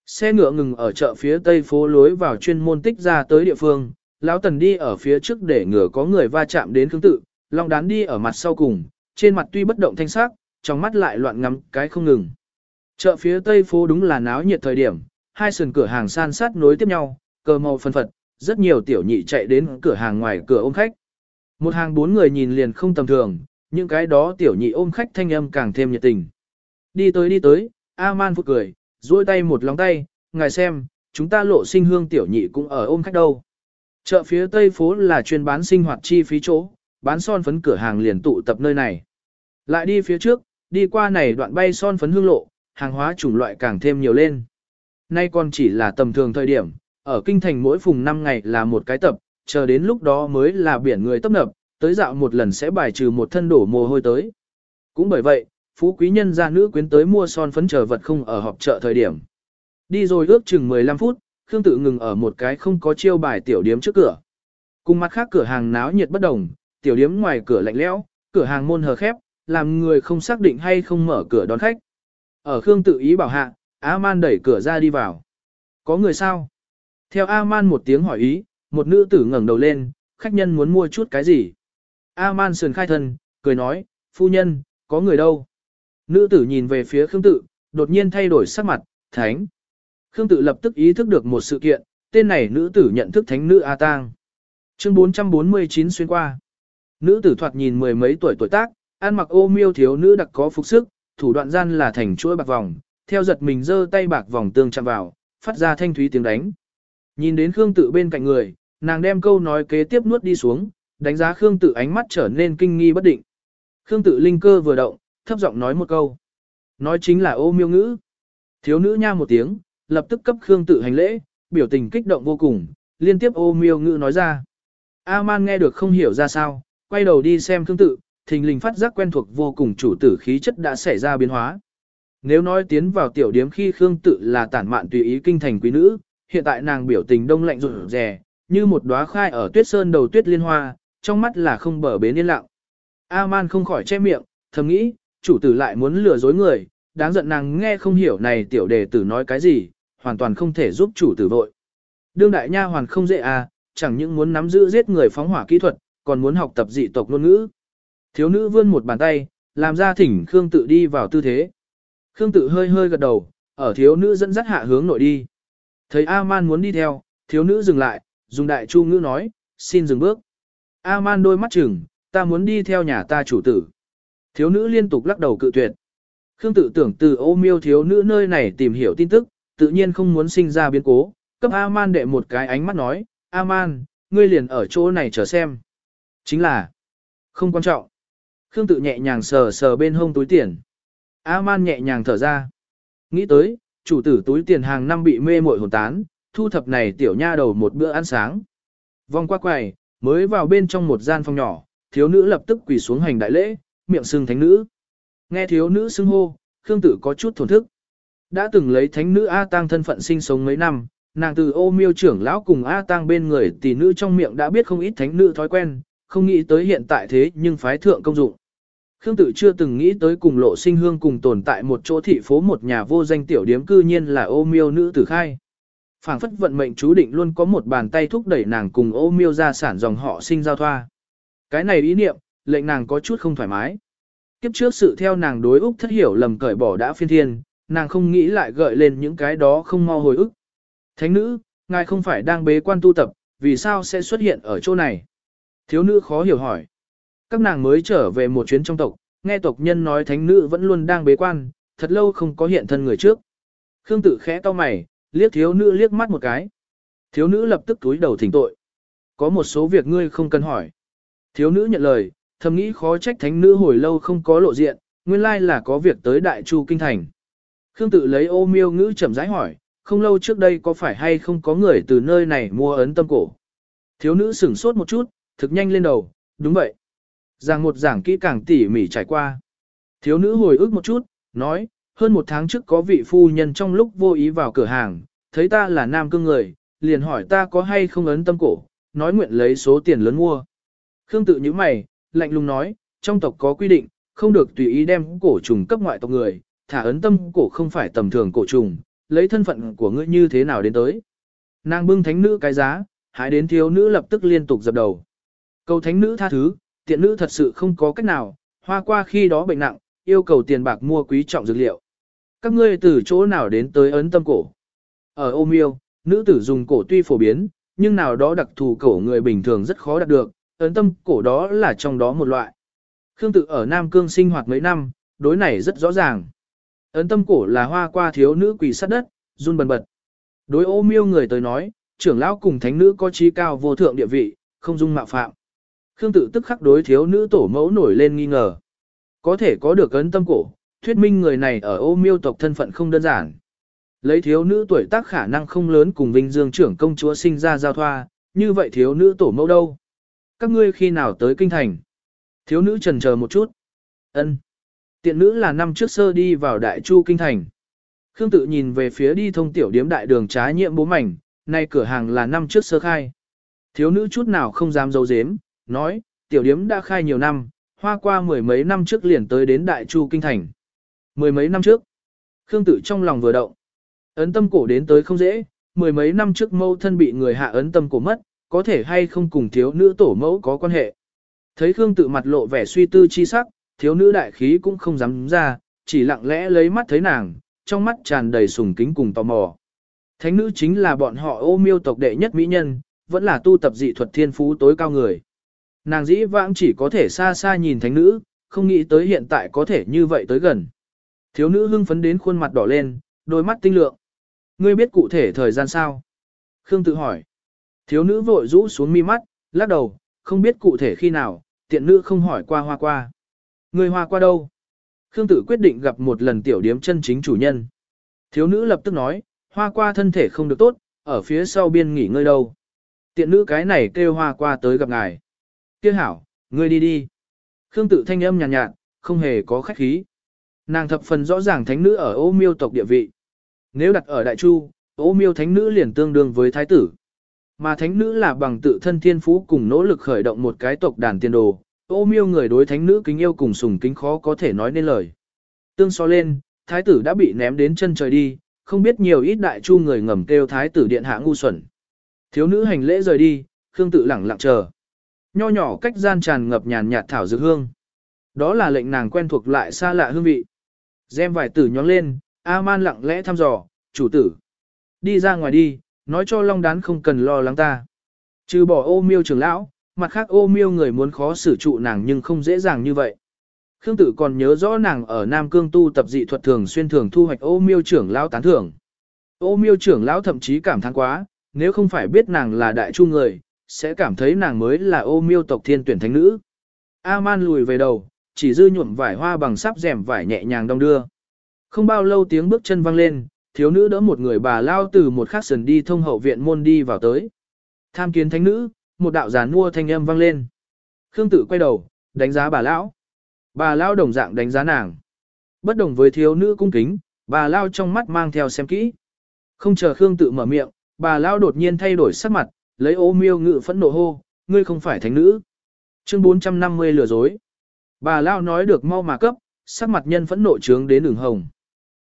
Speaker 1: Xe ngựa ngừng ở chợ phía Tây phố lối vào chuyên môn tích ra tới địa phương, lão tần đi ở phía trước để ngừa có người va chạm đến khương tự, long đán đi ở mặt sau cùng, trên mặt tuy bất động thanh sắc, trong mắt lại loạn ngắm cái không ngừng. Chợ phía tây phố đúng là náo nhiệt thời điểm, hai sườn cửa hàng san sát nối tiếp nhau, cờ màu phân phật, rất nhiều tiểu nhị chạy đến cửa hàng ngoài cửa ôm khách. Một hàng bốn người nhìn liền không tầm thường, những cái đó tiểu nhị ôm khách thanh âm càng thêm nhiệt tình. Đi tới đi tới, A-man phụt cười, duỗi tay một lòng tay, ngài xem, chúng ta lộ sinh hương tiểu nhị cũng ở ôm khách đâu. Chợ phía tây phố là chuyên bán sinh hoạt chi phí chỗ, bán son phấn cửa hàng liền tụ tập nơi này. Lại đi phía trước, đi qua này đoạn bay son phấn hương lộ, hàng hóa chủng loại càng thêm nhiều lên. Nay còn chỉ là tầm thường thời điểm, ở kinh thành mỗi phùng 5 ngày là một cái tập, chờ đến lúc đó mới là biển người tấp nập, tới dạo một lần sẽ bài trừ một thân đổ mồ hôi tới. Cũng bởi vậy, phú quý nhân gia nữ quyến tới mua son phấn chờ vật không ở họp chợ thời điểm. Đi rồi ước chừng 15 phút, Khương tự ngừng ở một cái không có chiêu bài tiểu điếm trước cửa. Cùng mặt khác cửa hàng náo nhiệt bất đồng, tiểu điếm ngoài cửa lạnh lẽo, cửa hàng môn hờ khép, làm người không xác định hay không mở cửa đón khách. Ở Khương tự ý bảo hạ, A-man đẩy cửa ra đi vào. Có người sao? Theo A-man một tiếng hỏi ý, một nữ tử ngẩng đầu lên, khách nhân muốn mua chút cái gì? A-man sườn khai thân, cười nói, phu nhân, có người đâu? Nữ tử nhìn về phía Khương tự, đột nhiên thay đổi sắc mặt, thánh. Khương tự lập tức ý thức được một sự kiện, tên này nữ tử nhận thức thánh nữ A Tang. Chương 449 xuyên qua. Nữ tử thoạt nhìn mười mấy tuổi tuổi tác, ăn mặc ô miêu thiếu nữ đặc có phục sức, thủ đoạn gian là thành chuỗi bạc vòng, theo giật mình giơ tay bạc vòng tương chạm vào, phát ra thanh thúy tiếng đánh. Nhìn đến Khương tự bên cạnh người, nàng đem câu nói kế tiếp nuốt đi xuống, đánh giá Khương tự ánh mắt trở nên kinh nghi bất định. Khương tự linh cơ vừa động, thấp giọng nói một câu. Nói chính là ô miêu ngữ. Thiếu nữ nha một tiếng, lập tức cấp Khương tự hành lễ, biểu tình kích động vô cùng, liên tiếp ô miêu ngữ nói ra. A-man nghe được không hiểu ra sao, quay đầu đi xem Khương tự, thình lình phát giác quen thuộc vô cùng chủ tử khí chất đã xảy ra biến hóa. Nếu nói tiến vào tiểu điếm khi Khương tự là tản mạn tùy ý kinh thành quý nữ, hiện tại nàng biểu tình đông lạnh rụt rè, như một đóa khai ở tuyết sơn đầu tuyết liên hoa, trong mắt là không bờ bến yên lặng. A-man không khỏi che miệng, thầm nghĩ, chủ tử lại muốn lừa dối người, đáng giận nàng nghe không hiểu này tiểu đề tử nói cái gì, hoàn toàn không thể giúp chủ tử vội. Đương đại nha hoàn không dễ à, chẳng những muốn nắm giữ giết người phóng hỏa kỹ thuật, còn muốn học tập dị tộc ngôn ngữ. Thiếu nữ vươn một bàn tay, làm ra thỉnh Khương tự đi vào tư thế. Khương tự hơi hơi gật đầu, ở thiếu nữ dẫn dắt hạ hướng nội đi. Thấy A-man muốn đi theo, thiếu nữ dừng lại, dùng đại chu ngữ nói, xin dừng bước. A-man đôi mắt chừng, ta muốn đi theo nhà ta chủ tử. Thiếu nữ liên tục lắc đầu cự tuyệt. Khương tự tưởng từ ô miêu thiếu nữ nơi này tìm hiểu tin tức, tự nhiên không muốn sinh ra biến cố, cấp A-man đệ một cái ánh mắt nói, A-man, ngươi liền ở chỗ này chờ xem. Chính là, không quan trọng. Khương tự nhẹ nhàng sờ sờ bên hông túi tiền. A-man nhẹ nhàng thở ra. Nghĩ tới, chủ tử túi tiền hàng năm bị mê muội hồn tán, thu thập này tiểu nha đầu một bữa ăn sáng. Vòng qua quầy, mới vào bên trong một gian phòng nhỏ, thiếu nữ lập tức quỳ xuống hành đại lễ, miệng xưng thánh nữ. Nghe thiếu nữ xưng hô, Khương Tử có chút thổn thức. Đã từng lấy thánh nữ A Tang thân phận sinh sống mấy năm, nàng từ ô miêu trưởng lão cùng A Tang bên người tỷ nữ trong miệng đã biết không ít thánh nữ thói quen, không nghĩ tới hiện tại thế nhưng phái thượng công dụng. Khương Tử chưa từng nghĩ tới cùng lộ sinh hương cùng tồn tại một chỗ thị phố một nhà vô danh tiểu điếm cư nhiên là ô miêu nữ tử khai. phảng phất vận mệnh chú định luôn có một bàn tay thúc đẩy nàng cùng ô miêu gia sản dòng họ sinh giao thoa. Cái này ý niệm, lệnh nàng có chút không thoải mái. Kiếp trước sự theo nàng đối Úc thất hiểu lầm cởi bỏ đã phiên thiên, nàng không nghĩ lại gợi lên những cái đó không mau hồi ức. Thánh nữ, ngài không phải đang bế quan tu tập, vì sao sẽ xuất hiện ở chỗ này? Thiếu nữ khó hiểu hỏi. Các nàng mới trở về một chuyến trong tộc, nghe tộc nhân nói thánh nữ vẫn luôn đang bế quan, thật lâu không có hiện thân người trước. Khương tự khẽ to mày, liếc thiếu nữ liếc mắt một cái. Thiếu nữ lập tức túi đầu thỉnh tội. Có một số việc ngươi không cần hỏi. Thiếu nữ nhận lời, thầm nghĩ khó trách thánh nữ hồi lâu không có lộ diện, nguyên lai là có việc tới đại chu kinh thành. Khương tự lấy ô miêu ngữ chậm rãi hỏi, không lâu trước đây có phải hay không có người từ nơi này mua ấn tâm cổ. Thiếu nữ sửng sốt một chút, thực nhanh lên đầu, đúng vậy. Giảng một giảng kỹ càng tỉ mỉ trải qua. Thiếu nữ hồi ức một chút, nói, hơn một tháng trước có vị phu nhân trong lúc vô ý vào cửa hàng, thấy ta là nam cương người, liền hỏi ta có hay không ấn tâm cổ, nói nguyện lấy số tiền lớn mua. Khương tự như mày, lạnh lùng nói, trong tộc có quy định, không được tùy ý đem cổ trùng cấp ngoại tộc người, thả ấn tâm cổ không phải tầm thường cổ trùng, lấy thân phận của ngươi như thế nào đến tới. Nàng bưng thánh nữ cái giá, hãy đến thiếu nữ lập tức liên tục dập đầu. Cầu thánh nữ tha thứ, tiện nữ thật sự không có cách nào, hoa qua khi đó bệnh nặng, yêu cầu tiền bạc mua quý trọng dược liệu. Các ngươi từ chỗ nào đến tới ấn tâm cổ? Ở ô miêu, nữ tử dùng cổ tuy phổ biến, nhưng nào đó đặc thù cổ người bình thường rất khó đạt được, ấn tâm cổ đó là trong đó một loại. Khương tự ở Nam Cương sinh hoạt mấy năm, đối này rất rõ ràng. Ấn tâm cổ là hoa qua thiếu nữ quỳ sát đất, run bần bật. Đối ô miêu người tới nói, trưởng lão cùng thánh nữ có trí cao vô thượng địa vị, không dung mạo phạm. Khương tự tức khắc đối thiếu nữ tổ mẫu nổi lên nghi ngờ. Có thể có được ấn tâm cổ, thuyết minh người này ở ô miêu tộc thân phận không đơn giản. Lấy thiếu nữ tuổi tác khả năng không lớn cùng Vinh Dương trưởng công chúa sinh ra giao thoa, như vậy thiếu nữ tổ mẫu đâu? Các ngươi khi nào tới kinh thành? Thiếu nữ trần chờ một chút. Ân. Tiện nữ là năm trước sơ đi vào đại chu kinh thành. Khương tự nhìn về phía đi thông tiểu điếm đại đường trái nhiệm bố mảnh, nay cửa hàng là năm trước sơ khai. Thiếu nữ chút nào không dám giấu giếm, nói, tiểu điếm đã khai nhiều năm, hoa qua mười mấy năm trước liền tới đến đại chu kinh thành. Mười mấy năm trước, Khương tự trong lòng vừa động. Ấn tâm cổ đến tới không dễ, mười mấy năm trước mâu thân bị người hạ ấn tâm cổ mất, có thể hay không cùng thiếu nữ tổ mẫu có quan hệ. Thấy Khương tự mặt lộ vẻ suy tư chi sắc, thiếu nữ đại khí cũng không dám ra, chỉ lặng lẽ lấy mắt thấy nàng, trong mắt tràn đầy sùng kính cùng tò mò. Thánh nữ chính là bọn họ ô miêu tộc đệ nhất mỹ nhân, vẫn là tu tập dị thuật thiên phú tối cao người. Nàng dĩ vãng chỉ có thể xa xa nhìn thánh nữ, không nghĩ tới hiện tại có thể như vậy tới gần. Thiếu nữ hưng phấn đến khuôn mặt đỏ lên, đôi mắt tinh lượng. Ngươi biết cụ thể thời gian sao? Khương tự hỏi. Thiếu nữ vội rũ xuống mi mắt, lắc đầu, không biết cụ thể khi nào, tiện nữ không hỏi qua hoa qua. Ngươi hoa qua đâu? Khương tự quyết định gặp một lần tiểu điếm chân chính chủ nhân. Thiếu nữ lập tức nói, hoa qua thân thể không được tốt, ở phía sau biên nghỉ ngơi đâu. Tiện nữ cái này kêu hoa qua tới gặp ngài kia hảo, ngươi đi đi. Khương tự thanh âm nhàn nhạt, nhạt, không hề có khách khí. Nàng thập phần rõ ràng thánh nữ ở ô miêu tộc địa vị. Nếu đặt ở đại chu, ô miêu thánh nữ liền tương đương với thái tử. Mà thánh nữ là bằng tự thân thiên phú cùng nỗ lực khởi động một cái tộc đàn tiên đồ. Ô miêu người đối thánh nữ kính yêu cùng sùng kính khó có thể nói nên lời. Tương so lên, thái tử đã bị ném đến chân trời đi, không biết nhiều ít đại chu người ngầm kêu thái tử điện hạ ngu xuẩn. Thiếu nữ hành lễ rời đi, Khương tự lẳng lặng chờ. Nho nhỏ cách gian tràn ngập nhàn nhạt thảo dược hương. Đó là lệnh nàng quen thuộc lại xa lạ hương vị. Gem vải tử nhóng lên, A-man lặng lẽ thăm dò, chủ tử. Đi ra ngoài đi, nói cho Long Đán không cần lo lắng ta. Trừ bỏ ô miêu trưởng lão, mặt khác ô miêu người muốn khó xử trụ nàng nhưng không dễ dàng như vậy. Khương Tử còn nhớ rõ nàng ở Nam Cương tu tập dị thuật thường xuyên thường thu hoạch ô miêu trưởng lão tán thưởng. Ô miêu trưởng lão thậm chí cảm thán quá, nếu không phải biết nàng là đại chu người, sẽ cảm thấy nàng mới là ô miêu tộc thiên tuyển thánh nữ. A-man lùi về đầu, chỉ dư nhuộm vải hoa bằng sáp rèm vải nhẹ nhàng đong đưa. Không bao lâu tiếng bước chân vang lên, thiếu nữ đỡ một người bà lao từ một khắc sườn đi thông hậu viện môn đi vào tới. Tham kiến thánh nữ, một đạo giàn mua thanh âm vang lên. Khương tử quay đầu, đánh giá bà lão. Bà lao đồng dạng đánh giá nàng. Bất đồng với thiếu nữ cung kính, bà lao trong mắt mang theo xem kỹ. Không chờ Khương tự mở miệng, bà lao đột nhiên thay đổi sắc mặt, lấy ô miêu ngự phẫn nộ hô, ngươi không phải thánh nữ. Chương 450 lừa dối. Bà lao nói được mau mà cấp, sắc mặt nhân phẫn nộ trướng đến đường hồng.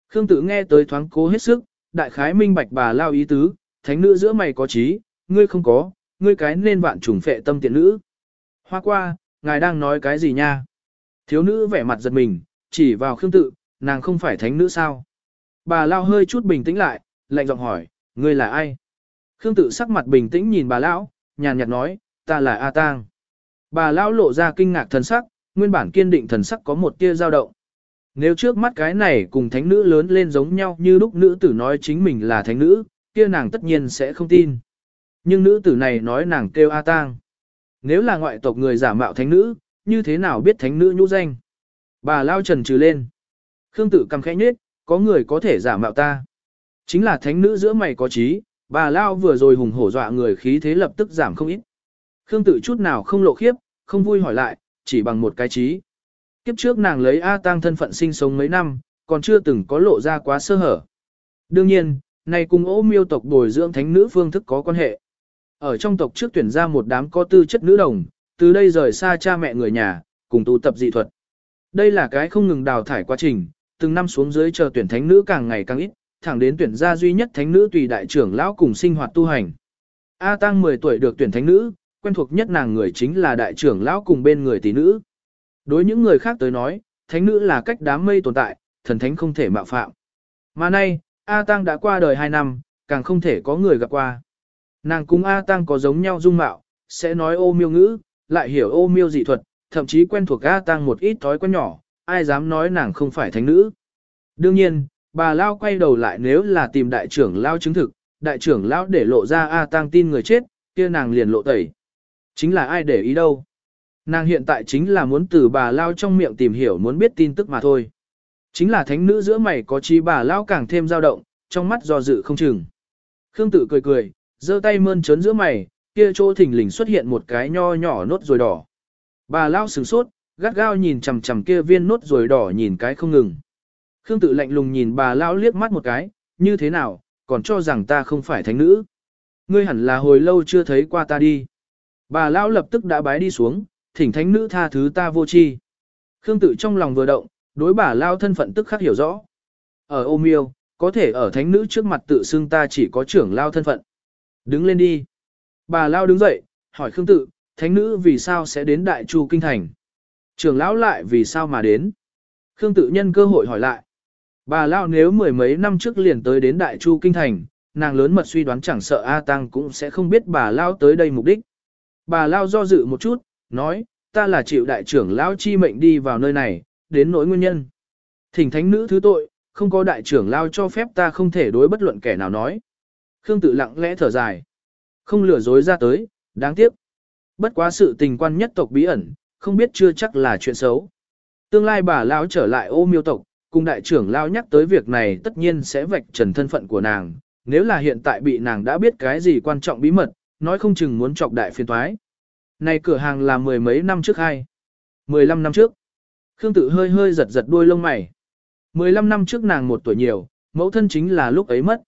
Speaker 1: Khương tự nghe tới thoáng cố hết sức, đại khái minh bạch bà lao ý tứ, thánh nữ giữa mày có trí, ngươi không có, ngươi cái nên vạn trùng phệ tâm tiện nữ. Hoa qua, ngài đang nói cái gì nha? Thiếu nữ vẻ mặt giật mình, chỉ vào Khương tự, nàng không phải thánh nữ sao? Bà lao hơi chút bình tĩnh lại, lạnh giọng hỏi, ngươi là ai? Khương tự sắc mặt bình tĩnh nhìn bà lão, nhàn nhạt nói, ta là A Tang. Bà lão lộ ra kinh ngạc thần sắc, nguyên bản kiên định thần sắc có một tia dao động. Nếu trước mắt cái này cùng thánh nữ lớn lên giống nhau như lúc nữ tử nói chính mình là thánh nữ, kia nàng tất nhiên sẽ không tin. Nhưng nữ tử này nói nàng kêu A Tang. Nếu là ngoại tộc người giả mạo thánh nữ, như thế nào biết thánh nữ nhũ danh? Bà lao trần trừ lên. Khương tử cầm khẽ nhết, có người có thể giả mạo ta. Chính là thánh nữ giữa mày có trí, bà lao vừa rồi hùng hổ dọa người khí thế lập tức giảm không ít. Khương tử chút nào không lộ khiếp, không vui hỏi lại, chỉ bằng một cái trí. Kiếp trước nàng lấy A tăng thân phận sinh sống mấy năm, còn chưa từng có lộ ra quá sơ hở. Đương nhiên, này cùng ô miêu tộc bồi dưỡng thánh nữ phương thức có quan hệ. Ở trong tộc trước tuyển ra một đám có tư chất nữ đồng, từ đây rời xa cha mẹ người nhà, cùng tu tập dị thuật. Đây là cái không ngừng đào thải quá trình, từng năm xuống dưới chờ tuyển thánh nữ càng ngày càng ít, thẳng đến tuyển ra duy nhất thánh nữ tùy đại trưởng lão cùng sinh hoạt tu hành. A Tăng 10 tuổi được tuyển thánh nữ, quen thuộc nhất nàng người chính là đại trưởng lão cùng bên người tỷ nữ. Đối những người khác tới nói, thánh nữ là cách đám mây tồn tại, thần thánh không thể mạo phạm. Mà nay, A Tăng đã qua đời 2 năm, càng không thể có người gặp qua. Nàng cùng A Tăng có giống nhau dung mạo, sẽ nói ô miêu ngữ, lại hiểu ô miêu dị thuật, thậm chí quen thuộc A Tăng một ít thói quen nhỏ, ai dám nói nàng không phải thánh nữ. Đương nhiên, bà Lao quay đầu lại nếu là tìm đại trưởng Lao chứng thực, đại trưởng lao để lộ ra A tang tin người chết, kia nàng liền lộ tẩy. Chính là ai để ý đâu. Nàng hiện tại chính là muốn từ bà lao trong miệng tìm hiểu muốn biết tin tức mà thôi. Chính là thánh nữ giữa mày có trí bà lao càng thêm dao động, trong mắt do dự không chừng. Khương tự cười cười, giơ tay mơn trớn giữa mày, kia chỗ thỉnh lình xuất hiện một cái nho nhỏ nốt rồi đỏ. Bà lao sửng sốt, gắt gao nhìn chằm chằm kia viên nốt rồi đỏ nhìn cái không ngừng. Khương tự lạnh lùng nhìn bà Lão liếc mắt một cái, như thế nào, còn cho rằng ta không phải thánh nữ. Ngươi hẳn là hồi lâu chưa thấy qua ta đi. Bà Lão lập tức đã bái đi xuống, thỉnh thánh nữ tha thứ ta vô tri. Khương tự trong lòng vừa động, đối bà Lão thân phận tức khắc hiểu rõ. Ở ô miêu, có thể ở thánh nữ trước mặt tự xưng ta chỉ có trưởng lao thân phận. Đứng lên đi. Bà Lão đứng dậy, hỏi Khương tự, thánh nữ vì sao sẽ đến đại chu kinh thành? Trưởng lão lại vì sao mà đến? Khương tự nhân cơ hội hỏi lại. Bà lao nếu mười mấy năm trước liền tới đến đại chu kinh thành, nàng lớn mật suy đoán chẳng sợ A Tăng cũng sẽ không biết bà lao tới đây mục đích. Bà lao do dự một chút, nói, ta là chịu đại trưởng lão chi mệnh đi vào nơi này, đến nỗi nguyên nhân. Thỉnh thánh nữ thứ tội, không có đại trưởng lao cho phép ta không thể đối bất luận kẻ nào nói. Khương tự lặng lẽ thở dài. Không lừa dối ra tới, đáng tiếc. Bất quá sự tình quan nhất tộc bí ẩn, không biết chưa chắc là chuyện xấu. Tương lai bà lão trở lại ô miêu tộc, cùng đại trưởng lao nhắc tới việc này tất nhiên sẽ vạch trần thân phận của nàng. Nếu là hiện tại bị nàng đã biết cái gì quan trọng bí mật, nói không chừng muốn chọc đại phiên thoái. Này cửa hàng là mười mấy năm trước hay? Mười lăm năm trước. Khương tự hơi hơi giật giật đuôi lông mày. Mười lăm năm trước nàng một tuổi nhiều, mẫu thân chính là lúc ấy mất.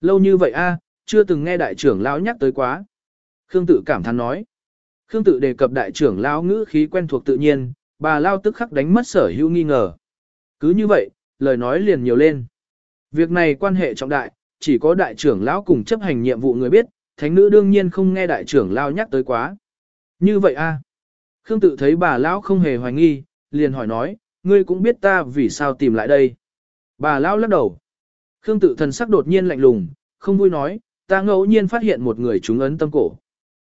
Speaker 1: Lâu như vậy a, chưa từng nghe đại trưởng lão nhắc tới quá. Khương tự cảm thán nói. Khương tự đề cập đại trưởng lão ngữ khí quen thuộc tự nhiên, bà lao tức khắc đánh mất sở hữu nghi ngờ. Cứ như vậy, lời nói liền nhiều lên. Việc này quan hệ trọng đại, chỉ có đại trưởng lão cùng chấp hành nhiệm vụ người biết, thánh nữ đương nhiên không nghe đại trưởng lão nhắc tới quá. Như vậy a? Khương tự thấy bà lão không hề hoài nghi, liền hỏi nói, ngươi cũng biết ta vì sao tìm lại đây. Bà lão lắc đầu. Khương tự thần sắc đột nhiên lạnh lùng, không vui nói, ta ngẫu nhiên phát hiện một người trúng ấn tâm cổ.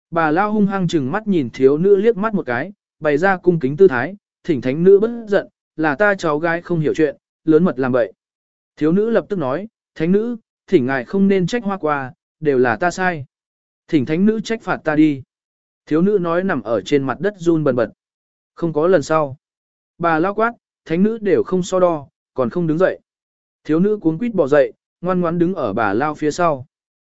Speaker 1: Bà lão hung hăng chừng mắt nhìn thiếu nữ liếc mắt một cái, bày ra cung kính tư thái, thỉnh thánh nữ bất giận, là ta cháu gái không hiểu chuyện, lớn mật làm vậy. Thiếu nữ lập tức nói, thánh nữ, thỉnh ngài không nên trách hoa qua, đều là ta sai. Thỉnh thánh nữ trách phạt ta đi. Thiếu nữ nói nằm ở trên mặt đất run bần bật. Không có lần sau. Bà lao quát, thánh nữ đều không so đo, còn không đứng dậy. Thiếu nữ cuống quýt bỏ dậy, ngoan ngoãn đứng ở bà lao phía sau.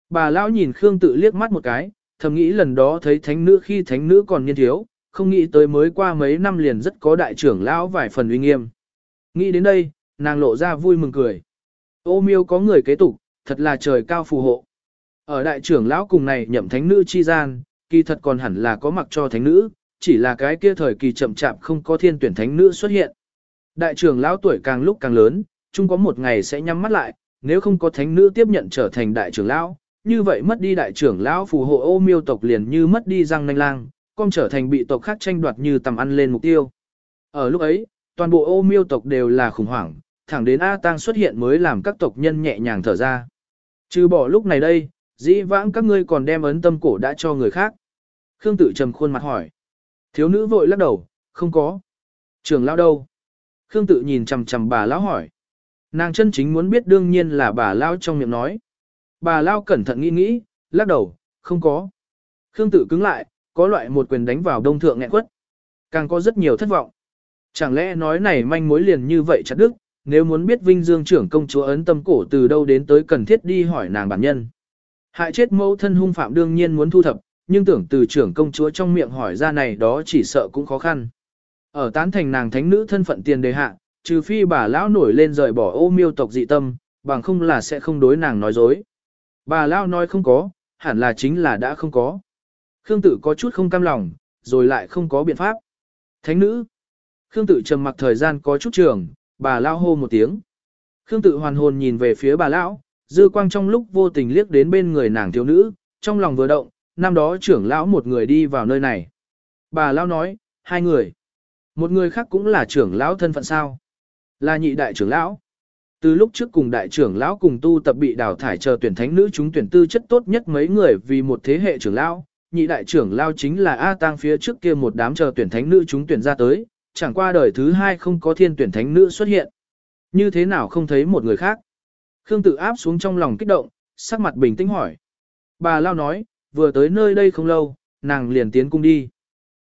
Speaker 1: Bà lao nhìn Khương tự liếc mắt một cái, thầm nghĩ lần đó thấy thánh nữ khi thánh nữ còn niên thiếu, không nghĩ tới mới qua mấy năm liền rất có đại trưởng lão vài phần uy nghiêm. Nghĩ đến đây, nàng lộ ra vui mừng cười. Ô miêu có người kế tục, thật là trời cao phù hộ. Ở đại trưởng lão cùng này nhậm thánh nữ chi gian, kỳ thật còn hẳn là có mặc cho thánh nữ, chỉ là cái kia thời kỳ chậm chạp không có thiên tuyển thánh nữ xuất hiện. Đại trưởng lão tuổi càng lúc càng lớn, chung có một ngày sẽ nhắm mắt lại, nếu không có thánh nữ tiếp nhận trở thành đại trưởng lão, như vậy mất đi đại trưởng lão phù hộ ô miêu tộc liền như mất đi răng nanh lang, con trở thành bị tộc khác tranh đoạt như tầm ăn lên mục tiêu. Ở lúc ấy, toàn bộ ô miêu tộc đều là khủng hoảng, thẳng đến A Tang xuất hiện mới làm các tộc nhân nhẹ nhàng thở ra. Trừ bỏ lúc này đây, dĩ vãng các ngươi còn đem ấn tâm cổ đã cho người khác. Khương tự trầm khuôn mặt hỏi. Thiếu nữ vội lắc đầu, không có. Trường lão đâu? Khương tự nhìn chằm chằm bà lão hỏi. Nàng chân chính muốn biết đương nhiên là bà lão trong miệng nói. Bà lão cẩn thận nghĩ nghĩ, lắc đầu, không có. Khương tự cứng lại, có loại một quyền đánh vào đông thượng nghẹn quất. Càng có rất nhiều thất vọng. Chẳng lẽ nói này manh mối liền như vậy chặt đức, nếu muốn biết Vinh Dương trưởng công chúa ấn tâm cổ từ đâu đến tới cần thiết đi hỏi nàng bản nhân. Hại chết mẫu thân hung phạm đương nhiên muốn thu thập, nhưng tưởng từ trưởng công chúa trong miệng hỏi ra này đó chỉ sợ cũng khó khăn. Ở tán thành nàng thánh nữ thân phận tiền đề hạ, trừ phi bà lão nổi lên rời bỏ ô miêu tộc dị tâm, bằng không là sẽ không đối nàng nói dối. Bà lão nói không có, hẳn là chính là đã không có. Khương tử có chút không cam lòng, rồi lại không có biện pháp. Thánh nữ. Khương tử trầm mặc thời gian có chút trường, bà lão hô một tiếng. Khương tử hoàn hồn nhìn về phía bà lão, dư quang trong lúc vô tình liếc đến bên người nàng thiếu nữ, trong lòng vừa động, năm đó trưởng lão một người đi vào nơi này. Bà lão nói, hai người. Một người khác cũng là trưởng lão thân phận sao? Là nhị đại trưởng lão. Từ lúc trước cùng đại trưởng lão cùng tu tập bị đào thải chờ tuyển thánh nữ chúng tuyển tư chất tốt nhất mấy người vì một thế hệ trưởng lão, nhị đại trưởng lao chính là A Tang phía trước kia một đám chờ tuyển thánh nữ chúng tuyển ra tới, chẳng qua đời thứ hai không có thiên tuyển thánh nữ xuất hiện. Như thế nào không thấy một người khác? Khương tự áp xuống trong lòng kích động, sắc mặt bình tĩnh hỏi. Bà Lao nói, vừa tới nơi đây không lâu, nàng liền tiến cung đi.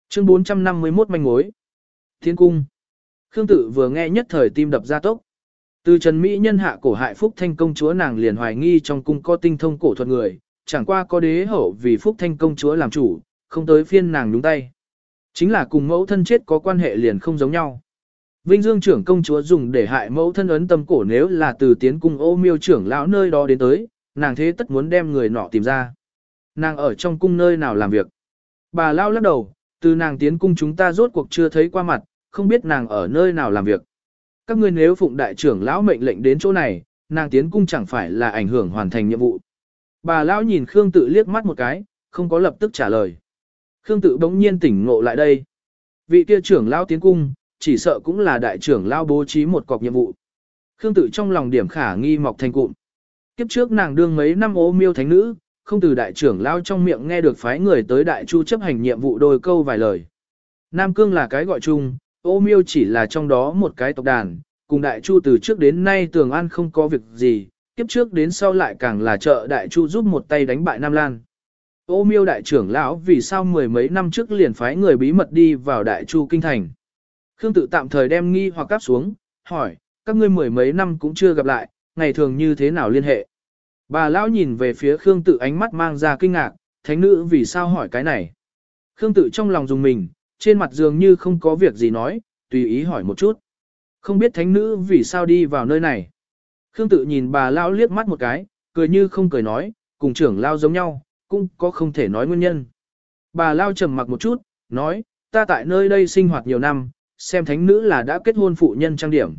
Speaker 1: Chương 451 manh mối. Tiến cung. Khương Tự vừa nghe nhất thời tim đập ra tốc. Từ Trần Mỹ nhân hạ cổ hại Phúc Thanh công chúa nàng liền hoài nghi trong cung có tinh thông cổ thuật người, chẳng qua có đế hậu vì Phúc Thanh công chúa làm chủ, không tới phiên nàng đúng tay. Chính là cùng mẫu thân chết có quan hệ liền không giống nhau. Vinh Dương trưởng công chúa dùng để hại mẫu thân ấn tâm cổ nếu là từ tiến cung ô miêu trưởng lão nơi đó đến tới, nàng thế tất muốn đem người nọ tìm ra. Nàng ở trong cung nơi nào làm việc. Bà lao lắc đầu, từ nàng tiến cung chúng ta rốt cuộc chưa thấy qua mặt, không biết nàng ở nơi nào làm việc. Các ngươi nếu phụng đại trưởng lão mệnh lệnh đến chỗ này, nàng tiến cung chẳng phải là ảnh hưởng hoàn thành nhiệm vụ. Bà lão nhìn Khương tự liếc mắt một cái, không có lập tức trả lời. Khương tự bỗng nhiên tỉnh ngộ lại đây. Vị kia trưởng lão tiến cung, chỉ sợ cũng là đại trưởng lão bố trí một cọc nhiệm vụ. Khương tự trong lòng điểm khả nghi mọc thành cụm. Kiếp trước nàng đương mấy năm ô miêu thánh nữ, không từ đại trưởng lão trong miệng nghe được phái người tới đại chu chấp hành nhiệm vụ đôi câu vài lời. Nam cương là cái gọi chung, ô miêu chỉ là trong đó một cái tộc đàn, cùng đại chu từ trước đến nay tường an không có việc gì, kiếp trước đến sau lại càng là trợ đại chu giúp một tay đánh bại Nam Lan. Ô miêu đại trưởng lão vì sao mười mấy năm trước liền phái người bí mật đi vào đại chu kinh thành. Khương tự tạm thời đem nghi hoặc cắp xuống, hỏi, các ngươi mười mấy năm cũng chưa gặp lại, ngày thường như thế nào liên hệ. Bà lão nhìn về phía Khương tự ánh mắt mang ra kinh ngạc, thánh nữ vì sao hỏi cái này. Khương tự trong lòng dùng mình, trên mặt dường như không có việc gì nói, tùy ý hỏi một chút. Không biết thánh nữ vì sao đi vào nơi này. Khương tự nhìn bà lão liếc mắt một cái, cười như không cười nói, cùng trưởng lao giống nhau, cũng có không thể nói nguyên nhân. Bà lao trầm mặc một chút, nói, ta tại nơi đây sinh hoạt nhiều năm, xem thánh nữ là đã kết hôn phụ nhân trang điểm.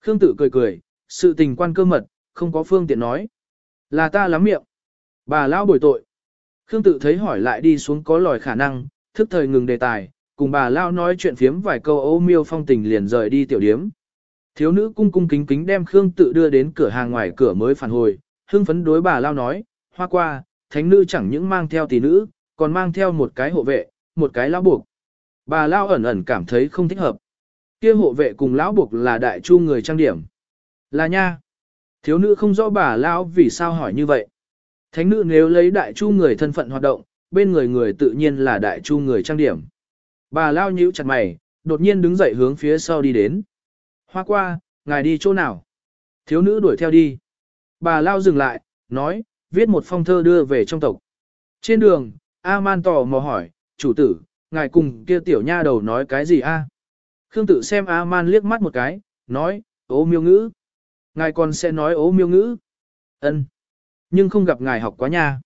Speaker 1: Khương tự cười cười, sự tình quan cơ mật, không có phương tiện nói. Là ta lắm miệng. Bà lao bồi tội. Khương tự thấy hỏi lại đi xuống có lòi khả năng, thức thời ngừng đề tài, cùng bà lao nói chuyện phiếm vài câu ô miêu phong tình liền rời đi tiểu điếm. Thiếu nữ cung cung kính kính đem Khương tự đưa đến cửa hàng ngoài cửa mới phản hồi, hưng phấn đối bà lao nói, hoa qua, thánh nữ chẳng những mang theo tỷ nữ, còn mang theo một cái hộ vệ, một cái lão buộc. Bà lao ẩn ẩn cảm thấy không thích hợp. Kia hộ vệ cùng lão buộc là đại chu người trang điểm. Là nha. Thiếu nữ không rõ bà lao vì sao hỏi như vậy. Thánh nữ nếu lấy đại chu người thân phận hoạt động, bên người người tự nhiên là đại chu người trang điểm. Bà lao nhíu chặt mày, đột nhiên đứng dậy hướng phía sau đi đến. Hoa qua, ngài đi chỗ nào? Thiếu nữ đuổi theo đi. Bà lao dừng lại, nói, viết một phong thơ đưa về trong tộc. Trên đường, A-man tò mò hỏi, chủ tử, ngài cùng kia tiểu nha đầu nói cái gì a? Khương tự xem A-man liếc mắt một cái, nói, ố miêu ngữ. Ngài còn sẽ nói ố miêu ngữ. ân Nhưng không gặp ngài học quá nha.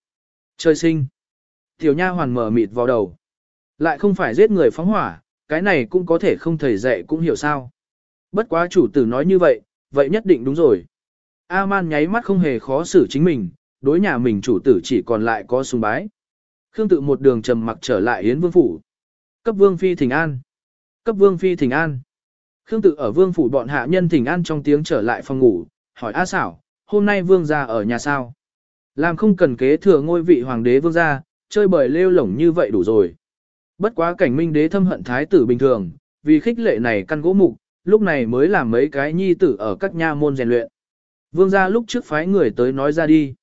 Speaker 1: Trời sinh. Tiểu nha hoàn mở mịt vào đầu. Lại không phải giết người phóng hỏa, cái này cũng có thể không thầy dạy cũng hiểu sao. Bất quá chủ tử nói như vậy, vậy nhất định đúng rồi. A-man nháy mắt không hề khó xử chính mình, đối nhà mình chủ tử chỉ còn lại có sùng bái. Khương tự một đường trầm mặc trở lại Yến Vương Phủ. Cấp Vương Phi Thỉnh An. Cấp Vương Phi Thỉnh An. Khương tự ở Vương Phủ bọn hạ nhân Thỉnh An trong tiếng trở lại phòng ngủ, hỏi A xảo, hôm nay Vương gia ở nhà sao? Làm không cần kế thừa ngôi vị hoàng đế Vương gia, chơi bời lêu lổng như vậy đủ rồi. Bất quá cảnh minh đế thâm hận thái tử bình thường, vì khích lệ này căn gỗ mục, lúc này mới làm mấy cái nhi tử ở các nha môn rèn luyện. Vương gia lúc trước phái người tới nói ra đi.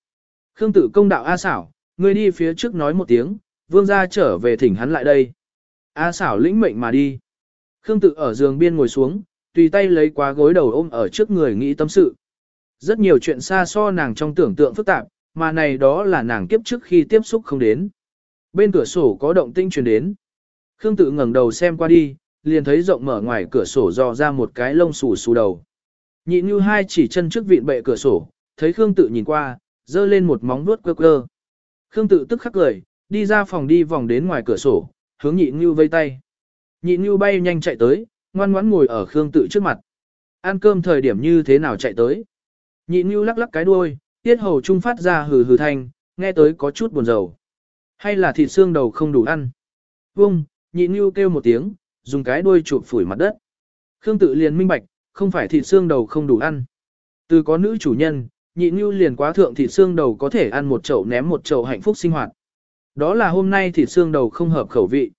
Speaker 1: Khương tử công đạo A xảo, ngươi đi phía trước nói một tiếng, vương gia trở về thỉnh hắn lại đây. A xảo lĩnh mệnh mà đi. Khương tự ở giường biên ngồi xuống, tùy tay lấy quá gối đầu ôm ở trước người nghĩ tâm sự. Rất nhiều chuyện xa so nàng trong tưởng tượng phức tạp, mà này đó là nàng kiếp trước khi tiếp xúc không đến. Bên cửa sổ có động tinh truyền đến. Khương tự ngẩng đầu xem qua đi, liền thấy rộng mở ngoài cửa sổ dò ra một cái lông xù xù đầu. Nhị như hai chỉ chân trước vịn bệ cửa sổ, thấy Khương tự nhìn qua, dơ lên một móng vuốt quơ quơ. Khương tự tức khắc cười, đi ra phòng đi vòng đến ngoài cửa sổ, hướng nhị như vây tay. Nhị như bay nhanh chạy tới, ngoan ngoãn ngồi ở Khương tự trước mặt. Ăn cơm thời điểm như thế nào chạy tới. Nhị như lắc lắc cái đuôi, tiết hầu trung phát ra hừ hừ thanh, nghe tới có chút buồn rầu. Hay là thịt xương đầu không đủ ăn. Vung, nhị như kêu một tiếng, dùng cái đuôi chụp phủi mặt đất. Khương tự liền minh bạch, không phải thịt xương đầu không đủ ăn. Từ có nữ chủ nhân, nhị như liền quá thượng thịt xương đầu có thể ăn một chậu ném một chậu hạnh phúc sinh hoạt. Đó là hôm nay thịt xương đầu không hợp khẩu vị.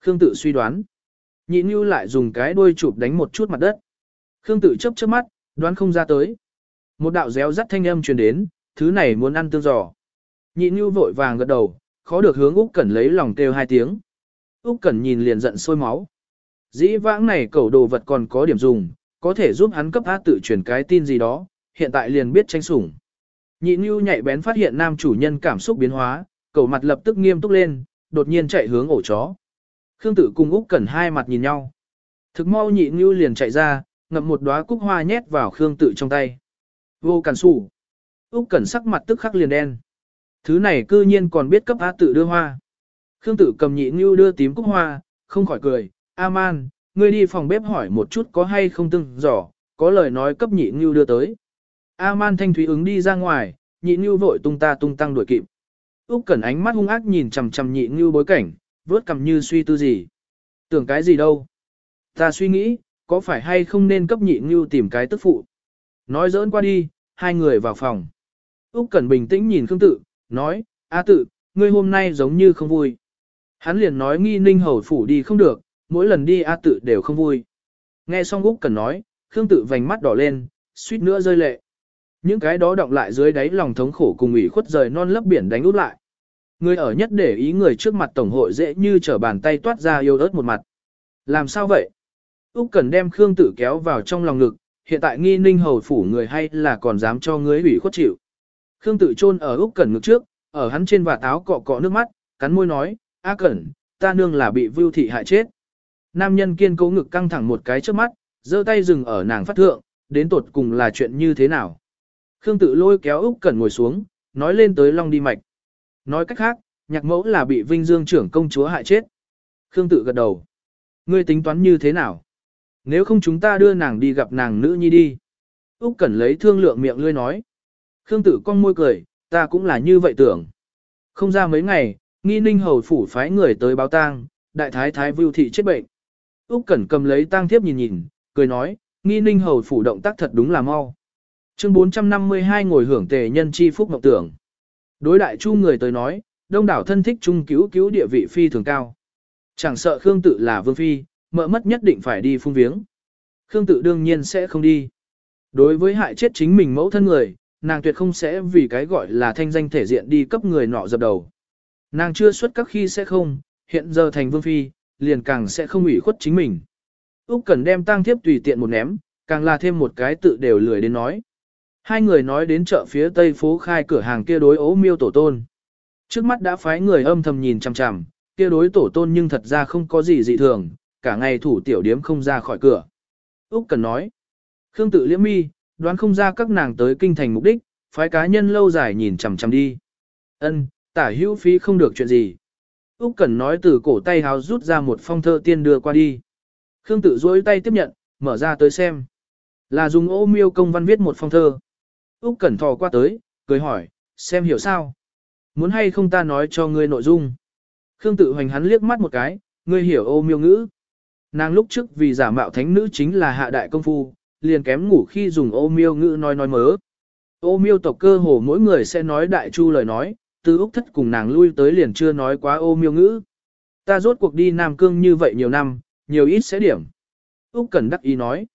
Speaker 1: Khương tự suy đoán. Nhị như lại dùng cái đuôi chụp đánh một chút mặt đất. Khương tự chớp chớp mắt, đoán không ra tới. Một đạo réo rắt thanh âm truyền đến, thứ này muốn ăn tương giò. Nhị như vội vàng gật đầu, khó được hướng Úc Cẩn lấy lòng kêu hai tiếng. Úc Cẩn nhìn liền giận sôi máu. Dĩ vãng này cẩu đồ vật còn có điểm dùng, có thể giúp hắn cấp A tự truyền cái tin gì đó, hiện tại liền biết tranh sủng. Nhị Nhu nhạy bén phát hiện nam chủ nhân cảm xúc biến hóa, cẩu mặt lập tức nghiêm túc lên, đột nhiên chạy hướng ổ chó. Khương Tự cùng Úc Cẩn hai mặt nhìn nhau. Thực mau nhị Nhu liền chạy ra, ngậm một đóa cúc hoa nhét vào Khương Tự trong tay. Vô cản sủ. Úc Cẩn sắc mặt tức khắc liền đen. Thứ này cư nhiên còn biết cấp A tự đưa hoa. Khương Tự cầm nhị Nhu đưa tím cúc hoa, không khỏi cười, "A Man, ngươi đi phòng bếp hỏi một chút có hay không từng giỏ, có lời nói cấp nhị ngưu đưa tới." A-man thanh thúy ứng đi ra ngoài, nhị ngưu vội tung ta tung tăng đuổi kịp. Úc Cẩn ánh mắt hung ác nhìn chằm chằm nhị ngưu bối cảnh, vớt cầm như suy tư gì. Tưởng cái gì đâu? Ta suy nghĩ, có phải hay không nên cấp nhị ngưu tìm cái tức phụ. Nói giỡn qua đi, hai người vào phòng. Úc Cẩn bình tĩnh nhìn Khương Tự, nói, A Tự, ngươi hôm nay giống như không vui. Hắn liền nói nghi ninh hầu phủ đi không được, mỗi lần đi A Tự đều không vui. Nghe xong Úc cần nói, Khương Tự vành mắt đỏ lên, suýt nữa rơi lệ. Những cái đó động lại dưới đáy lòng thống khổ cùng ủy khuất rời non lấp biển đánh út lại. Người ở nhất để ý người trước mặt tổng hội dễ như trở bàn tay toát ra yêu ớt một mặt. Làm sao vậy? Úc Cần đem Khương Tử kéo vào trong lòng ngực, hiện tại nghi ninh hầu phủ người hay là còn dám cho người ủy khuất chịu. Khương Tử chôn ở Úc cần ngực trước, ở hắn trên và táo cọ cọ nước mắt, cắn môi nói, "A Cẩn, ta nương là bị Vưu thị hại chết." Nam nhân kiên cố ngực căng thẳng một cái trước mắt, giơ tay dừng ở nàng phát thượng, đến tột cùng là chuyện như thế nào? Khương tự lôi kéo Úc Cẩn ngồi xuống, nói lên tới Long đi mạch. Nói cách khác, nhạc mẫu là bị Vinh Dương trưởng công chúa hại chết. Khương tự gật đầu. Ngươi tính toán như thế nào? Nếu không chúng ta đưa nàng đi gặp nàng nữ nhi đi. Úc Cẩn lấy thương lượng miệng lươi nói. Khương tự cong môi cười, ta cũng là như vậy tưởng. Không ra mấy ngày, nghi ninh hầu phủ phái người tới báo tang, đại thái thái vưu thị chết bệnh. Úc Cẩn cầm lấy tang thiếp nhìn nhìn, cười nói, nghi ninh hầu phủ động tác thật đúng là mau. Chương 452 ngồi hưởng tề nhân chi phúc mộng tưởng. Đối đại chu người tới nói, đông đảo thân thích trung cứu cứu địa vị phi thường cao. Chẳng sợ Khương tự là vương phi, mợ mất nhất định phải đi phung viếng. Khương tự đương nhiên sẽ không đi. Đối với hại chết chính mình mẫu thân người, nàng tuyệt không sẽ vì cái gọi là thanh danh thể diện đi cấp người nọ dập đầu. Nàng chưa xuất các khi sẽ không, hiện giờ thành vương phi, liền càng sẽ không ủy khuất chính mình. Úc Cần đem tang thiếp tùy tiện một ném, càng là thêm một cái tự đều lười đến nói. Hai người nói đến chợ phía tây phố khai cửa hàng kia đối ố miêu tổ tôn. Trước mắt đã phái người âm thầm nhìn chằm chằm, kia đối tổ tôn nhưng thật ra không có gì dị thường, cả ngày thủ tiểu điếm không ra khỏi cửa. Úc Cần nói, Khương tự liễm mi, đoán không ra các nàng tới kinh thành mục đích, phái cá nhân lâu dài nhìn chằm chằm đi. Ân, tả hữu phí không được chuyện gì. Úc Cẩn nói từ cổ tay háo rút ra một phong thơ tiên đưa qua đi. Khương tự duỗi tay tiếp nhận, mở ra tới xem. Là dùng ô miêu công văn viết một phong thơ. Úc Cẩn thò qua tới, cười hỏi, xem hiểu sao? Muốn hay không ta nói cho ngươi nội dung? Khương tự hoành hắn liếc mắt một cái, ngươi hiểu ô miêu ngữ. Nàng lúc trước vì giả mạo thánh nữ chính là hạ đại công phu, liền kém ngủ khi dùng ô miêu ngữ nói nói mớ. Ô miêu tộc cơ hồ mỗi người sẽ nói đại chu lời nói, từ Úc thất cùng nàng lui tới liền chưa nói quá ô miêu ngữ. Ta rốt cuộc đi Nam Cương như vậy nhiều năm, nhiều ít sẽ điểm. Úc Cẩn đắc ý nói.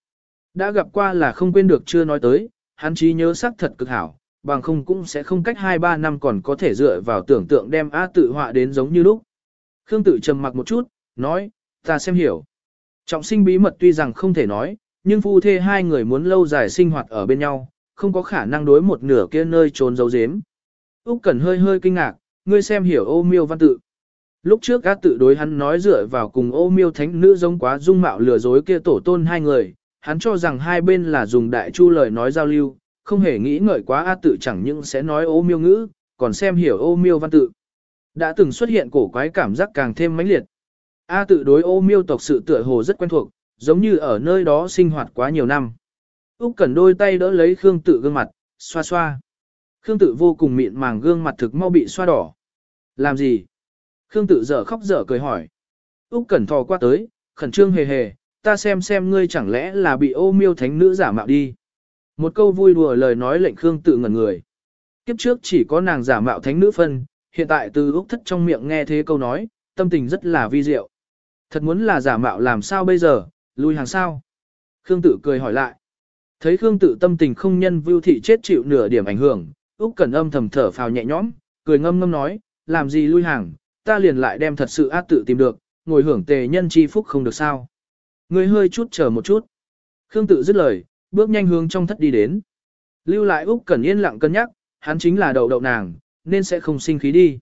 Speaker 1: Đã gặp qua là không quên được chưa nói tới, hắn trí nhớ sắc thật cực hảo, bằng không cũng sẽ không cách 2-3 năm còn có thể dựa vào tưởng tượng đem A tự họa đến giống như lúc. Khương tự trầm mặc một chút, nói, ta xem hiểu. Trọng sinh bí mật tuy rằng không thể nói, nhưng phu thê hai người muốn lâu dài sinh hoạt ở bên nhau, không có khả năng đối một nửa kia nơi trốn giấu giếm. Úc Cẩn hơi hơi kinh ngạc, ngươi xem hiểu ô miêu văn tự. Lúc trước A tự đối hắn nói dựa vào cùng ô miêu thánh nữ giống quá dung mạo lừa dối kia tổ tôn hai người, hắn cho rằng hai bên là dùng đại chu lời nói giao lưu, không hề nghĩ ngợi quá A tự chẳng những sẽ nói ô miêu ngữ, còn xem hiểu ô miêu văn tự. Đã từng xuất hiện cổ quái cảm giác càng thêm mãnh liệt. A tự đối ô miêu tộc sự tựa hồ rất quen thuộc, giống như ở nơi đó sinh hoạt quá nhiều năm. Úc Cẩn đôi tay đỡ lấy Khương Tự gương mặt, xoa xoa. Khương Tự vô cùng mịn màng gương mặt thực mau bị xoa đỏ. Làm gì? Khương Tự dở khóc dở cười hỏi. Úc Cẩn thò qua tới, khẩn trương hề hề, ta xem xem ngươi chẳng lẽ là bị ô miêu thánh nữ giả mạo đi. Một câu vui đùa lời nói lệnh Khương tự ngẩn người. Kiếp trước chỉ có nàng giả mạo thánh nữ phân, hiện tại từ Úc thất trong miệng nghe thế câu nói, tâm tình rất là vi diệu. Thật muốn là giả mạo làm sao bây giờ, lui hàng sao? Khương tự cười hỏi lại. Thấy Khương tự tâm tình không nhân vưu thị chết chịu nửa điểm ảnh hưởng, Úc Cẩn âm thầm thở phào nhẹ nhõm, cười ngâm ngâm nói, làm gì lui hàng, ta liền lại đem thật sự ác tự tìm được, ngồi hưởng tề nhân chi phúc không được sao. Ngươi hơi chút chờ một chút. Khương tự dứt lời, bước nhanh hướng trong thất đi đến. Lưu lại Úc Cẩn yên lặng cân nhắc, hắn chính là đầu đậu nàng, nên sẽ không sinh khí đi.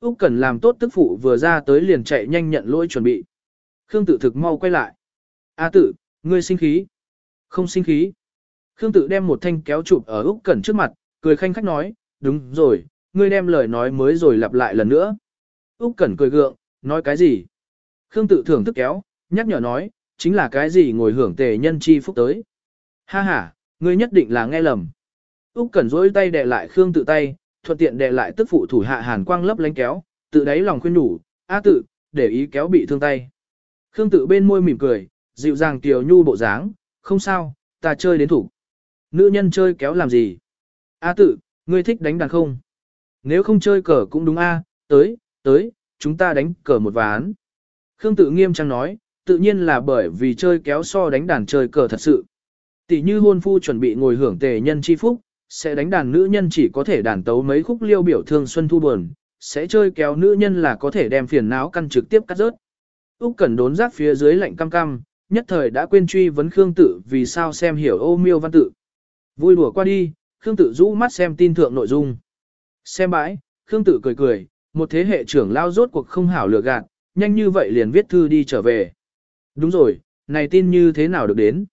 Speaker 1: Úc Cẩn làm tốt tức phụ vừa ra tới liền chạy nhanh nhận lỗi chuẩn bị. Khương tự thực mau quay lại. A tự, ngươi sinh khí. Không sinh khí. Khương tự đem một thanh kéo chụp ở Úc Cẩn trước mặt, cười khanh khách nói, đúng rồi, ngươi đem lời nói mới rồi lặp lại lần nữa. Úc Cẩn cười gượng, nói cái gì? Khương tự thưởng thức kéo, nhắc nhở nói, chính là cái gì ngồi hưởng tề nhân chi phúc tới. Ha ha, ngươi nhất định là nghe lầm. Úc Cẩn rỗi tay đè lại Khương tự tay, thuận tiện đè lại tức phụ thủ hạ Hàn Quang lấp lánh kéo, tự đáy lòng khuyên nhủ, "A tự, để ý kéo bị thương tay." Khương tự bên môi mỉm cười, dịu dàng tiểu nhu bộ dáng, "Không sao, ta chơi đến thủ." Nữ nhân chơi kéo làm gì? "A tự, ngươi thích đánh đàn không?" Nếu không chơi cờ cũng đúng a, tới, tới, chúng ta đánh cờ một ván. Khương tự nghiêm trang nói, tự nhiên là bởi vì chơi kéo so đánh đàn chơi cờ thật sự. Tỷ như hôn phu chuẩn bị ngồi hưởng tề nhân chi phúc, sẽ đánh đàn nữ nhân chỉ có thể đàn tấu mấy khúc liêu biểu thương xuân thu buồn, sẽ chơi kéo nữ nhân là có thể đem phiền não căn trực tiếp cắt rớt. Úc Cẩn đốn rác phía dưới lạnh cam cam, nhất thời đã quên truy vấn Khương Tự vì sao xem hiểu ô miêu văn tự. Vui đùa qua đi, Khương Tự rũ mắt xem tin thượng nội dung. Xem bãi, Khương Tự cười cười, một thế hệ trưởng lao rốt cuộc không hảo lựa gạt, nhanh như vậy liền viết thư đi trở về. Đúng rồi, này tin như thế nào được đến?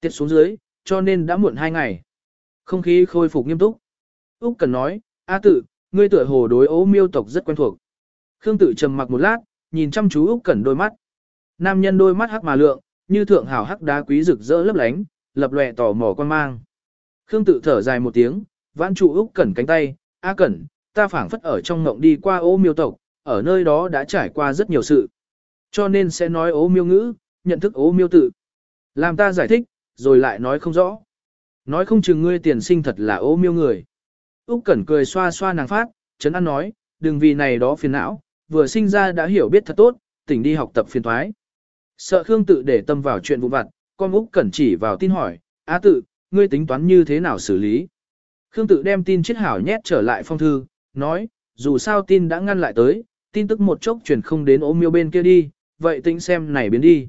Speaker 1: Tiết xuống dưới, cho nên đã muộn hai ngày. Không khí khôi phục nghiêm túc. Úc Cần nói, A tự, ngươi tựa hồ đối ố miêu tộc rất quen thuộc. Khương tự trầm mặc một lát, nhìn chăm chú Úc Cẩn đôi mắt. Nam nhân đôi mắt hắc mà lượng, như thượng hảo hắc đá quý rực rỡ lấp lánh, lập lòe tỏ mò quan mang. Khương tự thở dài một tiếng, vãn trụ Úc Cẩn cánh tay, "A Cẩn, ta phảng phất ở trong ngộng đi qua ố miêu tộc, ở nơi đó đã trải qua rất nhiều sự. Cho nên sẽ nói ố miêu ngữ, nhận thức ố miêu tự. Làm ta giải thích, rồi lại nói không rõ. Nói không chừng ngươi tiền sinh thật là ố miêu người. Úc Cẩn cười xoa xoa nàng phát, chấn an nói, đừng vì này đó phiền não, vừa sinh ra đã hiểu biết thật tốt, tỉnh đi học tập phiền toái. Sợ Khương tự để tâm vào chuyện vụ vặt, con Úc Cẩn chỉ vào tin hỏi, A tự, ngươi tính toán như thế nào xử lý?" Khương tự đem tin chết hảo nhét trở lại phong thư, nói, dù sao tin đã ngăn lại tới, tin tức một chốc truyền không đến ôm miêu bên kia đi, vậy tính xem này biến đi.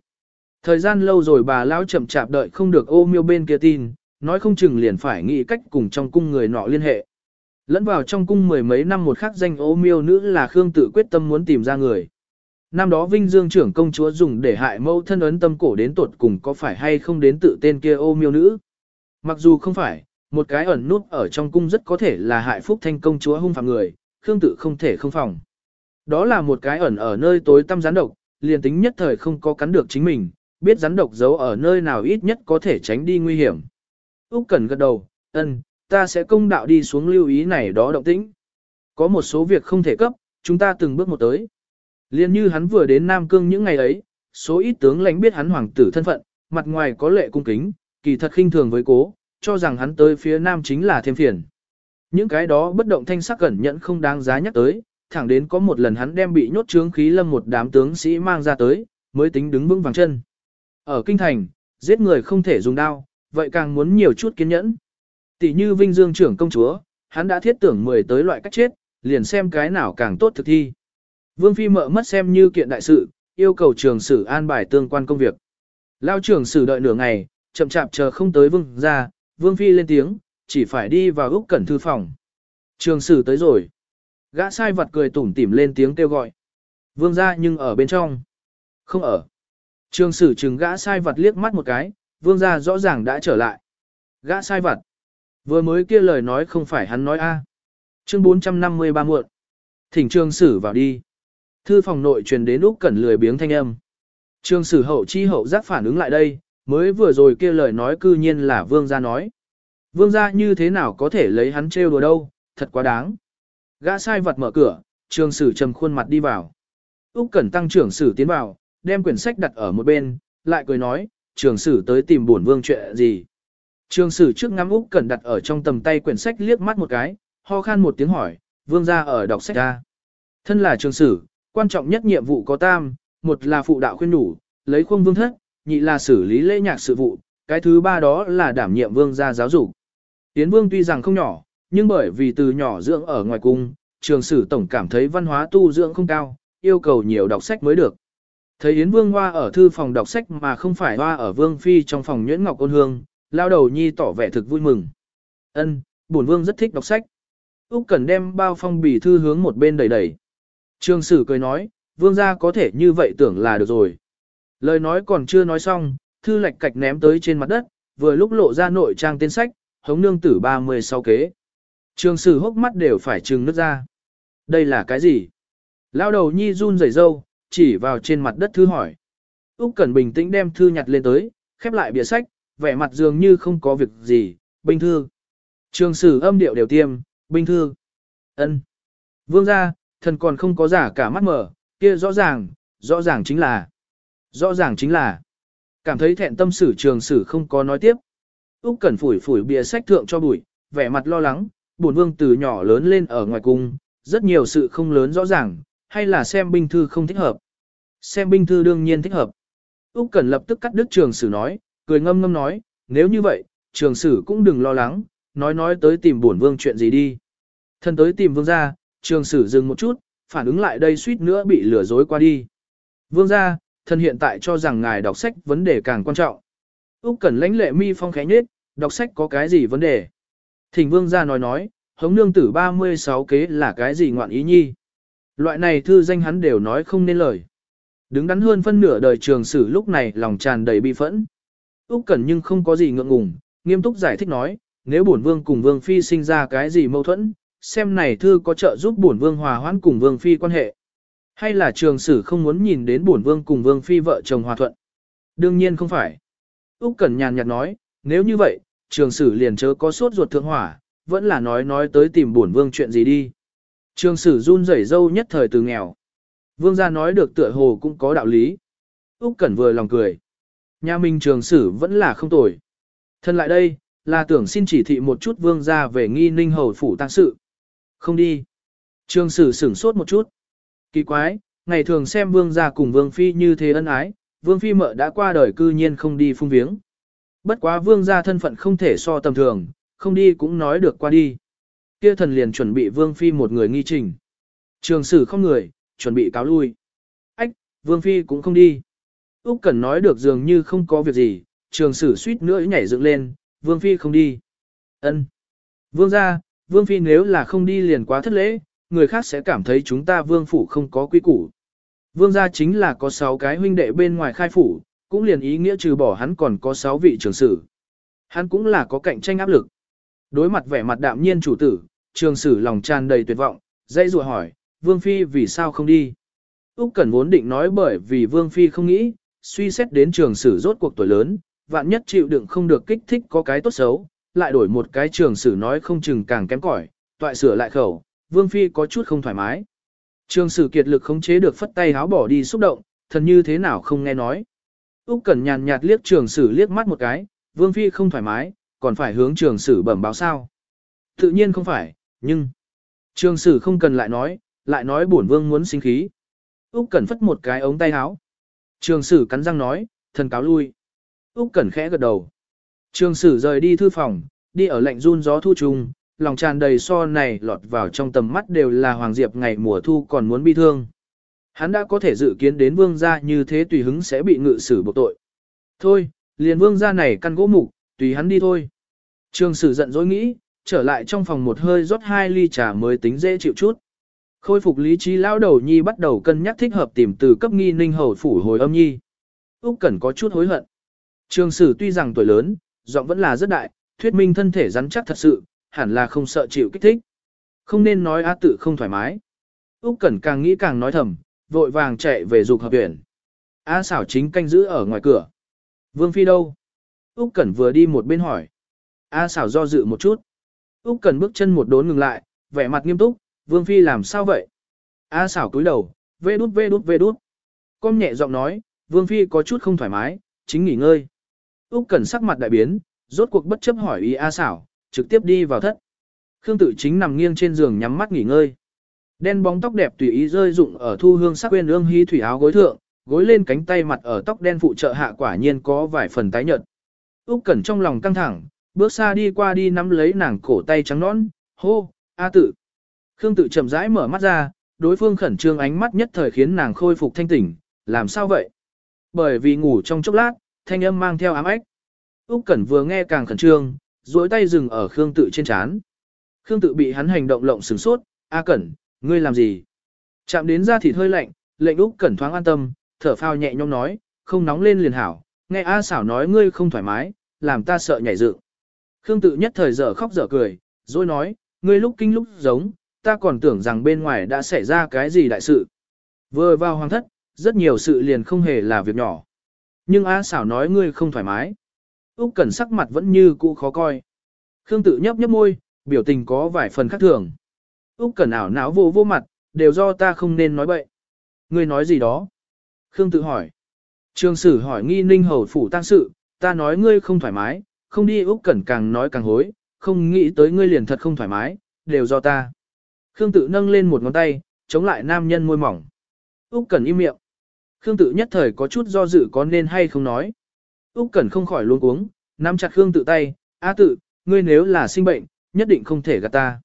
Speaker 1: Thời gian lâu rồi bà lão chậm chạp đợi không được ô miêu bên kia tin, nói không chừng liền phải nghĩ cách cùng trong cung người nọ liên hệ. Lẫn vào trong cung mười mấy năm một khắc danh ô miêu nữ là Khương tự quyết tâm muốn tìm ra người. Năm đó Vinh Dương trưởng công chúa dùng để hại mâu thân ấn tâm cổ đến tuột cùng có phải hay không đến tự tên kia ô miêu nữ. Mặc dù không phải, một cái ẩn nút ở trong cung rất có thể là hại phúc thanh công chúa hung phạm người, Khương tự không thể không phòng. Đó là một cái ẩn ở nơi tối tăm rắn độc, liền tính nhất thời không có cắn được chính mình, biết rắn độc giấu ở nơi nào ít nhất có thể tránh đi nguy hiểm. Úc Cẩn gật đầu, ân, ta sẽ công đạo đi xuống lưu ý này đó động tĩnh. Có một số việc không thể cấp, chúng ta từng bước một tới. Liên như hắn vừa đến Nam Cương những ngày ấy, số ít tướng lãnh biết hắn hoàng tử thân phận, mặt ngoài có lệ cung kính, kỳ thật khinh thường với cố, cho rằng hắn tới phía Nam chính là thêm phiền. Những cái đó bất động thanh sắc cẩn nhận không đáng giá nhắc tới, thẳng đến có một lần hắn đem bị nhốt trướng khí lâm một đám tướng sĩ mang ra tới, mới tính đứng vững vàng chân. Ở kinh thành, giết người không thể dùng đao, vậy càng muốn nhiều chút kiên nhẫn. Tỷ như Vinh Dương trưởng công chúa, hắn đã thiết tưởng mười tới loại cách chết, liền xem cái nào càng tốt thực thi. Vương Phi mợ mất xem như kiện đại sự, yêu cầu trường sử an bài tương quan công việc. Lao trưởng sử đợi nửa ngày, chậm chạp chờ không tới vương ra, Vương Phi lên tiếng, chỉ phải đi vào Úc Cẩn thư phòng. Trường sử tới rồi. Gã sai vật cười tủm tỉm lên tiếng kêu gọi. Vương ra nhưng ở bên trong. Không ở. Trường sử chừng gã sai vật liếc mắt một cái, vương gia rõ ràng đã trở lại. Gã sai vật. Vừa mới kia lời nói không phải hắn nói a. À. Chương 453 muộn. Thỉnh trường sử vào đi. Thư phòng nội truyền đến Úc Cẩn lười biếng thanh âm. Trường sử hậu chi hậu giác phản ứng lại đây, mới vừa rồi kia lời nói cư nhiên là vương gia nói. Vương gia như thế nào có thể lấy hắn trêu đùa đâu, thật quá đáng. Gã sai vật mở cửa, trường sử trầm khuôn mặt đi vào. Úc Cẩn tăng trưởng sử tiến vào, đem quyển sách đặt ở một bên, lại cười nói, trường sử tới tìm bổn vương chuyện gì. Trường sử trước ngắm Úc Cẩn đặt ở trong tầm tay quyển sách liếc mắt một cái, ho khan một tiếng hỏi, vương gia ở đọc sách ra. Thân là trường sử, quan trọng nhất nhiệm vụ có tam, một là phụ đạo khuyên đủ, lấy khuôn vương thất, nhị là xử lý lễ nhạc sự vụ, cái thứ ba đó là đảm nhiệm vương gia giáo dục. Tiến vương tuy rằng không nhỏ, nhưng bởi vì từ nhỏ dưỡng ở ngoài cung, trường sử tổng cảm thấy văn hóa tu dưỡng không cao, yêu cầu nhiều đọc sách mới được. Thấy Yến Vương Hoa ở thư phòng đọc sách mà không phải Hoa ở Vương Phi trong phòng nhuyễn ngọc ôn hương, lao đầu nhi tỏ vẻ thực vui mừng. Ân, bổn Vương rất thích đọc sách. Úc Cẩn đem bao phong bì thư hướng một bên đẩy đẩy. Trường sử cười nói, Vương gia có thể như vậy tưởng là được rồi. Lời nói còn chưa nói xong, thư lệch cạch ném tới trên mặt đất, vừa lúc lộ ra nội trang tên sách, hống nương tử 36 kế. Trường sử hốc mắt đều phải trừng nước ra. Đây là cái gì? Lao đầu nhi run rẩy râu, chỉ vào trên mặt đất thư hỏi. Úc Cẩn bình tĩnh đem thư nhặt lên tới, khép lại bìa sách, vẻ mặt dường như không có việc gì, bình thư. Trường sử âm điệu đều tiêm, bình thư. ân Vương gia, thần còn không có giả cả mắt mở, kia rõ ràng, rõ ràng chính là. Rõ ràng chính là. Cảm thấy thẹn tâm sử trường sử không có nói tiếp. Úc Cẩn phủi phủi bìa sách thượng cho bụi, vẻ mặt lo lắng, bổn vương từ nhỏ lớn lên ở ngoài cung, rất nhiều sự không lớn rõ ràng, hay là xem binh thư không thích hợp. Xem binh thư đương nhiên thích hợp. Úc Cẩn lập tức cắt đứt trường sử nói, cười ngâm ngâm nói, nếu như vậy, trường sử cũng đừng lo lắng, nói nói tới tìm bổn vương chuyện gì đi. Thân tới tìm vương gia, trường sử dừng một chút, phản ứng lại đây suýt nữa bị lừa dối qua đi. Vương gia, thân hiện tại cho rằng ngài đọc sách vấn đề càng quan trọng. Úc Cẩn lãnh lệ mi phong khẽ nhếch, đọc sách có cái gì vấn đề? Thỉnh vương gia nói nói, hống nương tử 36 kế là cái gì ngoạn ý nhi? Loại này thư danh hắn đều nói không nên lời. Đứng đắn hơn phân nửa đời trường sử lúc này lòng tràn đầy bi phẫn. Úc Cẩn nhưng không có gì ngượng ngùng, nghiêm túc giải thích nói, nếu bổn vương cùng vương phi sinh ra cái gì mâu thuẫn, xem này thư có trợ giúp bổn vương hòa hoãn cùng vương phi quan hệ. Hay là trường sử không muốn nhìn đến bổn vương cùng vương phi vợ chồng hòa thuận? Đương nhiên không phải. Úc Cẩn nhàn nhạt nói, nếu như vậy, trường sử liền chớ có sốt ruột thượng hỏa, vẫn là nói nói tới tìm bổn vương chuyện gì đi. Trường sử run rẩy dâu nhất thời từ nghèo. Vương gia nói được tựa hồ cũng có đạo lý. Úc Cẩn vừa lòng cười. Nhà mình trường sử vẫn là không tồi. Thân lại đây, là tưởng xin chỉ thị một chút vương gia về nghi ninh hầu phủ tăng sự. Không đi. Trường sử sửng sốt một chút. Kỳ quái, ngày thường xem vương gia cùng vương phi như thế ân ái, vương phi mợ đã qua đời cư nhiên không đi phung viếng. Bất quá vương gia thân phận không thể so tầm thường, không đi cũng nói được qua đi. Kia thần liền chuẩn bị vương phi một người nghi trình. Trường sử không người, chuẩn bị cáo lui. Ách, vương phi cũng không đi. Úc Cẩn nói được dường như không có việc gì, trường sử suýt nữa nhảy dựng lên, vương phi không đi. Ân. Vương gia, vương phi nếu là không đi liền quá thất lễ, người khác sẽ cảm thấy chúng ta vương phủ không có quy củ. Vương gia chính là có 6 cái huynh đệ bên ngoài khai phủ, cũng liền ý nghĩa trừ bỏ hắn còn có 6 vị trường sử. Hắn cũng là có cạnh tranh áp lực. Đối mặt vẻ mặt đạm nhiên chủ tử, trường sử lòng tràn đầy tuyệt vọng, dây rùa hỏi, Vương Phi vì sao không đi? Úc Cẩn vốn định nói bởi vì Vương Phi không nghĩ, suy xét đến trường sử rốt cuộc tuổi lớn, vạn nhất chịu đựng không được kích thích có cái tốt xấu, lại đổi một cái trường sử nói không chừng càng kém cỏi, toại sửa lại khẩu, Vương Phi có chút không thoải mái. Trường sử kiệt lực khống chế được phất tay háo bỏ đi xúc động, thần như thế nào không nghe nói. Úc Cẩn nhàn nhạt liếc trường sử liếc mắt một cái, Vương Phi không thoải mái, còn phải hướng trường sử bẩm báo sao. Tự nhiên không phải, nhưng... Trường sử không cần lại nói, lại nói bổn vương muốn sinh khí. Úc Cẩn phất một cái ống tay háo, Trường sử cắn răng nói, thần cáo lui. Úc Cẩn khẽ gật đầu. Trường sử rời đi thư phòng, đi ở lạnh run gió thu trùng, lòng tràn đầy so này lọt vào trong tầm mắt đều là Hoàng Diệp ngày mùa thu còn muốn bi thương. Hắn đã có thể dự kiến đến vương gia như thế tùy hứng sẽ bị ngự xử buộc tội. Thôi, liền vương gia này căn gỗ mục, tùy hắn đi thôi. Trường sử giận dỗi nghĩ, trở lại trong phòng một hơi rót hai ly trà mới tính dễ chịu chút. Khôi phục lý trí lão đầu nhi bắt đầu cân nhắc thích hợp tìm từ cấp nghi ninh hầu phủ hồi âm nhi. Úc Cẩn có chút hối hận. Trường sử tuy rằng tuổi lớn, giọng vẫn là rất đại, thuyết minh thân thể rắn chắc thật sự, hẳn là không sợ chịu kích thích. Không nên nói á tự không thoải mái. Úc Cẩn càng nghĩ càng nói thầm, vội vàng chạy về dục hợp viện. A xảo chính canh giữ ở ngoài cửa. Vương Phi đâu? Úc Cẩn vừa đi một bên hỏi. A xảo do dự một chút. Úc Cẩn bước chân một đốn ngừng lại, vẻ mặt nghiêm túc, Vương Phi làm sao vậy? A xảo cúi đầu, vê đút vê đút vê đút. Con nhẹ giọng nói, Vương Phi có chút không thoải mái, chính nghỉ ngơi. Úc Cẩn sắc mặt đại biến, rốt cuộc bất chấp hỏi ý A xảo, trực tiếp đi vào thất. Khương Tự Chính nằm nghiêng trên giường nhắm mắt nghỉ ngơi. Đen bóng tóc đẹp tùy ý rơi rụng ở thu hương sắc quên ương hy thủy áo gối thượng, gối lên cánh tay mặt ở tóc đen phụ trợ hạ quả nhiên có vài phần tái nhợt. Úc Cẩn trong lòng căng thẳng, bước xa đi qua đi nắm lấy nàng cổ tay trắng nõn, Hô, A tử. Khương tự chậm rãi mở mắt ra, đối phương khẩn trương ánh mắt nhất thời khiến nàng khôi phục thanh tỉnh, làm sao vậy? Bởi vì ngủ trong chốc lát, thanh âm mang theo ám ếch. Úc Cẩn vừa nghe càng khẩn trương, duỗi tay dừng ở Khương tự trên trán. Khương tự bị hắn hành động lộng sửng sốt, "A Cẩn, ngươi làm gì?" Chạm đến da thịt hơi lạnh, lệnh Úc Cẩn thoáng an tâm, thở phào nhẹ nhõm nói, "Không nóng lên liền hảo, nghe A xảo nói ngươi không thoải mái, làm ta sợ nhảy dựng." Khương tự nhất thời dở khóc dở cười, rồi nói, "Ngươi lúc kinh lúc giống, ta còn tưởng rằng bên ngoài đã xảy ra cái gì đại sự." Vừa vào hoàng thất, rất nhiều sự liền không hề là việc nhỏ. Nhưng A xảo nói ngươi không thoải mái. Úc Cẩn sắc mặt vẫn như cũ khó coi. Khương tự nhấp nhấp môi, biểu tình có vài phần khác thường. Úc Cẩn ảo não vô vô mặt, đều do ta không nên nói bậy. Ngươi nói gì đó? Khương tự hỏi. Trường sử hỏi nghi ninh hầu phủ tăng sự, ta nói ngươi không thoải mái, không đi Úc Cẩn càng nói càng hối, không nghĩ tới ngươi liền thật không thoải mái, đều do ta. Khương tự nâng lên một ngón tay, chống lại nam nhân môi mỏng. Úc Cẩn im miệng. Khương tự nhất thời có chút do dự có nên hay không nói. Úc Cẩn không khỏi luống cuống, nắm chặt Khương tự tay, "A tự, ngươi nếu là sinh bệnh, nhất định không thể gạt ta."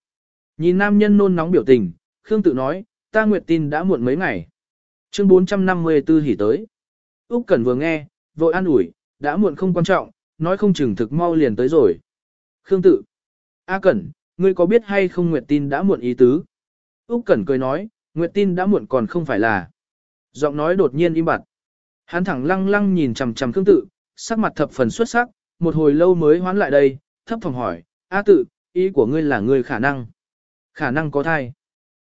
Speaker 1: Nhìn nam nhân nôn nóng biểu tình, Khương tự nói, "Ta nguyện tin đã muộn mấy ngày." Chương 454 hỉ tới. Úc Cẩn vừa nghe, vội an ủi, "Đã muộn không quan trọng, nói không chừng thực mau liền tới rồi." Khương tự, "A Cẩn, ngươi có biết hay không nguyện tin đã muộn ý tứ?" Úc Cẩn cười nói, "Nguyệt tin đã muộn còn không phải là." Giọng nói đột nhiên im bặt. Hắn thẳng lăng lăng nhìn chằm chằm Khương Tự, sắc mặt thập phần xuất sắc, một hồi lâu mới hoán lại đây, thấp phòng hỏi, A Tự, ý của ngươi là ngươi khả năng. Khả năng có thai.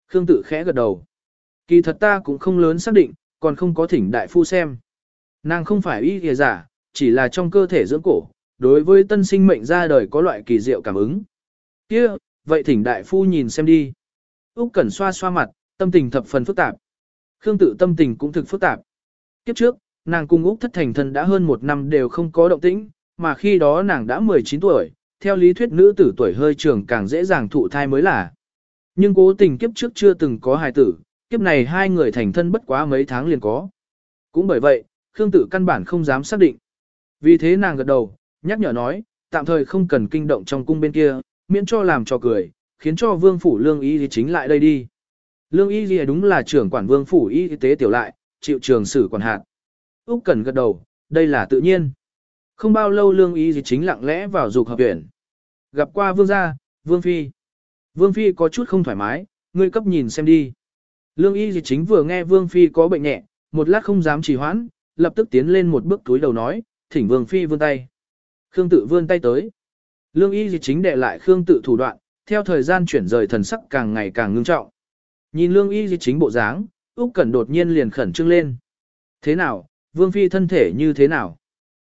Speaker 1: Khương Tự khẽ gật đầu. Kỳ thật ta cũng không lớn xác định, còn không có thỉnh đại phu xem. Nàng không phải ý kìa giả, chỉ là trong cơ thể dưỡng cổ, đối với tân sinh mệnh ra đời có loại kỳ diệu cảm ứng. kia vậy thỉnh đại phu nhìn xem đi. Úc Cẩn xoa xoa mặt, tâm tình thập phần phức tạp. Khương tự tâm tình cũng thực phức tạp. Kiếp trước, nàng cùng Úc thất thành thân đã hơn một năm đều không có động tĩnh, mà khi đó nàng đã 19 tuổi, theo lý thuyết nữ tử tuổi hơi trưởng càng dễ dàng thụ thai mới là. Nhưng cố tình kiếp trước chưa từng có hài tử, kiếp này hai người thành thân bất quá mấy tháng liền có. Cũng bởi vậy, Khương tự căn bản không dám xác định. Vì thế nàng gật đầu, nhắc nhở nói, tạm thời không cần kinh động trong cung bên kia, miễn cho làm cho cười, khiến cho vương phủ lương y thì chính lại đây đi. Lương y gì đúng là trưởng quản vương phủ y tế tiểu lại, chịu trường sử quản hạt. Úc Cẩn gật đầu, đây là tự nhiên. Không bao lâu lương y gì chính lặng lẽ vào dục hợp viện. Gặp qua vương gia, vương phi. Vương phi có chút không thoải mái, ngươi cấp nhìn xem đi. Lương y gì chính vừa nghe vương phi có bệnh nhẹ, một lát không dám trì hoãn, lập tức tiến lên một bước túi đầu nói, thỉnh vương phi vươn tay. Khương tự vươn tay tới. Lương y gì chính để lại Khương tự thủ đoạn, theo thời gian chuyển rời thần sắc càng ngày càng ngưng trọng. Nhìn lương y di chính bộ dáng, Úc Cẩn đột nhiên liền khẩn trương lên. Thế nào, Vương Phi thân thể như thế nào?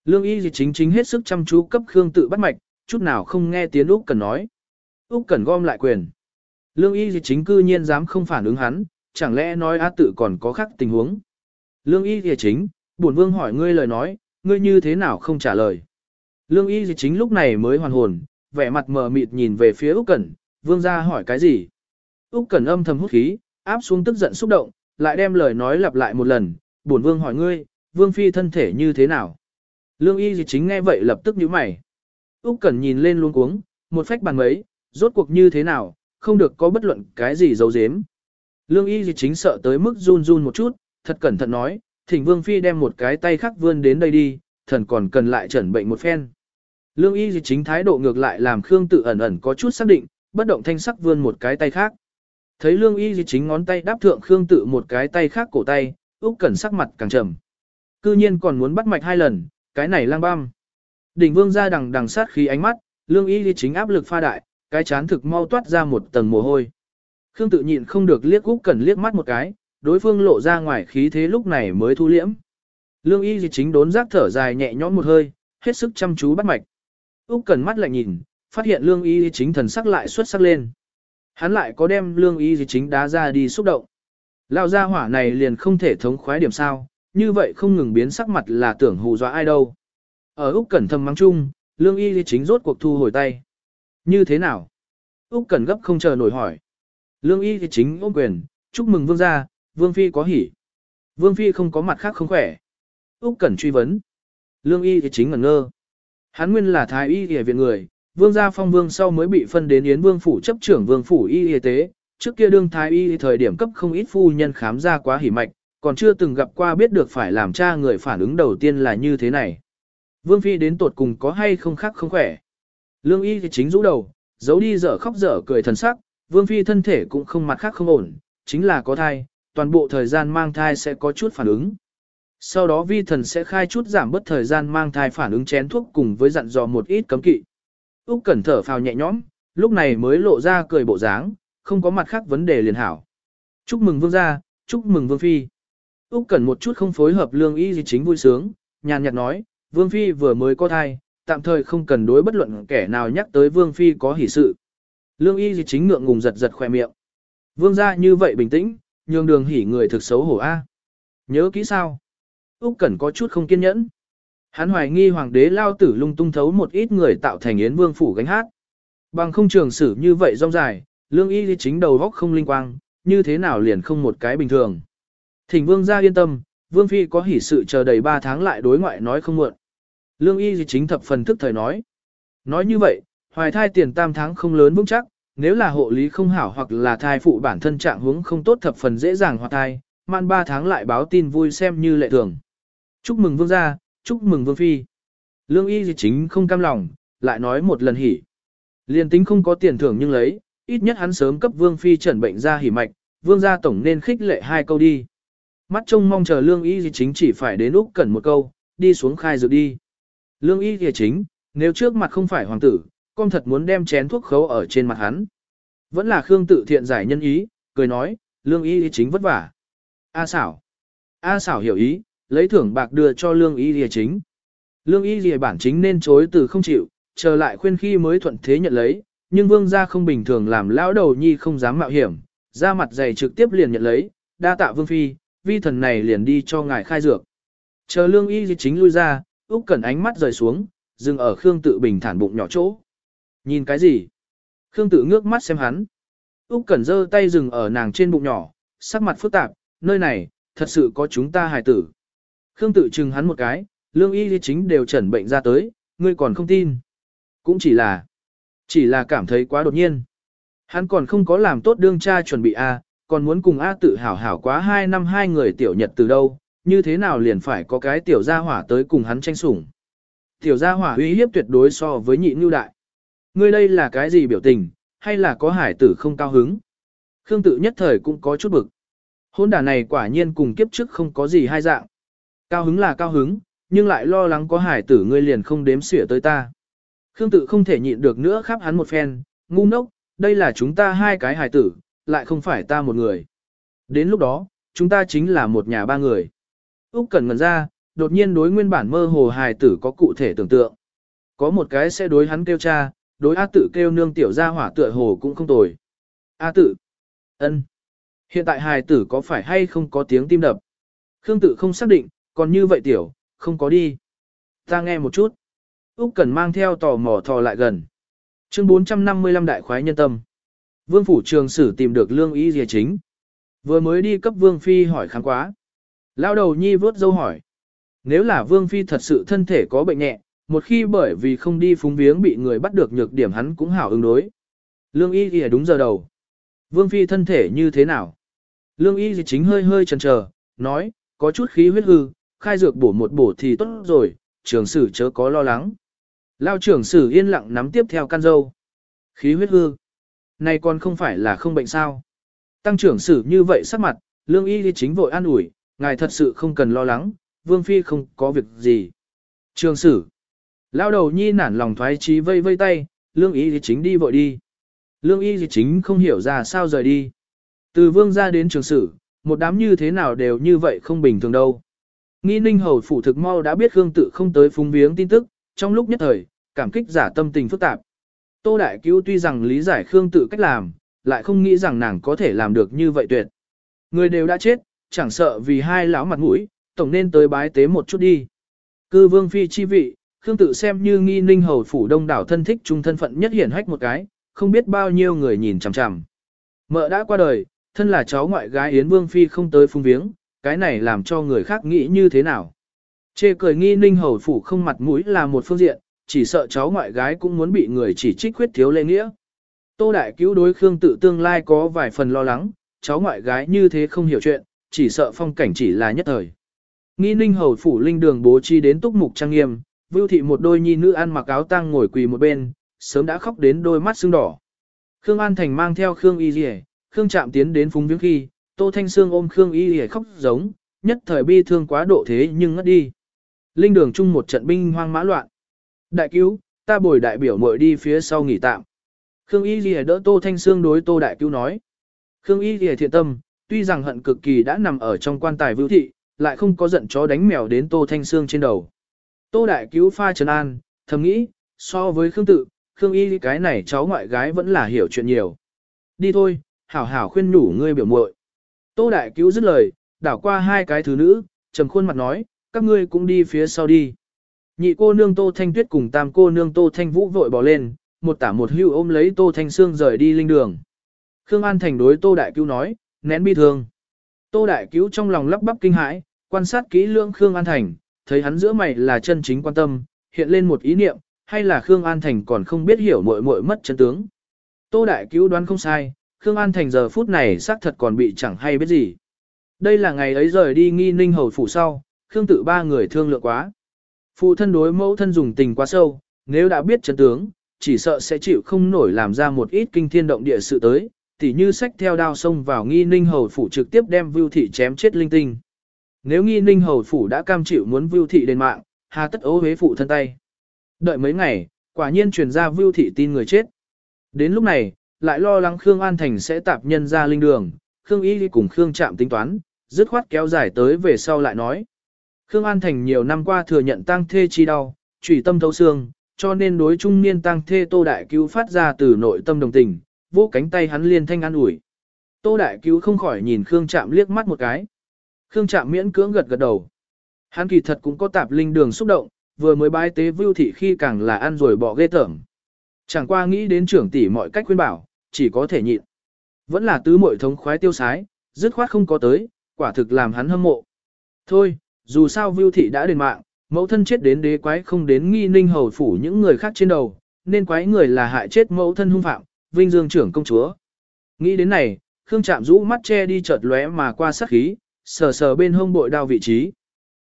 Speaker 1: Lương y di chính chính hết sức chăm chú cấp Khương tự bắt mạch, chút nào không nghe tiếng Úc Cẩn nói. Úc Cẩn gom lại quyền. Lương y di chính cư nhiên dám không phản ứng hắn, chẳng lẽ nói á tự còn có khác tình huống. Lương y di chính, bổn vương hỏi ngươi lời nói, ngươi như thế nào không trả lời. Lương y di chính lúc này mới hoàn hồn, vẻ mặt mờ mịt nhìn về phía Úc Cẩn, vương gia hỏi cái gì? Úc Cẩn âm thầm hút khí, áp xuống tức giận xúc động, lại đem lời nói lặp lại một lần, "Bổn vương hỏi ngươi, vương phi thân thể như thế nào?" Lương Y Dị chính nghe vậy lập tức nhíu mày. Úc Cẩn nhìn lên luống cuống, một phách bàn mấy, rốt cuộc như thế nào, không được có bất luận cái gì giấu giếm. Lương Y Dị chính sợ tới mức run run một chút, thật cẩn thận nói, "Thỉnh vương phi đem một cái tay khác vươn đến đây đi, thần còn cần lại chẩn bệnh một phen." Lương Y Dị chính thái độ ngược lại làm Khương Tự ẩn ẩn có chút xác định, bất động thanh sắc vươn một cái tay khác. Thấy lương y gì chính ngón tay đáp thượng Khương tự một cái tay khác cổ tay, Úc Cẩn sắc mặt càng trầm. Cư nhiên còn muốn bắt mạch hai lần, cái này lang băm. Đỉnh vương ra đằng đằng sát khí ánh mắt, lương y gì chính áp lực pha đại, cái chán thực mau toát ra một tầng mồ hôi. Khương tự nhịn không được liếc Úc Cẩn liếc mắt một cái, đối phương lộ ra ngoài khí thế lúc này mới thu liễm. Lương y gì chính đốn giác thở dài nhẹ nhõm một hơi, hết sức chăm chú bắt mạch. Úc Cẩn mắt lạnh nhìn, phát hiện lương y chính thần sắc lại xuất sắc lên. Hắn lại có đem lương y gì chính đá ra đi xúc động. Lão gia hỏa này liền không thể thống khoái điểm sao, như vậy không ngừng biến sắc mặt là tưởng hù dọa ai đâu. Ở Úc Cẩn thầm mắng chung, lương y gì chính rốt cuộc thu hồi tay. Như thế nào? Úc Cẩn gấp không chờ nổi hỏi. Lương y gì chính ôm quyền, chúc mừng vương gia, vương phi có hỉ. Vương phi không có mặt khác không khỏe. Úc Cẩn truy vấn. Lương y thì chính ngẩn ngơ. Hắn nguyên là thái y y viện người, vương gia phong vương sau mới bị phân đến Yến Vương phủ chấp trưởng vương phủ y y tế, trước kia đương thái y thời điểm cấp không ít phu nhân khám ra quá hỉ mạch, còn chưa từng gặp qua biết được phải làm cha người phản ứng đầu tiên là như thế này. Vương phi đến tột cùng có hay không khác không khỏe. Lương y thì chính rũ đầu, giấu đi dở khóc dở cười thần sắc, vương phi thân thể cũng không mặt khác không ổn, chính là có thai, toàn bộ thời gian mang thai sẽ có chút phản ứng. Sau đó vi thần sẽ khai chút giảm bớt thời gian mang thai phản ứng chén thuốc cùng với dặn dò một ít cấm kỵ. Úc Cẩn thở phào nhẹ nhõm, lúc này mới lộ ra cười bộ dáng, không có mặt khác vấn đề liền hảo. Chúc mừng vương gia, chúc mừng vương phi. Úc Cẩn một chút không phối hợp lương y gì chính vui sướng, nhàn nhạt nói, vương phi vừa mới có thai, tạm thời không cần đối bất luận kẻ nào nhắc tới vương phi có hỷ sự. Lương y gì chính ngượng ngùng giật giật khỏe miệng. Vương gia như vậy bình tĩnh, nhường đường hỉ người thực xấu hổ a. Nhớ kỹ sao? Úc Cẩn có chút không kiên nhẫn. Hắn hoài nghi hoàng đế lao tử lung tung thấu một ít người tạo thành yến vương phủ gánh hát. Bằng không trường sử như vậy rong dài, lương y gì chính đầu góc không linh quang, như thế nào liền không một cái bình thường. Thỉnh vương gia yên tâm, vương phi có hỷ sự chờ đầy 3 tháng lại đối ngoại nói không muộn. Lương y lý chính thập phần thức thời nói. Nói như vậy, hoài thai tiền tam tháng không lớn vững chắc, nếu là hộ lý không hảo hoặc là thai phụ bản thân trạng hướng không tốt thập phần dễ dàng hoặc thai, man 3 tháng lại báo tin vui xem như lệ thường. Chúc mừng vương gia, chúc mừng vương phi. Lương y gì chính không cam lòng, lại nói một lần hỉ. Liên tính không có tiền thưởng nhưng lấy, ít nhất hắn sớm cấp vương phi trần bệnh ra hỉ mạch, vương gia tổng nên khích lệ hai câu đi. Mắt trông mong chờ lương y gì chính chỉ phải đến Úc cần một câu, đi xuống khai dược đi. Lương y gì chính, nếu trước mặt không phải hoàng tử, con thật muốn đem chén thuốc khấu ở trên mặt hắn. Vẫn là Khương tự thiện giải nhân ý, cười nói, lương y chính vất vả. A xảo. A xảo hiểu ý, lấy thưởng bạc đưa cho lương y lìa chính. Lương y lìa bản chính nên chối từ không chịu, chờ lại khuyên khi mới thuận thế nhận lấy, nhưng vương gia không bình thường làm lão đầu nhi không dám mạo hiểm, ra mặt dày trực tiếp liền nhận lấy, đa tạ vương phi, vi thần này liền đi cho ngài khai dược. Chờ lương y Di chính lui ra, Úc Cẩn ánh mắt rời xuống, dừng ở Khương tự bình thản bụng nhỏ chỗ. Nhìn cái gì? Khương tự ngước mắt xem hắn. Úc Cẩn giơ tay dừng ở nàng trên bụng nhỏ, sắc mặt phức tạp, nơi này, thật sự có chúng ta hài tử. Khương tự chừng hắn một cái, lương y chính đều chẩn bệnh ra tới, ngươi còn không tin. Cũng chỉ là, chỉ là cảm thấy quá đột nhiên. Hắn còn không có làm tốt đương cha chuẩn bị A, còn muốn cùng A tự hảo hảo quá hai năm hai người tiểu nhật từ đâu, như thế nào liền phải có cái tiểu gia hỏa tới cùng hắn tranh sủng. Tiểu gia hỏa uy hiếp tuyệt đối so với nhị ngưu đại. Ngươi đây là cái gì biểu tình, hay là có hải tử không cao hứng? Khương tự nhất thời cũng có chút bực. Hôn đà này quả nhiên cùng kiếp trước không có gì hai dạng. Cao hứng là cao hứng, nhưng lại lo lắng có hải tử ngươi liền không đếm xỉa tới ta. Khương tự không thể nhịn được nữa khắp hắn một phen, ngu ngốc, đây là chúng ta hai cái hải tử, lại không phải ta một người. Đến lúc đó, chúng ta chính là một nhà ba người. Úc Cẩn ngẩn ra, đột nhiên đối nguyên bản mơ hồ hài tử có cụ thể tưởng tượng. Có một cái sẽ đối hắn kêu cha, đối A tử kêu nương tiểu gia hỏa tựa hồ cũng không tồi. A tử Ân. Hiện tại hài tử có phải hay không có tiếng tim đập? Khương tử không xác định, còn như vậy tiểu, không có đi. Ta nghe một chút. Úc Cẩn mang theo tò mò thò lại gần. Chương 455 đại khoái nhân tâm. Vương phủ trường sử tìm được lương y dìa chính. Vừa mới đi cấp vương phi hỏi kháng quá. Lao đầu nhi vớt dâu hỏi. Nếu là vương phi thật sự thân thể có bệnh nhẹ, một khi bởi vì không đi phúng viếng bị người bắt được nhược điểm hắn cũng hảo ứng đối. Lương y dìa đúng giờ đầu. Vương phi thân thể như thế nào? Lương y dìa chính hơi hơi chần chờ, nói, có chút khí huyết hư, khai dược bổ một bổ thì tốt rồi, trường sử chớ có lo lắng. Lao trưởng sử yên lặng nắm tiếp theo căn dâu. Khí huyết hư. Này còn không phải là không bệnh sao. Tăng trưởng sử như vậy sắc mặt, lương y chính vội an ủi, ngài thật sự không cần lo lắng, vương phi không có việc gì. Trường sử. Lao đầu nhi nản lòng thoái trí vây vây tay, lương y chính đi vội đi. Lương y chính không hiểu ra sao rời đi. Từ vương ra đến trường sử, một đám như thế nào đều như vậy không bình thường đâu. Nghi ninh hầu phủ thực mau đã biết Khương tự không tới phúng viếng tin tức, trong lúc nhất thời, cảm kích giả tâm tình phức tạp. Tô Đại Cứu tuy rằng lý giải Khương tự cách làm, lại không nghĩ rằng nàng có thể làm được như vậy tuyệt. Người đều đã chết, chẳng sợ vì hai lão mặt mũi, tổng nên tới bái tế một chút đi. Cư vương phi chi vị, Khương tự xem như nghi ninh hầu phủ đông đảo thân thích trung thân phận nhất hiển hách một cái, không biết bao nhiêu người nhìn chằm chằm. Mợ đã qua đời, thân là cháu ngoại gái Yến Vương Phi không tới phung viếng, cái này làm cho người khác nghĩ như thế nào. Chê cười nghi ninh hầu phủ không mặt mũi là một phương diện, chỉ sợ cháu ngoại gái cũng muốn bị người chỉ trích khuyết thiếu lễ nghĩa. Tô Đại Cứu đối Khương tự tương lai có vài phần lo lắng, cháu ngoại gái như thế không hiểu chuyện, chỉ sợ phong cảnh chỉ là nhất thời. Nghi ninh hầu phủ linh đường bố trí đến túc mục trang nghiêm, vưu thị một đôi nhi nữ ăn mặc áo tang ngồi quỳ một bên, sớm đã khóc đến đôi mắt sưng đỏ. Khương An Thành mang theo Khương Y Liễu, Khương chạm tiến đến phúng viếng khi, Tô Thanh Sương ôm Khương Y Liễu khóc giống, nhất thời bi thương quá độ thế nhưng ngất đi. Linh đường chung một trận binh hoang mã loạn. Đại cứu, ta bồi đại biểu muội đi phía sau nghỉ tạm. Khương Y Lìa đỡ Tô Thanh Sương đối Tô Đại cứu nói. Khương Y Lìa thiện tâm, tuy rằng hận cực kỳ đã nằm ở trong quan tài vưu thị, lại không có giận chó đánh mèo đến Tô Thanh Sương trên đầu. Tô Đại cứu pha trấn an, thầm nghĩ, so với Khương tự, Khương Y cái này cháu ngoại gái vẫn là hiểu chuyện nhiều. Đi thôi, hảo hảo khuyên nhủ ngươi biểu muội. Tô Đại cứu dứt lời, đảo qua hai cái thứ nữ, trầm khuôn mặt nói, các ngươi cũng đi phía sau đi. Nhị cô nương Tô Thanh Tuyết cùng tam cô nương Tô Thanh Vũ vội bỏ lên, một tả một hưu ôm lấy Tô Thanh Sương rời đi linh đường. Khương An Thành đối Tô Đại cứu nói, nén bi thương. Tô Đại cứu trong lòng lắp bắp kinh hãi, quan sát kỹ lưỡng Khương An Thành, thấy hắn giữa mày là chân chính quan tâm, hiện lên một ý niệm, hay là Khương An Thành còn không biết hiểu muội muội mất chân tướng. Tô Đại cứu đoán không sai, Khương An Thành giờ phút này xác thật còn bị chẳng hay biết gì. Đây là ngày ấy rời đi nghi ninh hầu phủ sau, Khương tự ba người thương lượng quá. Phụ thân đối mẫu thân dùng tình quá sâu, nếu đã biết chân tướng, chỉ sợ sẽ chịu không nổi làm ra một ít kinh thiên động địa sự tới, tỉ như sách theo đao xông vào nghi ninh hầu phủ trực tiếp đem vưu thị chém chết linh tinh. Nếu nghi ninh hầu phủ đã cam chịu muốn vưu thị đền mạng, hà tất ố hế phụ thân tay. Đợi mấy ngày, quả nhiên truyền ra vưu thị tin người chết. Đến lúc này, lại lo lắng Khương An Thành sẽ tạp nhân ra linh đường, Khương Y cùng Khương Trạm tính toán, dứt khoát kéo dài tới về sau lại nói. Khương An Thành nhiều năm qua thừa nhận tăng thê chi đau, trùy tâm thấu xương, cho nên đối trung niên tăng thê Tô Đại Cứu phát ra từ nội tâm đồng tình, vỗ cánh tay hắn liên thanh an ủi. Tô Đại Cứu không khỏi nhìn Khương Trạm liếc mắt một cái. Khương Trạm miễn cưỡng gật gật đầu. Hắn kỳ thật cũng có tạp linh đường xúc động, vừa mới bái tế vưu thị khi càng là ăn rồi bỏ ghê tởm. Chẳng qua nghĩ đến trưởng tỷ mọi cách khuyên bảo, chỉ có thể nhịn. Vẫn là tứ muội thống khoái tiêu sái, dứt khoát không có tới, quả thực làm hắn hâm mộ. Thôi, dù sao vưu thị đã đền mạng, mẫu thân chết đến đế quái không đến nghi ninh hầu phủ những người khác trên đầu, nên quái người là hại chết mẫu thân hung phạm, vinh dương trưởng công chúa. Nghĩ đến này, Khương Trạm rũ mắt che đi chợt lóe mà qua sát khí, sờ sờ bên hông bội đao vị trí.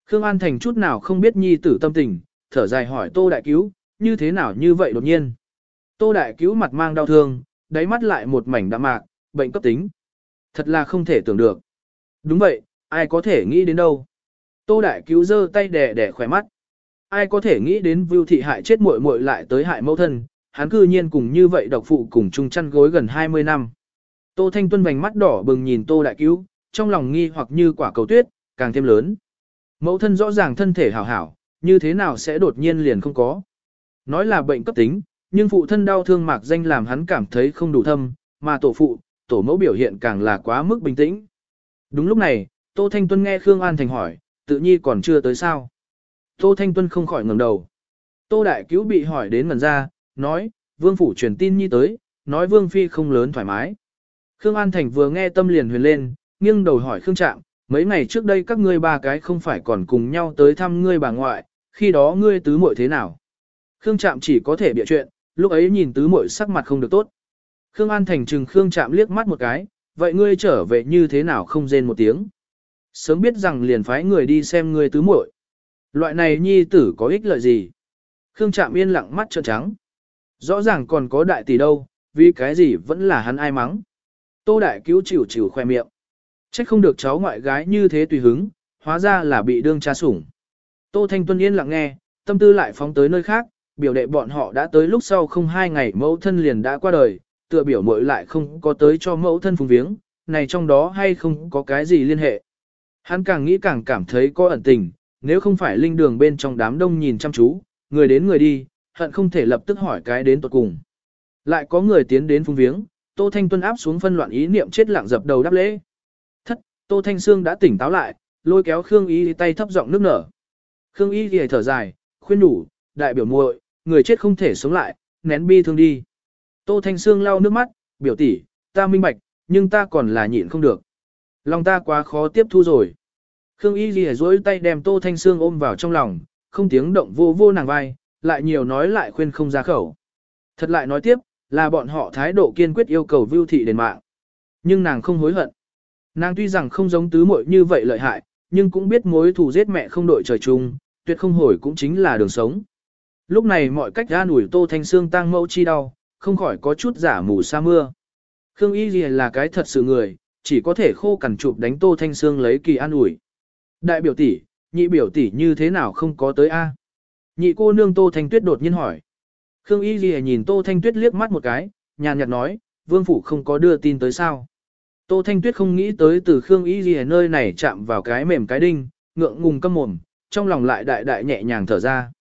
Speaker 1: Khương An Thành chút nào không biết nhi tử tâm tình, thở dài hỏi Tô Đại Cứu, như thế nào như vậy đột nhiên. Tô Đại Cứu mặt mang đau thương, đáy mắt lại một mảnh đạm mạc, bệnh cấp tính. Thật là không thể tưởng được. Đúng vậy, ai có thể nghĩ đến đâu. Tô Đại Cứu giơ tay đè đè khỏe mắt. Ai có thể nghĩ đến Vưu Thị hại chết muội muội lại tới hại mẫu thân, hắn cư nhiên cùng như vậy độc phụ cùng chung chăn gối gần 20 năm. Tô Thanh Tuân vành mắt đỏ bừng nhìn Tô Đại Cứu, trong lòng nghi hoặc như quả cầu tuyết, càng thêm lớn. Mẫu thân rõ ràng thân thể hảo hảo, như thế nào sẽ đột nhiên liền không có. Nói là bệnh cấp tính, nhưng phụ thân đau thương mạc danh làm hắn cảm thấy không đủ thâm, mà tổ phụ, tổ mẫu biểu hiện càng là quá mức bình tĩnh. Đúng lúc này, Tô Thanh Tuân nghe Khương An Thành hỏi, tự nhi còn chưa tới sao. Tô Thanh Tuân không khỏi ngẩng đầu. Tô Đại Cứu bị hỏi đến ngần ra, nói, vương phủ truyền tin nhi tới, nói vương phi không lớn thoải mái. Khương An Thành vừa nghe tâm liền huyền lên, nghiêng đầu hỏi Khương Trạm, mấy ngày trước đây các ngươi ba cái không phải còn cùng nhau tới thăm ngươi bà ngoại, khi đó ngươi tứ muội thế nào? Khương Trạm chỉ có thể bịa chuyện, lúc ấy nhìn tứ muội sắc mặt không được tốt. Khương An Thành chừng Khương Trạm liếc mắt một cái, vậy ngươi trở về như thế nào không rên một tiếng? Sớm biết rằng liền phái người đi xem ngươi tứ muội. Loại này nhi tử có ích lợi gì? Khương Trạm yên lặng mắt trợn trắng. Rõ ràng còn có đại tỷ đâu, vì cái gì vẫn là hắn ai mắng. Tô Đại Cứu chịu chịu khoe miệng. Trách không được cháu ngoại gái như thế tùy hứng, hóa ra là bị đương cha sủng. Tô Thanh Tuân yên lặng nghe, tâm tư lại phóng tới nơi khác, biểu đệ bọn họ đã tới lúc sau không hai ngày mẫu thân liền đã qua đời, tựa biểu muội lại không có tới cho mẫu thân phùng viếng, này trong đó hay không có cái gì liên hệ. Hắn càng nghĩ càng cảm thấy có ẩn tình, nếu không phải linh đường bên trong đám đông nhìn chăm chú, người đến người đi, hận không thể lập tức hỏi cái đến tuột cùng. Lại có người tiến đến phung viếng, Tô Thanh Tuân áp xuống phân loạn ý niệm chết lặng dập đầu đáp lễ. Tô Thanh Sương đã tỉnh táo lại, lôi kéo Khương Y tay thấp giọng nước nở. Khương Y thì thở dài, khuyên đủ, đại biểu muội, người chết không thể sống lại, nén bi thương đi. Tô Thanh Sương lau nước mắt, biểu tỷ, ta minh bạch, nhưng ta còn là nhịn không được. Lòng ta quá khó tiếp thu rồi. Khương Y Ghi dối tay đem Tô Thanh Sương ôm vào trong lòng, không tiếng động vô vô nàng vai, lại nhiều nói lại khuyên không ra khẩu. Thật lại nói tiếp, là bọn họ thái độ kiên quyết yêu cầu Vưu Thị đền mạng. Nhưng nàng không hối hận. Nàng tuy rằng không giống tứ muội như vậy lợi hại, nhưng cũng biết mối thù giết mẹ không đội trời chung, tuyệt không hồi cũng chính là đường sống. Lúc này mọi cách ra ủi Tô Thanh Sương tăng mẫu chi đau, không khỏi có chút giả mù sa mưa. Khương Y Ghi là cái thật sự người, chỉ có thể khô cằn chụp đánh Tô Thanh Sương lấy kỳ an ủi. Đại biểu tỷ, nhị biểu tỷ như thế nào không có tới a? Nhị cô nương Tô Thanh Tuyết đột nhiên hỏi. Khương Y Ghi nhìn Tô Thanh Tuyết liếc mắt một cái, nhàn nhạt nói, vương phủ không có đưa tin tới sao. Tô Thanh Tuyết không nghĩ tới từ Khương Y Ghi nơi này chạm vào cái mềm cái đinh, ngượng ngùng câm mồm, trong lòng lại đại đại nhẹ nhàng thở ra.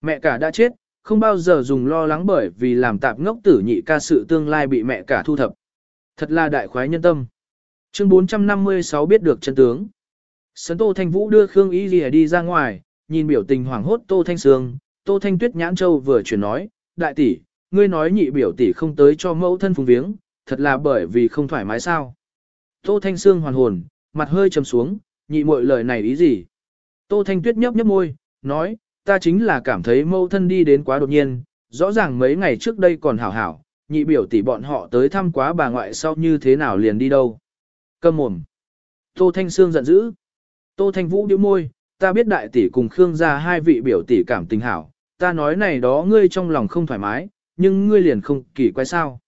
Speaker 1: Mẹ cả đã chết, không bao giờ dùng lo lắng bởi vì làm tạp ngốc tử nhị ca sự tương lai bị mẹ cả thu thập. Thật là đại khoái nhân tâm. Chương 456 biết được chân tướng. Sấn Tô Thanh Vũ đưa Khương Y Ghi đi ra ngoài, nhìn biểu tình hoảng hốt Tô Thanh Sương, Tô Thanh Tuyết nhãn châu vừa chuyển nói, đại tỷ, ngươi nói nhị biểu tỷ không tới cho mẫu thân phùng viếng, thật là bởi vì không thoải mái sao. Tô Thanh Sương hoàn hồn, mặt hơi trầm xuống, nhị muội lời này ý gì? Tô Thanh Tuyết nhấp nhấp môi, nói, ta chính là cảm thấy mẫu thân đi đến quá đột nhiên, rõ ràng mấy ngày trước đây còn hảo hảo, nhị biểu tỷ bọn họ tới thăm quá bà ngoại sau như thế nào liền đi đâu cơm mồm. Tô Thanh Sương giận dữ. Tô Thanh Vũ điếu môi, ta biết đại tỷ cùng Khương gia hai vị biểu tỷ cảm tình hảo, ta nói này đó ngươi trong lòng không thoải mái, nhưng ngươi liền không kỳ quái sao.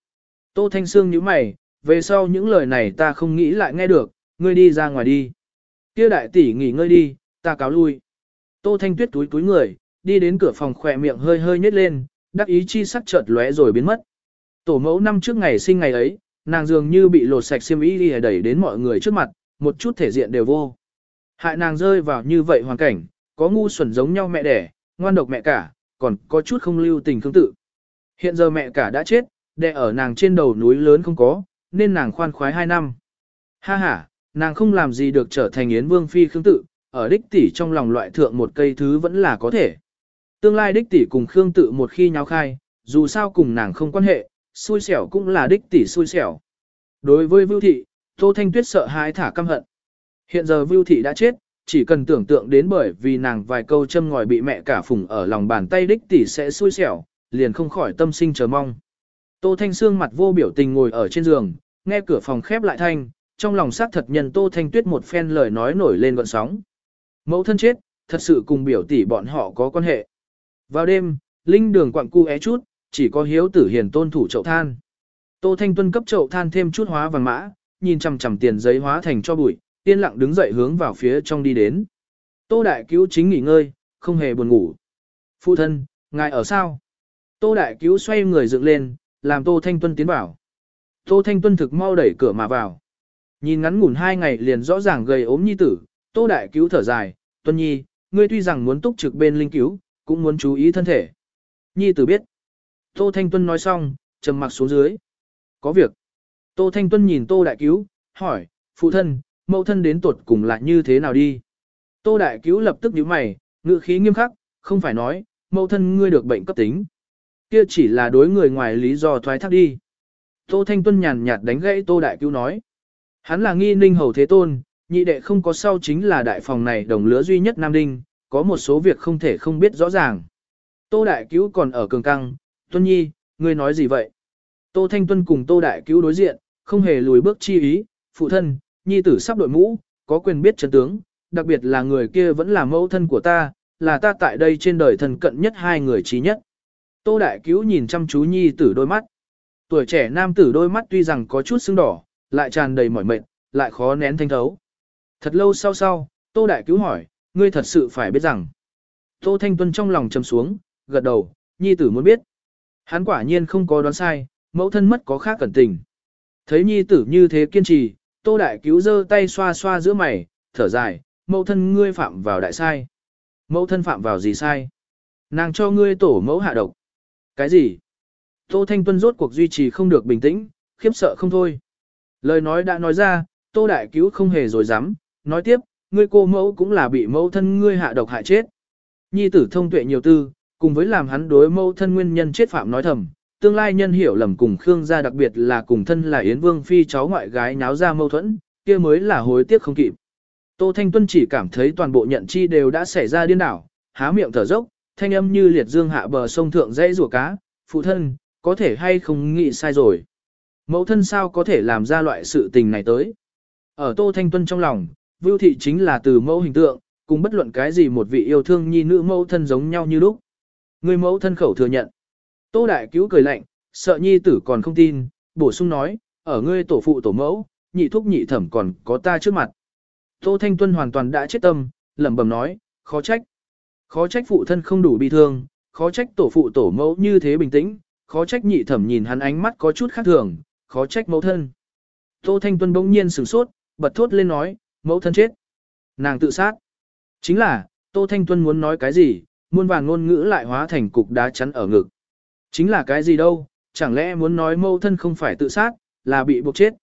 Speaker 1: Tô Thanh Sương nhíu mày, về sau những lời này ta không nghĩ lại nghe được, ngươi đi ra ngoài đi. Kia đại tỷ nghỉ ngơi đi, ta cáo lui. Tô Thanh Tuyết túi túi người, đi đến cửa phòng khỏe miệng hơi hơi nhếch lên, đắc ý chi sắc chợt lóe rồi biến mất. Tổ mẫu năm trước ngày sinh ngày ấy, nàng dường như bị lột sạch xiêm y đi đẩy đến mọi người trước mặt, một chút thể diện đều vô. Hại nàng rơi vào như vậy hoàn cảnh, có ngu xuẩn giống nhau mẹ đẻ, ngoan độc mẹ cả, còn có chút không lưu tình thương tự. Hiện giờ mẹ cả đã chết, đẻ ở nàng trên đầu núi lớn không có, nên nàng khoan khoái hai năm. Ha ha, nàng không làm gì được trở thành Yến Vương Phi Khương Tự, ở đích tỷ trong lòng loại thượng một cây thứ vẫn là có thể. Tương lai đích tỷ cùng Khương Tự một khi nháo khai, dù sao cùng nàng không quan hệ, xui xẻo cũng là đích tỷ xui xẻo. Đối với Vưu Thị, Tô Thanh Tuyết sợ hãi thả căm hận. Hiện giờ Vưu Thị đã chết, chỉ cần tưởng tượng đến bởi vì nàng vài câu châm ngòi bị mẹ cả phùng ở lòng bàn tay đích tỷ sẽ xui xẻo, liền không khỏi tâm sinh chờ mong. Tô Thanh Sương mặt vô biểu tình ngồi ở trên giường, nghe cửa phòng khép lại thanh, trong lòng xác thật nhân Tô Thanh Tuyết một phen lời nói nổi lên gọn sóng. Mẫu thân chết, thật sự cùng biểu tỷ bọn họ có quan hệ. Vào đêm, linh đường quặng cu é chút, chỉ có hiếu tử hiền tôn thủ chậu than. Tô Thanh Tuân cấp chậu than thêm chút hóa vàng mã, nhìn chằm chằm tiền giấy hóa thành cho bụi, yên lặng đứng dậy hướng vào phía trong đi đến. Tô Đại Cứu chính nghỉ ngơi, không hề buồn ngủ. Phụ thân, ngài ở sao? Tô Đại Cứu xoay người dựng lên, làm Tô Thanh Tuân tiến vào. Tô Thanh Tuân thực mau đẩy cửa mà vào. Nhìn ngắn ngủn hai ngày liền rõ ràng gầy ốm nhi tử, Tô Đại Cứu thở dài, Tuân Nhi, ngươi tuy rằng muốn túc trực bên linh cứu, cũng muốn chú ý thân thể. Nhi tử biết. Tô Thanh Tuân nói xong, trầm mặc xuống dưới. Có việc. Tô Thanh Tuân nhìn Tô Đại Cứu, hỏi, phụ thân, mẫu thân đến tuột cùng là như thế nào đi. Tô Đại Cứu lập tức nhíu mày, ngữ khí nghiêm khắc, không phải nói, mẫu thân ngươi được bệnh cấp tính. Kia chỉ là đối người ngoài lý do thoái thác đi. Tô Thanh Tuân nhàn nhạt đánh gãy Tô Đại Cứu nói. Hắn là nghi ninh hầu thế tôn, nhị đệ không có sau chính là đại phòng này đồng lứa duy nhất Nam Đinh, có một số việc không thể không biết rõ ràng. Tô Đại Cứu còn ở cường căng, Tuân Nhi, ngươi nói gì vậy? Tô Thanh Tuân cùng Tô Đại Cứu đối diện, không hề lùi bước chi ý, phụ thân, Nhi tử sắp đội mũ, có quyền biết chân tướng, đặc biệt là người kia vẫn là mẫu thân của ta, là ta tại đây trên đời thần cận nhất hai người trí nhất. Tô Đại Cứu nhìn chăm chú Nhi tử đôi mắt. Tuổi trẻ nam tử đôi mắt tuy rằng có chút sưng đỏ, lại tràn đầy mỏi mệt, lại khó nén thanh thấu. Thật lâu sau sau, Tô Đại Cứu hỏi, ngươi thật sự phải biết rằng. Tô Thanh Tuân trong lòng trầm xuống, gật đầu, Nhi tử muốn biết. Hắn quả nhiên không có đoán sai, mẫu thân mất có khác cẩn tình. Thấy Nhi tử như thế kiên trì, Tô Đại Cứu giơ tay xoa xoa giữa mày, thở dài, mẫu thân ngươi phạm vào đại sai. Mẫu thân phạm vào gì sai? Nàng cho ngươi tổ mẫu hạ độc. Cái gì? Tô Thanh Tuân rốt cuộc duy trì không được bình tĩnh, khiếp sợ không thôi. Lời nói đã nói ra, Tô Đại Cứu không hề rồi dám, nói tiếp, ngươi cô mẫu cũng là bị mẫu thân ngươi hạ độc hại chết. Nhi tử thông tuệ nhiều tư, cùng với làm hắn đối mẫu thân nguyên nhân chết phạm nói thầm, tương lai nhân hiểu lầm cùng Khương gia đặc biệt là cùng thân là Yến Vương Phi cháu ngoại gái náo ra mâu thuẫn, kia mới là hối tiếc không kịp. Tô Thanh Tuân chỉ cảm thấy toàn bộ nhận chi đều đã xảy ra điên đảo, há miệng thở dốc, thanh âm như liệt dương hạ bờ sông thượng dãy rùa cá, phụ thân, có thể hay không nghĩ sai rồi. Mẫu thân sao có thể làm ra loại sự tình này tới. Ở Tô Thanh Tuân trong lòng, Vưu Thị chính là từ mẫu hình tượng, cùng bất luận cái gì một vị yêu thương nhi nữ mẫu thân giống nhau như lúc. Người mẫu thân khẩu thừa nhận. Tô Đại Cứu cười lạnh, sợ nhi tử còn không tin, bổ sung nói, ở ngươi tổ phụ tổ mẫu, nhị thúc nhị thẩm còn có ta trước mặt. Tô Thanh Tuân hoàn toàn đã chết tâm, lẩm bẩm nói, khó trách. Khó trách phụ thân không đủ bi thương, khó trách tổ phụ tổ mẫu như thế bình tĩnh, khó trách nhị thẩm nhìn hắn ánh mắt có chút khác thường, khó trách mẫu thân. Tô Thanh Tuân bỗng nhiên sửng sốt, bật thốt lên nói, mẫu thân chết. Nàng tự sát. Chính là, Tô Thanh Tuân muốn nói cái gì, muôn vàng ngôn ngữ lại hóa thành cục đá chắn ở ngực. Chính là cái gì đâu, chẳng lẽ muốn nói mẫu thân không phải tự sát, là bị buộc chết.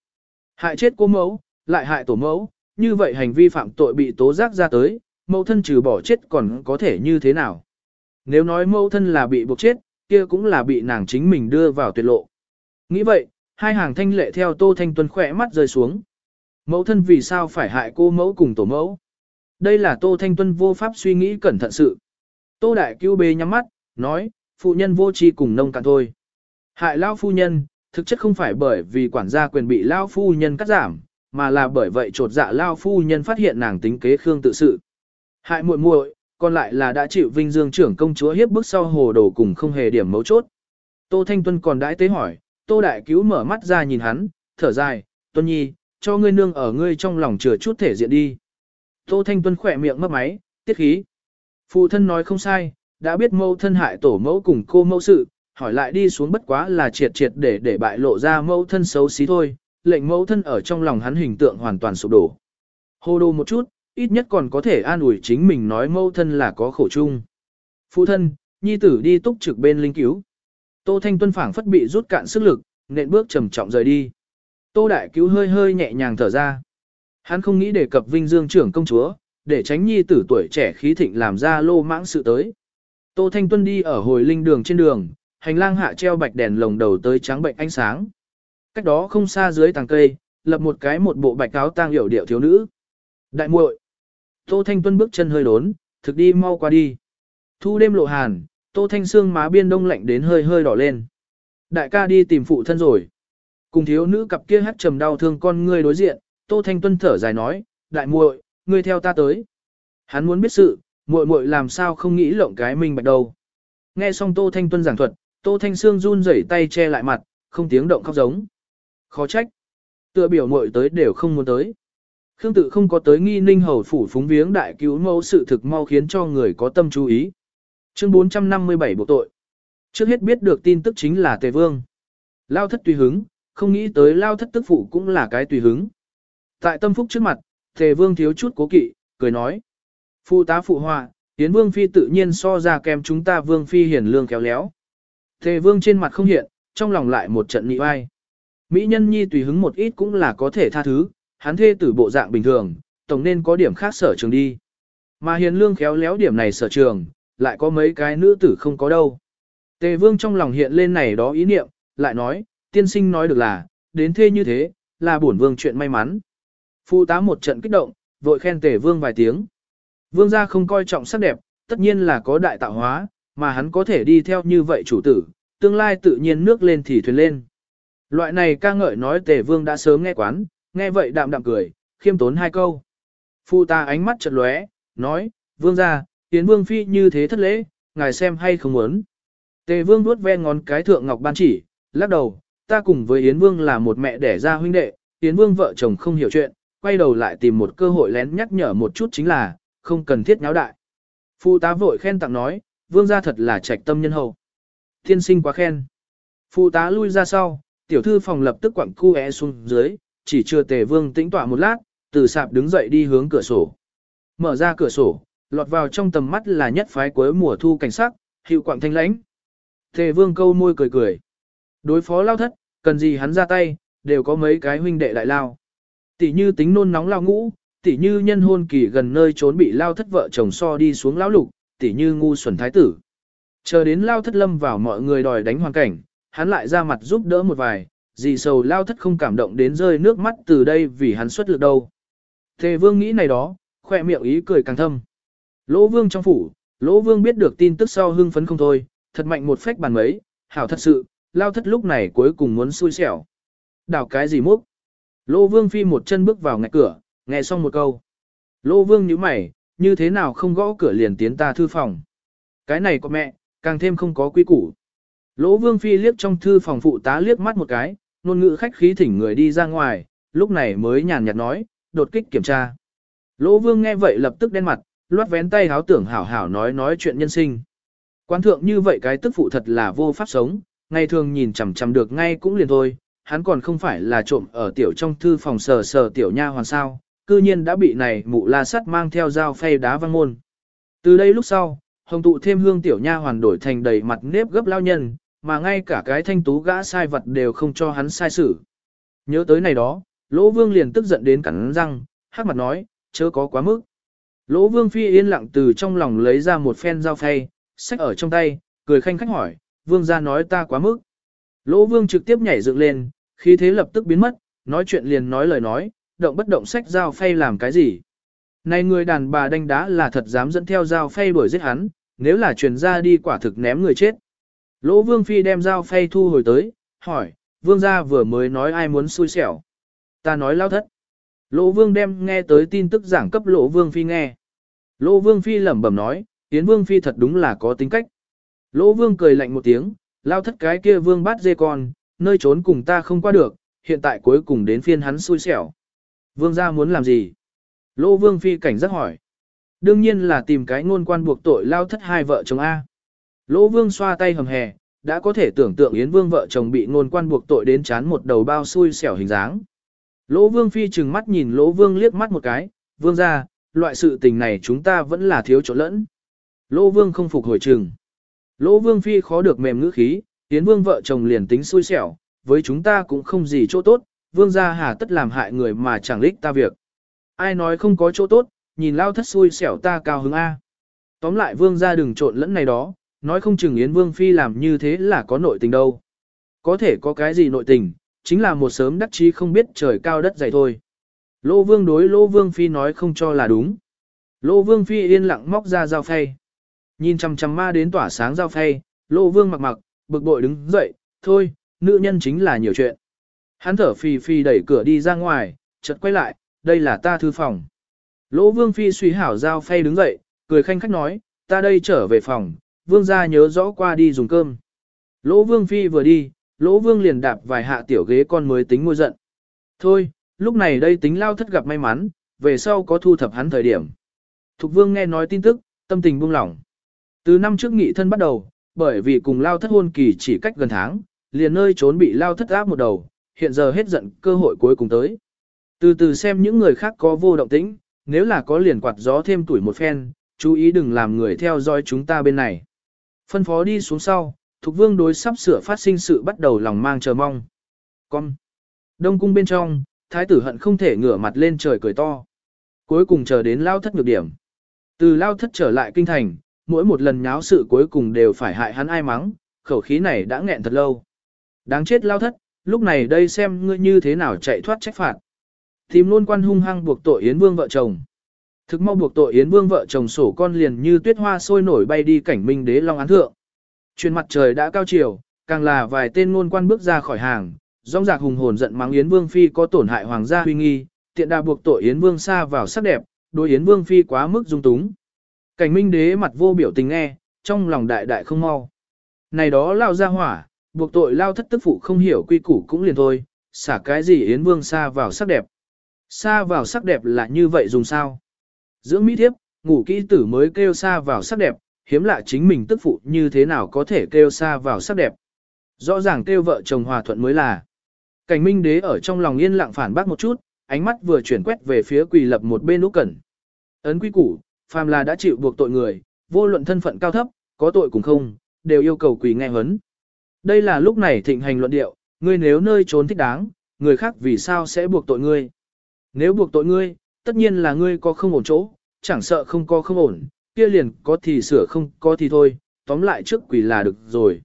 Speaker 1: Hại chết cô mẫu, lại hại tổ mẫu, như vậy hành vi phạm tội bị tố giác ra tới, mẫu thân trừ bỏ chết còn có thể như thế nào. Nếu nói mẫu thân là bị buộc chết, kia cũng là bị nàng chính mình đưa vào tuyệt lộ. Nghĩ vậy, hai hàng thanh lệ theo Tô Thanh Tuân khỏe mắt rơi xuống. Mẫu thân vì sao phải hại cô mẫu cùng tổ mẫu? Đây là Tô Thanh Tuân vô pháp suy nghĩ cẩn thận sự. Tô Đại Cứu bê nhắm mắt, nói, phụ nhân vô tri cùng nông cạn thôi. Hại lao phu nhân, thực chất không phải bởi vì quản gia quyền bị lao phu nhân cắt giảm, mà là bởi vậy trột dạ lao phu nhân phát hiện nàng tính kế khương tự sự. Hại muội muội, còn lại là đã chịu vinh dương trưởng công chúa hiếp bức sau hồ đồ cùng không hề điểm mấu chốt. Tô Thanh Tuân còn đãi tế hỏi, Tô Đại Cứu mở mắt ra nhìn hắn, thở dài, Tuân Nhi, cho ngươi nương ở ngươi trong lòng chừa chút thể diện đi. Tô Thanh Tuân khỏe miệng mấp máy, tiết khí. Phụ thân nói không sai, đã biết mâu thân hại tổ mẫu cùng cô mẫu sự, hỏi lại đi xuống bất quá là triệt triệt để để bại lộ ra mâu thân xấu xí thôi, lệnh mâu thân ở trong lòng hắn hình tượng hoàn toàn sụp đổ. Hô đô một chút, ít nhất còn có thể an ủi chính mình nói mâu thân là có khổ chung. Phụ thân, nhi tử đi túc trực bên linh cứu. Tô Thanh Tuân phảng phất bị rút cạn sức lực, nện bước trầm trọng rời đi. Tô Đại Cứu hơi hơi nhẹ nhàng thở ra. Hắn không nghĩ đề cập vinh dương trưởng công chúa, để tránh nhi tử tuổi trẻ khí thịnh làm ra lô mãng sự tới. Tô Thanh Tuân đi ở hồi linh đường trên đường, hành lang hạ treo bạch đèn lồng đầu tới trắng bệnh ánh sáng. Cách đó không xa dưới tàng cây, lập một cái một bộ bạch áo tang hiểu điệu thiếu nữ. Đại muội. Tô Thanh Tuân bước chân hơi đốn, thực đi mau qua đi. Thu đêm lộ hàn, Tô Thanh Sương má biên đông lạnh đến hơi hơi đỏ lên. Đại ca đi tìm phụ thân rồi. Cùng thiếu nữ cặp kia hắt trầm đau thương con ngươi đối diện, Tô Thanh Tuân thở dài nói, đại muội, ngươi theo ta tới. Hắn muốn biết sự, muội muội làm sao không nghĩ lộng cái mình bạch đầu. Nghe xong Tô Thanh Tuân giảng thuật, Tô Thanh Sương run rẩy tay che lại mặt, không tiếng động khóc giống. Khó trách. Tựa biểu muội tới đều không muốn tới. Khương tự không có tới nghi ninh hầu phủ phúng viếng đại cứu mẫu sự thực mau khiến cho người có tâm chú ý. Chương 457 bộ tội. Trước hết biết được tin tức chính là Tề Vương. Lao thất tùy hứng, không nghĩ tới Lao thất tức phụ cũng là cái tùy hứng. Tại tâm phúc trước mặt, Tề Vương thiếu chút cố kỵ, cười nói. Phụ tá phụ họa, Tiến Vương Phi tự nhiên so ra kèm chúng ta Vương Phi hiền lương kéo léo. Tề Vương trên mặt không hiện, trong lòng lại một trận nị ai. Mỹ nhân nhi tùy hứng một ít cũng là có thể tha thứ, hắn thê tử bộ dạng bình thường, tổng nên có điểm khác sở trường đi. Mà hiền lương khéo léo điểm này sở trường, lại có mấy cái nữ tử không có đâu. Tề vương trong lòng hiện lên này đó ý niệm, lại nói, tiên sinh nói được là, đến thê như thế, là bổn vương chuyện may mắn. Phu tá một trận kích động, vội khen tề vương vài tiếng. Vương gia không coi trọng sắc đẹp, tất nhiên là có đại tạo hóa, mà hắn có thể đi theo như vậy chủ tử, tương lai tự nhiên nước lên thì thuyền lên. Loại này ca ngợi nói tề vương đã sớm nghe quán, nghe vậy đạm đạm cười, khiêm tốn hai câu. Phu ta ánh mắt chợt lóe, nói, vương gia, tiến vương phi như thế thất lễ, ngài xem hay không muốn. Tề vương vuốt ve ngón cái thượng ngọc ban chỉ, lắc đầu, ta cùng với Yến Vương là một mẹ đẻ ra huynh đệ, Yến Vương vợ chồng không hiểu chuyện, quay đầu lại tìm một cơ hội lén nhắc nhở một chút chính là, không cần thiết nháo đại. phụ tá vội khen tặng nói, Vương gia thật là trạch tâm nhân hậu. Thiên sinh quá khen. phụ tá lui ra sau, tiểu thư phòng lập tức quặng cu é xuống dưới, chỉ chưa tề vương tĩnh tỏa một lát, từ sạp đứng dậy đi hướng cửa sổ. Mở ra cửa sổ, lọt vào trong tầm mắt là nhất phái cuối mùa thu cảnh sắc, hiệu quạng thanh lãnh. Tề vương câu môi cười cười. Đối phó lao thất, cần gì hắn ra tay, đều có mấy cái huynh đệ đại lao. Tỷ như tính nôn nóng lao ngũ, tỷ như nhân hôn kỳ gần nơi trốn bị lao thất vợ chồng so đi xuống lão lục, tỷ như ngu xuẩn thái tử. Chờ đến lao thất lâm vào mọi người đòi đánh hoàn cảnh, hắn lại ra mặt giúp đỡ một vài, gì sầu lao thất không cảm động đến rơi nước mắt từ đây vì hắn xuất lực đâu. Tề vương nghĩ này đó, khoe miệng ý cười càng thâm. Lỗ vương trong phủ, Lỗ vương biết được tin tức sau hưng phấn không thôi, thật mạnh một phách bàn mấy, hảo thật sự, lao thất lúc này cuối cùng muốn xui xẻo. Đảo cái gì múc? Lỗ vương phi một chân bước vào ngạch cửa, nghe xong một câu. Lỗ vương nhíu mày, như thế nào không gõ cửa liền tiến ta thư phòng. Cái này có mẹ, càng thêm không có quy củ. Lỗ vương phi liếc trong thư phòng phụ tá liếc mắt một cái, ngôn ngữ khách khí thỉnh người đi ra ngoài, lúc này mới nhàn nhạt nói, đột kích kiểm tra. Lỗ vương nghe vậy lập tức đen mặt, loát vén tay háo tưởng hảo hảo nói nói chuyện nhân sinh. Quan thượng như vậy cái tức phụ thật là vô pháp sống, ngày thường nhìn chằm chằm được ngay cũng liền thôi, hắn còn không phải là trộm ở tiểu trong thư phòng sờ sờ tiểu nha hoàn sao, cư nhiên đã bị này mụ la sắt mang theo dao phay đá văng môn. Từ đây lúc sau, hồng tụ thêm hương tiểu nha hoàn đổi thành đầy mặt nếp gấp lao nhân, mà ngay cả cái thanh tú gã sai vật đều không cho hắn sai xử. Nhớ tới này đó, lỗ vương liền tức giận đến cắn răng, hắc mặt nói, chớ có quá mức. Lỗ vương phi yên lặng từ trong lòng lấy ra một phen dao phay, sách ở trong tay, cười khanh khách hỏi, vương gia nói ta quá mức. Lỗ vương trực tiếp nhảy dựng lên, khí thế lập tức biến mất, nói chuyện liền nói lời nói, động bất động sách dao phay làm cái gì. Này người đàn bà đánh đá là thật dám dẫn theo dao phay đuổi giết hắn, nếu là truyền ra đi quả thực ném người chết. Lỗ vương phi đem dao phay thu hồi tới, hỏi, vương gia vừa mới nói ai muốn xui xẻo. Ta nói lao thất. Lỗ vương đem nghe tới tin tức giảng cấp lỗ vương phi nghe. Lỗ vương phi lẩm bẩm nói, tiến vương phi thật đúng là có tính cách. Lỗ vương cười lạnh một tiếng, lao thất cái kia vương bắt dê con, nơi trốn cùng ta không qua được, hiện tại cuối cùng đến phiên hắn xui xẻo. Vương gia muốn làm gì? Lỗ vương phi cảnh giác hỏi. Đương nhiên là tìm cái ngôn quan buộc tội lao thất hai vợ chồng A. Lỗ vương xoa tay hầm hè, đã có thể tưởng tượng Yến vương vợ chồng bị ngôn quan buộc tội đến chán một đầu bao xui xẻo hình dáng. Lỗ vương phi chừng mắt nhìn lỗ vương liếc mắt một cái, vương gia, loại sự tình này chúng ta vẫn là thiếu chỗ lẫn. Lỗ vương không phục hồi chừng. Lỗ vương phi khó được mềm ngữ khí, Yến vương vợ chồng liền tính xui xẻo, với chúng ta cũng không gì chỗ tốt, vương gia hà tất làm hại người mà chẳng lích ta việc. Ai nói không có chỗ tốt, nhìn lao thất xui xẻo ta cao hứng A. Tóm lại vương gia đừng trộn lẫn này đó, nói không chừng Yến vương phi làm như thế là có nội tình đâu. Có thể có cái gì nội tình, chính là một sớm đắc chí không biết trời cao đất dày thôi. Lô vương đối lô vương phi nói không cho là đúng. Lô vương phi yên lặng móc ra dao phay. Nhìn chằm chằm ma đến tỏa sáng dao phay, lô vương mặc mặc, bực bội đứng dậy, thôi, nữ nhân chính là nhiều chuyện. Hắn thở phì phì đẩy cửa đi ra ngoài, chợt quay lại, đây là ta thư phòng. Lỗ vương phi suy hảo giao phay đứng dậy, cười khanh khách nói, ta đây trở về phòng, vương gia nhớ rõ qua đi dùng cơm. Lỗ vương phi vừa đi, lỗ vương liền đạp vài hạ tiểu ghế con mới tính ngôi giận. Thôi, lúc này đây tính lao thất gặp may mắn, về sau có thu thập hắn thời điểm. Thục vương nghe nói tin tức, tâm tình buông lỏng. Từ năm trước nghị thân bắt đầu, bởi vì cùng lao thất hôn kỳ chỉ cách gần tháng, liền nơi trốn bị lao thất áp một đầu, hiện giờ hết giận cơ hội cuối cùng tới. Từ từ xem những người khác có vô động tĩnh, nếu là có liền quạt gió thêm tuổi một phen, chú ý đừng làm người theo dõi chúng ta bên này. Phân phó đi xuống sau, Thục Vương đối sắp sửa phát sinh sự bắt đầu lòng mang chờ mong. Con. Đông cung bên trong, thái tử hận không thể ngửa mặt lên trời cười to. Cuối cùng chờ đến lao thất nhược điểm. Từ lao thất trở lại kinh thành, mỗi một lần nháo sự cuối cùng đều phải hại hắn ai mắng, khẩu khí này đã nghẹn thật lâu. Đáng chết lao thất, lúc này đây xem ngươi như thế nào chạy thoát trách phạt. Tìm luôn quan hung hăng buộc tội Yến Vương vợ chồng. Thực mau buộc tội Yến Vương vợ chồng sổ con liền như tuyết hoa sôi nổi bay đi cảnh minh đế long án thượng. Chuyên mặt trời đã cao chiều, càng là vài tên ngôn quan bước ra khỏi hàng, rong rạc hùng hồn giận mắng Yến Vương phi có tổn hại hoàng gia huy nghi, tiện đà buộc tội Yến Vương xa vào sắc đẹp, đối Yến Vương phi quá mức dung túng. Cảnh minh đế mặt vô biểu tình nghe, trong lòng đại đại không mau. Này đó lao ra hỏa, buộc tội lao thất tức phụ không hiểu quy củ cũng liền thôi, xả cái gì Yến Vương xa vào sắc đẹp. Xa vào sắc đẹp là như vậy dùng sao? Dưỡng mỹ thiếp, ngủ kỹ tử mới kêu xa vào sắc đẹp, hiếm lạ chính mình tức phụ như thế nào có thể kêu xa vào sắc đẹp. Rõ ràng kêu vợ chồng hòa thuận mới là. Cảnh minh đế ở trong lòng yên lặng phản bác một chút, ánh mắt vừa chuyển quét về phía quỳ lập một bên úc cẩn. Ấn quy củ, phàm là đã chịu buộc tội người, vô luận thân phận cao thấp, có tội cũng không, đều yêu cầu quỳ nghe huấn. Đây là lúc này thịnh hành luận điệu, ngươi nếu nơi trốn thích đáng, người khác vì sao sẽ buộc tội ngươi. Nếu buộc tội ngươi, tất nhiên là ngươi có không ổn chỗ, chẳng sợ không có không ổn, kia liền có thì sửa không có thì thôi, tóm lại trước quỷ là được rồi.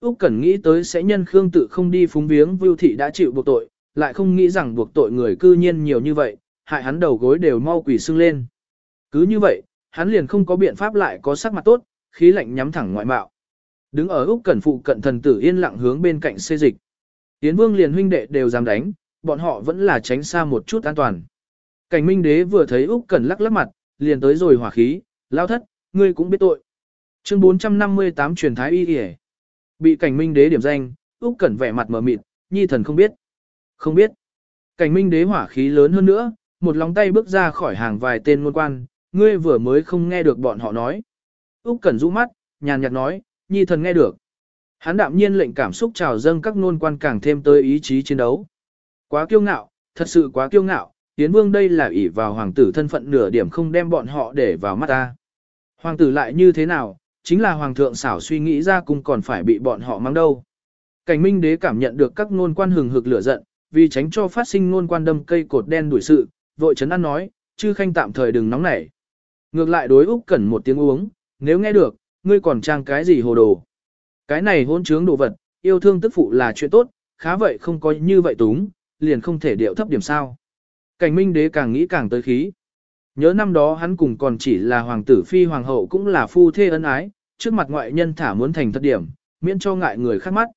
Speaker 1: Úc Cẩn nghĩ tới sẽ nhân Khương tự không đi phúng viếng Vưu thị đã chịu buộc tội, lại không nghĩ rằng buộc tội người cư nhiên nhiều như vậy, hại hắn đầu gối đều mau quỷ sưng lên. Cứ như vậy, hắn liền không có biện pháp lại có sắc mặt tốt, khí lạnh nhắm thẳng ngoại mạo. Đứng ở Úc Cẩn phụ cận thần tử yên lặng hướng bên cạnh xê dịch. Tiến Vương liền huynh đệ đều dám đánh, bọn họ vẫn là tránh xa một chút an toàn. Cảnh Minh Đế vừa thấy Úc Cẩn lắc lắc mặt, liền tới rồi hỏa khí, lao thất, ngươi cũng biết tội. Chương 458 truyền thái y y. Bị Cảnh Minh Đế điểm danh, Úc Cẩn vẻ mặt mờ mịt, nhi thần không biết. Không biết. Cảnh Minh Đế hỏa khí lớn hơn nữa, một lòng tay bước ra khỏi hàng vài tên ngôn quan, ngươi vừa mới không nghe được bọn họ nói. Úc Cẩn rũ mắt, nhàn nhạt nói, nhi thần nghe được. Hắn đạm nhiên lệnh cảm xúc trào dâng các nôn quan càng thêm tới ý chí chiến đấu. Quá kiêu ngạo, thật sự quá kiêu ngạo, Yến Vương đây là ỷ vào hoàng tử thân phận nửa điểm không đem bọn họ để vào mắt ta. Hoàng tử lại như thế nào, chính là hoàng thượng xảo suy nghĩ ra cũng còn phải bị bọn họ mang đâu. Cảnh Minh đế cảm nhận được các nôn quan hừng hực lửa giận, vì tránh cho phát sinh nôn quan đâm cây cột đen đuổi sự, vội chấn an nói, chư khanh tạm thời đừng nóng nảy. Ngược lại đối Úc Cẩn một tiếng uống, nếu nghe được, ngươi còn trang cái gì hồ đồ. Cái này hôn trướng đồ vật, yêu thương tức phụ là chuyện tốt, khá vậy không có như vậy túng, liền không thể điệu thấp điểm sao. Cảnh minh đế càng nghĩ càng tới khí. Nhớ năm đó hắn cùng còn chỉ là hoàng tử phi hoàng hậu cũng là phu thê ân ái, trước mặt ngoại nhân thả muốn thành thất điểm, miễn cho ngại người khác mắt.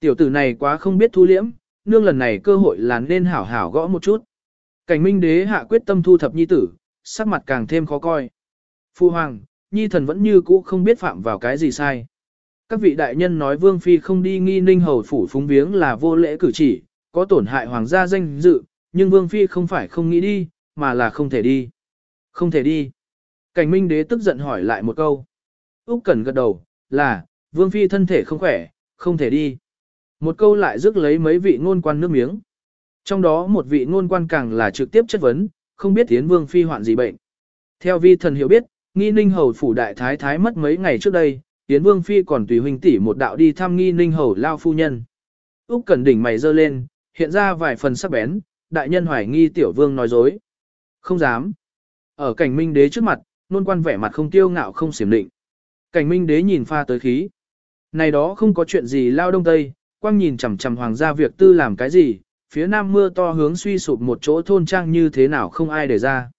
Speaker 1: Tiểu tử này quá không biết thu liễm, nương lần này cơ hội là nên hảo hảo gõ một chút. Cảnh minh đế hạ quyết tâm thu thập nhi tử, sắc mặt càng thêm khó coi. Phu hoàng, nhi thần vẫn như cũ không biết phạm vào cái gì sai. Các vị đại nhân nói vương phi không đi nghi ninh hầu phủ phúng viếng là vô lễ cử chỉ, có tổn hại hoàng gia danh dự, nhưng vương phi không phải không nghĩ đi, mà là không thể đi. Không thể đi. Cảnh minh đế tức giận hỏi lại một câu. Úc Cẩn gật đầu, là, vương phi thân thể không khỏe, không thể đi. Một câu lại rước lấy mấy vị ngôn quan nước miếng. Trong đó một vị ngôn quan càng là trực tiếp chất vấn, không biết tiến vương phi hoạn gì bệnh. Theo vi thần hiểu biết, nghi ninh hầu phủ đại thái thái mất mấy ngày trước đây, tiến vương phi còn tùy huynh tỷ một đạo đi thăm nghi ninh hầu lao phu nhân. Úc Cẩn đỉnh mày giơ lên, hiện ra vài phần sắc bén, đại nhân hoài nghi tiểu vương nói dối. Không dám. Ở cảnh minh đế trước mặt, nôn quan vẻ mặt không tiêu ngạo không xiểm định. Cảnh minh đế nhìn pha tới khí. Này đó không có chuyện gì lao đông tây, quang nhìn chằm chằm hoàng gia việc tư làm cái gì, phía nam mưa to hướng suy sụp một chỗ thôn trang như thế nào không ai để ra.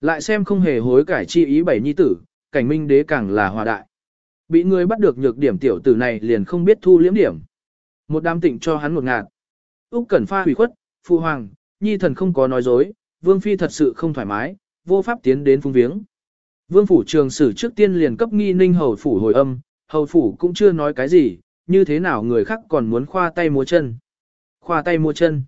Speaker 1: Lại xem không hề hối cải chi ý bảy nhi tử, cảnh minh đế càng là hòa đại. Bị người bắt được nhược điểm tiểu tử này liền không biết thu liễm điểm. Một đám tịnh cho hắn một ngạt. Úc Cẩn Pha hủy khuất, phụ hoàng, nhi thần không có nói dối, vương phi thật sự không thoải mái, vô pháp tiến đến phung viếng. Vương phủ trường sử trước tiên liền cấp nghi ninh hầu phủ hồi âm, hầu phủ cũng chưa nói cái gì, như thế nào người khác còn muốn khoa tay múa chân. Khoa tay múa chân.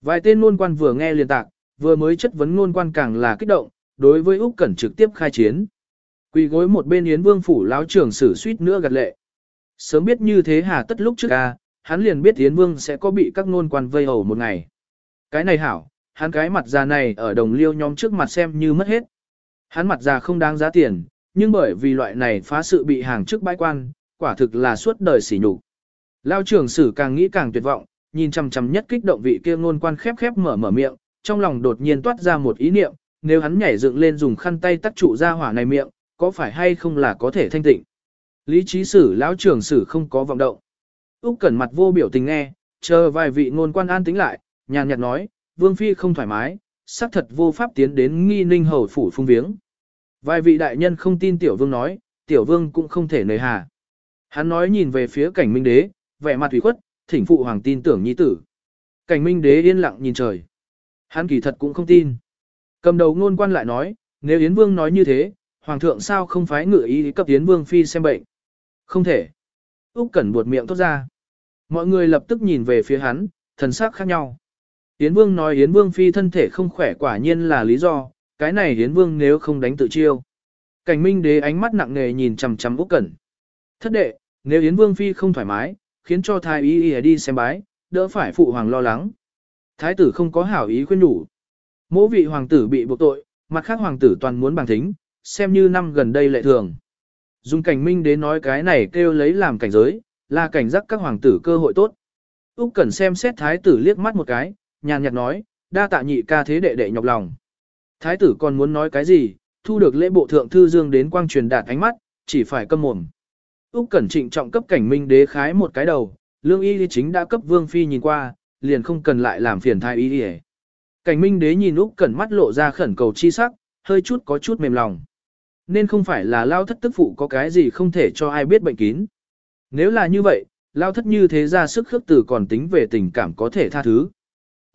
Speaker 1: Vài tên nôn quan vừa nghe liền tạc, vừa mới chất vấn nôn quan càng là kích động, đối với Úc Cẩn trực tiếp khai chiến. Quỳ gối một bên Yến Vương phủ lão trưởng sử suýt nữa gật lệ. Sớm biết như thế hà tất lúc trước a, hắn liền biết Yến Vương sẽ có bị các nôn quan vây hầu một ngày. Cái này hảo, hắn cái mặt già này ở đồng liêu nhóm trước mặt xem như mất hết. Hắn mặt già không đáng giá tiền, nhưng bởi vì loại này phá sự bị hàng trước bãi quan, quả thực là suốt đời sỉ nhục. Lao trưởng sử càng nghĩ càng tuyệt vọng, nhìn chằm chằm nhất kích động vị kia ngôn quan khép khép mở mở miệng, trong lòng đột nhiên toát ra một ý niệm, nếu hắn nhảy dựng lên dùng khăn tay tắt trụ ra hỏa này miệng, có phải hay không là có thể thanh tịnh. Lý trí sử lão trưởng sử không có vọng động. Úc Cẩn mặt vô biểu tình nghe, chờ vài vị ngôn quan an tính lại, nhàn nhạt nói, Vương Phi không thoải mái, xác thật vô pháp tiến đến nghi ninh hầu phủ phung viếng. Vài vị đại nhân không tin Tiểu Vương nói, Tiểu Vương cũng không thể nời hà. Hắn nói nhìn về phía cảnh minh đế, vẻ mặt ủy khuất, thỉnh phụ hoàng tin tưởng nhi tử. Cảnh minh đế yên lặng nhìn trời. Hắn kỳ thật cũng không tin. Cầm đầu ngôn quan lại nói, nếu Yến Vương nói như thế, hoàng thượng sao không phái ngự ý cấp Yến Vương phi xem bệnh? Không thể. Úc Cẩn buột miệng tốt ra. Mọi người lập tức nhìn về phía hắn, thần sắc khác nhau. Yến Vương nói Yến Vương phi thân thể không khỏe quả nhiên là lý do, cái này Yến Vương nếu không đánh tự chiêu. Cảnh Minh Đế ánh mắt nặng nề nhìn chằm chằm Úc Cẩn. Thất đệ, nếu Yến Vương phi không thoải mái, khiến cho thái y y đi xem bái, đỡ phải phụ hoàng lo lắng. Thái tử không có hảo ý khuyên nhủ. Mỗi vị hoàng tử bị buộc tội, mặt khác hoàng tử toàn muốn bằng thính, xem như năm gần đây lệ thường. Dùng cảnh minh đến nói cái này kêu lấy làm cảnh giới, là cảnh giác các hoàng tử cơ hội tốt. Úc Cẩn xem xét thái tử liếc mắt một cái, nhàn nhạt nói, đa tạ nhị ca thế đệ đệ nhọc lòng. Thái tử còn muốn nói cái gì, thu được lễ bộ thượng thư dương đến quang truyền đạt ánh mắt, chỉ phải câm mồm. Úc Cẩn trịnh trọng cấp cảnh minh đế khái một cái đầu, lương y chính đã cấp vương phi nhìn qua, liền không cần lại làm phiền thái y y. Cảnh minh đế nhìn Úc Cẩn mắt lộ ra khẩn cầu chi sắc, hơi chút có chút mềm lòng. Nên không phải là lao thất tức phụ có cái gì không thể cho ai biết bệnh kín. Nếu là như vậy, lao thất như thế ra sức khước từ còn tính về tình cảm có thể tha thứ.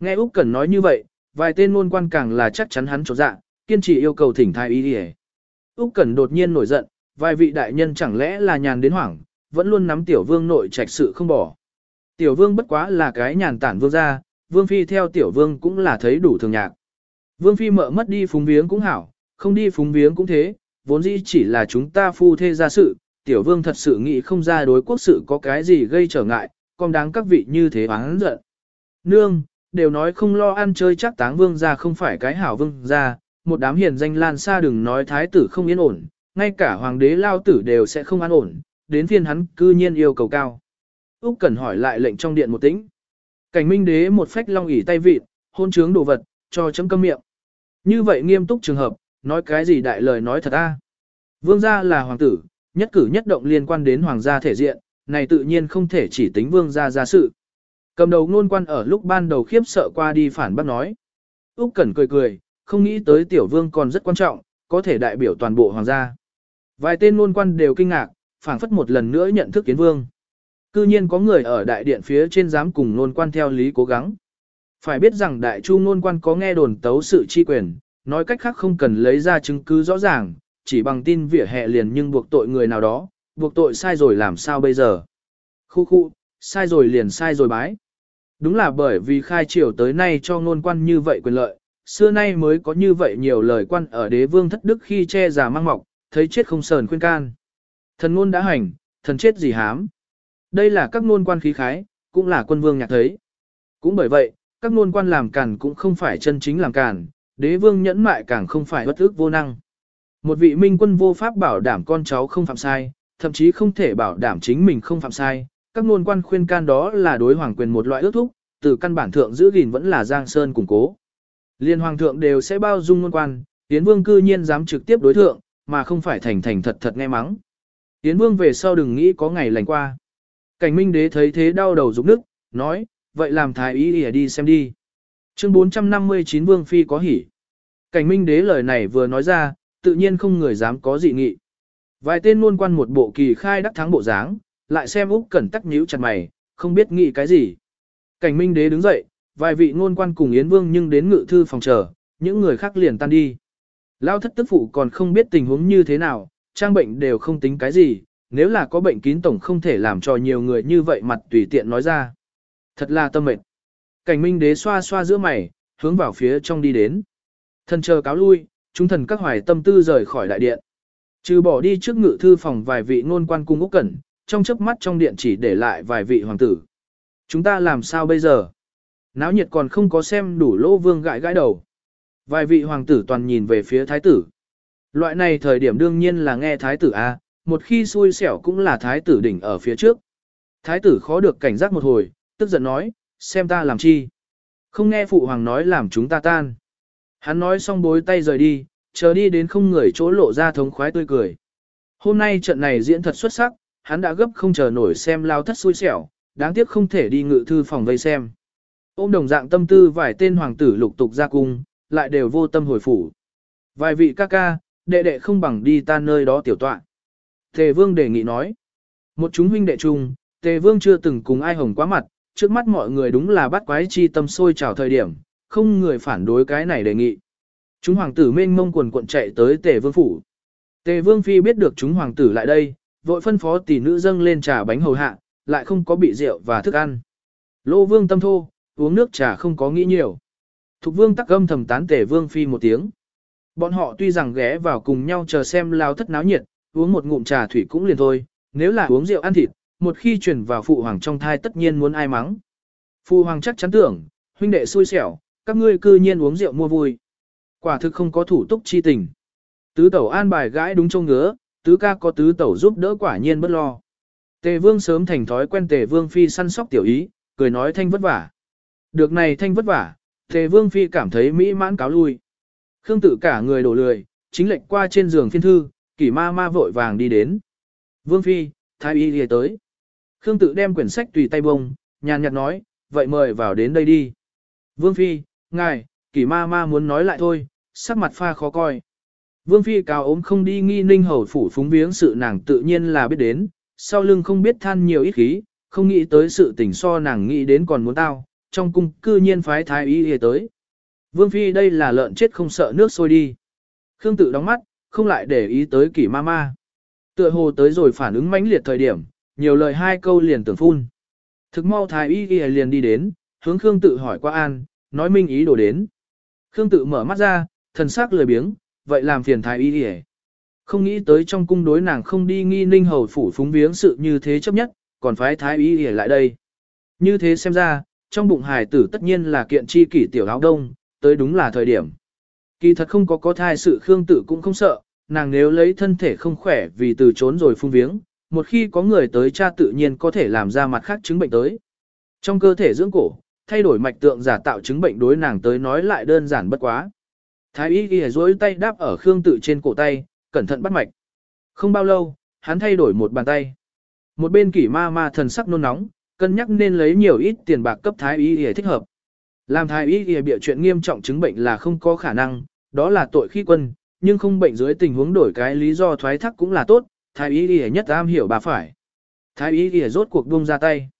Speaker 1: Nghe Úc Cẩn nói như vậy, vài tên nôn quan càng là chắc chắn hắn chỗ dạ, kiên trì yêu cầu thỉnh thai ý đi Úc Cẩn đột nhiên nổi giận, vài vị đại nhân chẳng lẽ là nhàn đến hoảng, vẫn luôn nắm tiểu vương nội trạch sự không bỏ. Tiểu vương bất quá là cái nhàn tản vương gia, vương phi theo tiểu vương cũng là thấy đủ thường nhạc. Vương phi mợ mất đi phúng viếng cũng hảo, không đi phúng viếng cũng thế, vốn dĩ chỉ là chúng ta phu thê ra sự, tiểu vương thật sự nghĩ không ra đối quốc sự có cái gì gây trở ngại, còn đáng các vị như thế oán giận. Nương, đều nói không lo ăn chơi chắc táng vương gia không phải cái hảo vương gia, một đám hiền danh lan xa đừng nói thái tử không yên ổn, ngay cả hoàng đế lao tử đều sẽ không an ổn, đến phiên hắn cư nhiên yêu cầu cao. Úc cần hỏi lại lệnh trong điện một tĩnh. Cảnh Minh đế một phách long ỉ tay vịt, hôn trướng đồ vật, cho chấm câm miệng. Như vậy nghiêm túc trường hợp, nói cái gì đại lời nói thật a. Vương gia là hoàng tử, nhất cử nhất động liên quan đến hoàng gia thể diện, này tự nhiên không thể chỉ tính vương gia gia sự. Cầm đầu ngôn quan ở lúc ban đầu khiếp sợ qua đi phản bác nói. Úc Cẩn cười cười, không nghĩ tới tiểu vương còn rất quan trọng, có thể đại biểu toàn bộ hoàng gia. Vài tên ngôn quan đều kinh ngạc, phảng phất một lần nữa nhận thức kiến vương. Cư nhiên có người ở đại điện phía trên dám cùng nôn quan theo lý cố gắng. Phải biết rằng đại chu nôn quan có nghe đồn tấu sự chi quyền, nói cách khác không cần lấy ra chứng cứ rõ ràng, chỉ bằng tin vỉa hè liền nhưng buộc tội người nào đó, buộc tội sai rồi làm sao bây giờ. Khu khu, sai rồi liền sai rồi bái. Đúng là bởi vì khai triều tới nay cho nôn quan như vậy quyền lợi, xưa nay mới có như vậy nhiều lời quan ở đế vương thất đức khi che giả mang mọc, thấy chết không sờn khuyên can. Thần ngôn đã hành, thần chết gì hám. Đây là các nôn quan khí khái, cũng là quân vương nhạc thấy. Cũng bởi vậy, các nôn quan làm càn cũng không phải chân chính làm càn, đế vương nhẫn mại càng không phải bất ước vô năng. Một vị minh quân vô pháp bảo đảm con cháu không phạm sai, thậm chí không thể bảo đảm chính mình không phạm sai, các nôn quan khuyên can đó là đối hoàng quyền một loại ước thúc, từ căn bản thượng giữ gìn vẫn là giang sơn củng cố. Liên hoàng thượng đều sẽ bao dung nôn quan, tiến vương cư nhiên dám trực tiếp đối thượng, mà không phải thành thành thật thật nghe mắng. Tiến vương về sau đừng nghĩ có ngày lành qua. Cảnh minh đế thấy thế đau đầu rụng nức, nói, vậy làm thái y đi, đi xem đi. Chương 459 Vương Phi có hỉ. Cảnh minh đế lời này vừa nói ra, tự nhiên không người dám có dị nghị. Vài tên luôn quan một bộ kỳ khai đắc thắng bộ dáng, lại xem Úc Cẩn tắc nhíu chặt mày, không biết nghĩ cái gì. Cảnh minh đế đứng dậy, vài vị ngôn quan cùng Yến Vương nhưng đến ngự thư phòng chờ, những người khác liền tan đi. Lao thất tức phụ còn không biết tình huống như thế nào, trang bệnh đều không tính cái gì, nếu là có bệnh kín tổng không thể làm cho nhiều người như vậy mặt tùy tiện nói ra. Thật là tâm mệnh. Cảnh minh đế xoa xoa giữa mày, hướng vào phía trong đi đến. Thần chờ cáo lui, chúng thần các hoài tâm tư rời khỏi đại điện. Trừ bỏ đi trước ngự thư phòng vài vị ngôn quan cung úc cẩn, trong chớp mắt trong điện chỉ để lại vài vị hoàng tử. Chúng ta làm sao bây giờ? Náo nhiệt còn không có xem đủ lỗ vương gãi gãi đầu. Vài vị hoàng tử toàn nhìn về phía thái tử. Loại này thời điểm đương nhiên là nghe thái tử A, một khi xui xẻo cũng là thái tử đỉnh ở phía trước. Thái tử khó được cảnh giác một hồi, tức giận nói, xem ta làm chi. Không nghe phụ hoàng nói làm chúng ta tan. Hắn nói xong bối tay rời đi, chờ đi đến không người chỗ lộ ra thống khoái tươi cười. Hôm nay trận này diễn thật xuất sắc, hắn đã gấp không chờ nổi xem lao thất xui xẻo, đáng tiếc không thể đi ngự thư phòng vây xem. Ôm đồng dạng tâm tư vài tên hoàng tử lục tục ra cung, lại đều vô tâm hồi phủ. Vài vị ca ca, đệ đệ không bằng đi ta nơi đó tiểu tọa. Tề vương đề nghị nói. Một chúng huynh đệ chung, tề vương chưa từng cùng ai hồng quá mặt, trước mắt mọi người đúng là bắt quái chi tâm sôi trào thời điểm, không người phản đối cái này đề nghị. Chúng hoàng tử mênh mông quần cuộn chạy tới tề vương phủ. Tề vương phi biết được chúng hoàng tử lại đây, vội phân phó tỷ nữ dâng lên trà bánh hầu hạ, lại không có bị rượu và thức ăn. Lô vương tâm thô, uống nước trà không có nghĩ nhiều. Thục vương tắc âm thầm tán tề vương phi một tiếng. Bọn họ tuy rằng ghé vào cùng nhau chờ xem lao thất náo nhiệt, uống một ngụm trà thủy cũng liền thôi, nếu là uống rượu ăn thịt, một khi chuyển vào phụ hoàng trong thai tất nhiên muốn ai mắng. Phụ hoàng chắc chắn tưởng, huynh đệ xui xẻo, các ngươi cư nhiên uống rượu mua vui. Quả thực không có thủ túc chi tình. Tứ tẩu an bài gãi đúng trông ngứa, tứ ca có tứ tẩu giúp đỡ quả nhiên bất lo. Tề vương sớm thành thói quen tề vương phi săn sóc tiểu ý, cười nói thanh vất vả. Được này thanh vất vả, tề vương phi cảm thấy mỹ mãn cáo lui. Khương tự cả người đổ lười, chính lệnh qua trên giường phiên thư, kỷ ma ma vội vàng đi đến. Vương phi, thái y đi tới. Khương tự đem quyển sách tùy tay bông, nhàn nhạt nói, vậy mời vào đến đây đi. Vương phi, ngài, kỷ ma ma muốn nói lại thôi, sắc mặt pha khó coi. Vương Phi cao ốm không đi nghi ninh hầu phủ phúng viếng sự nàng tự nhiên là biết đến, sau lưng không biết than nhiều ít khí, không nghĩ tới sự tình so nàng nghĩ đến còn muốn tao, trong cung cư nhiên phái thái y y tới. Vương Phi đây là lợn chết không sợ nước sôi đi. Khương tự đóng mắt, không lại để ý tới kỷ ma ma. Tựa hồ tới rồi phản ứng mãnh liệt thời điểm, nhiều lời hai câu liền tưởng phun. Thực mau thái y ghi liền đi đến, hướng Khương tự hỏi qua an, nói minh ý đồ đến. Khương tự mở mắt ra, thần sắc lười biếng, vậy làm phiền thái y y Không nghĩ tới trong cung đối nàng không đi nghi ninh hầu phủ phúng viếng sự như thế chấp nhất, còn phái thái y y lại đây. Như thế xem ra, trong bụng hài tử tất nhiên là kiện chi kỷ tiểu áo đông, tới đúng là thời điểm. Kỳ thật không có có thai sự Khương tử cũng không sợ, nàng nếu lấy thân thể không khỏe vì từ trốn rồi phun viếng, một khi có người tới cha tự nhiên có thể làm ra mặt khác chứng bệnh tới. Trong cơ thể dưỡng cổ, thay đổi mạch tượng giả tạo chứng bệnh đối nàng tới nói lại đơn giản bất quá. Thái y ghi dối tay đáp ở Khương tử trên cổ tay, cẩn thận bắt mạch. Không bao lâu, hắn thay đổi một bàn tay. Một bên kỷ ma ma thần sắc nôn nóng, cân nhắc nên lấy nhiều ít tiền bạc cấp thái y để thích hợp. Làm thái y y bịa chuyện nghiêm trọng chứng bệnh là không có khả năng, đó là tội khi quân, nhưng không bệnh dưới tình huống đổi cái lý do thoái thác cũng là tốt, thái y y nhất am hiểu bà phải. Thái y y rốt cuộc buông ra tay.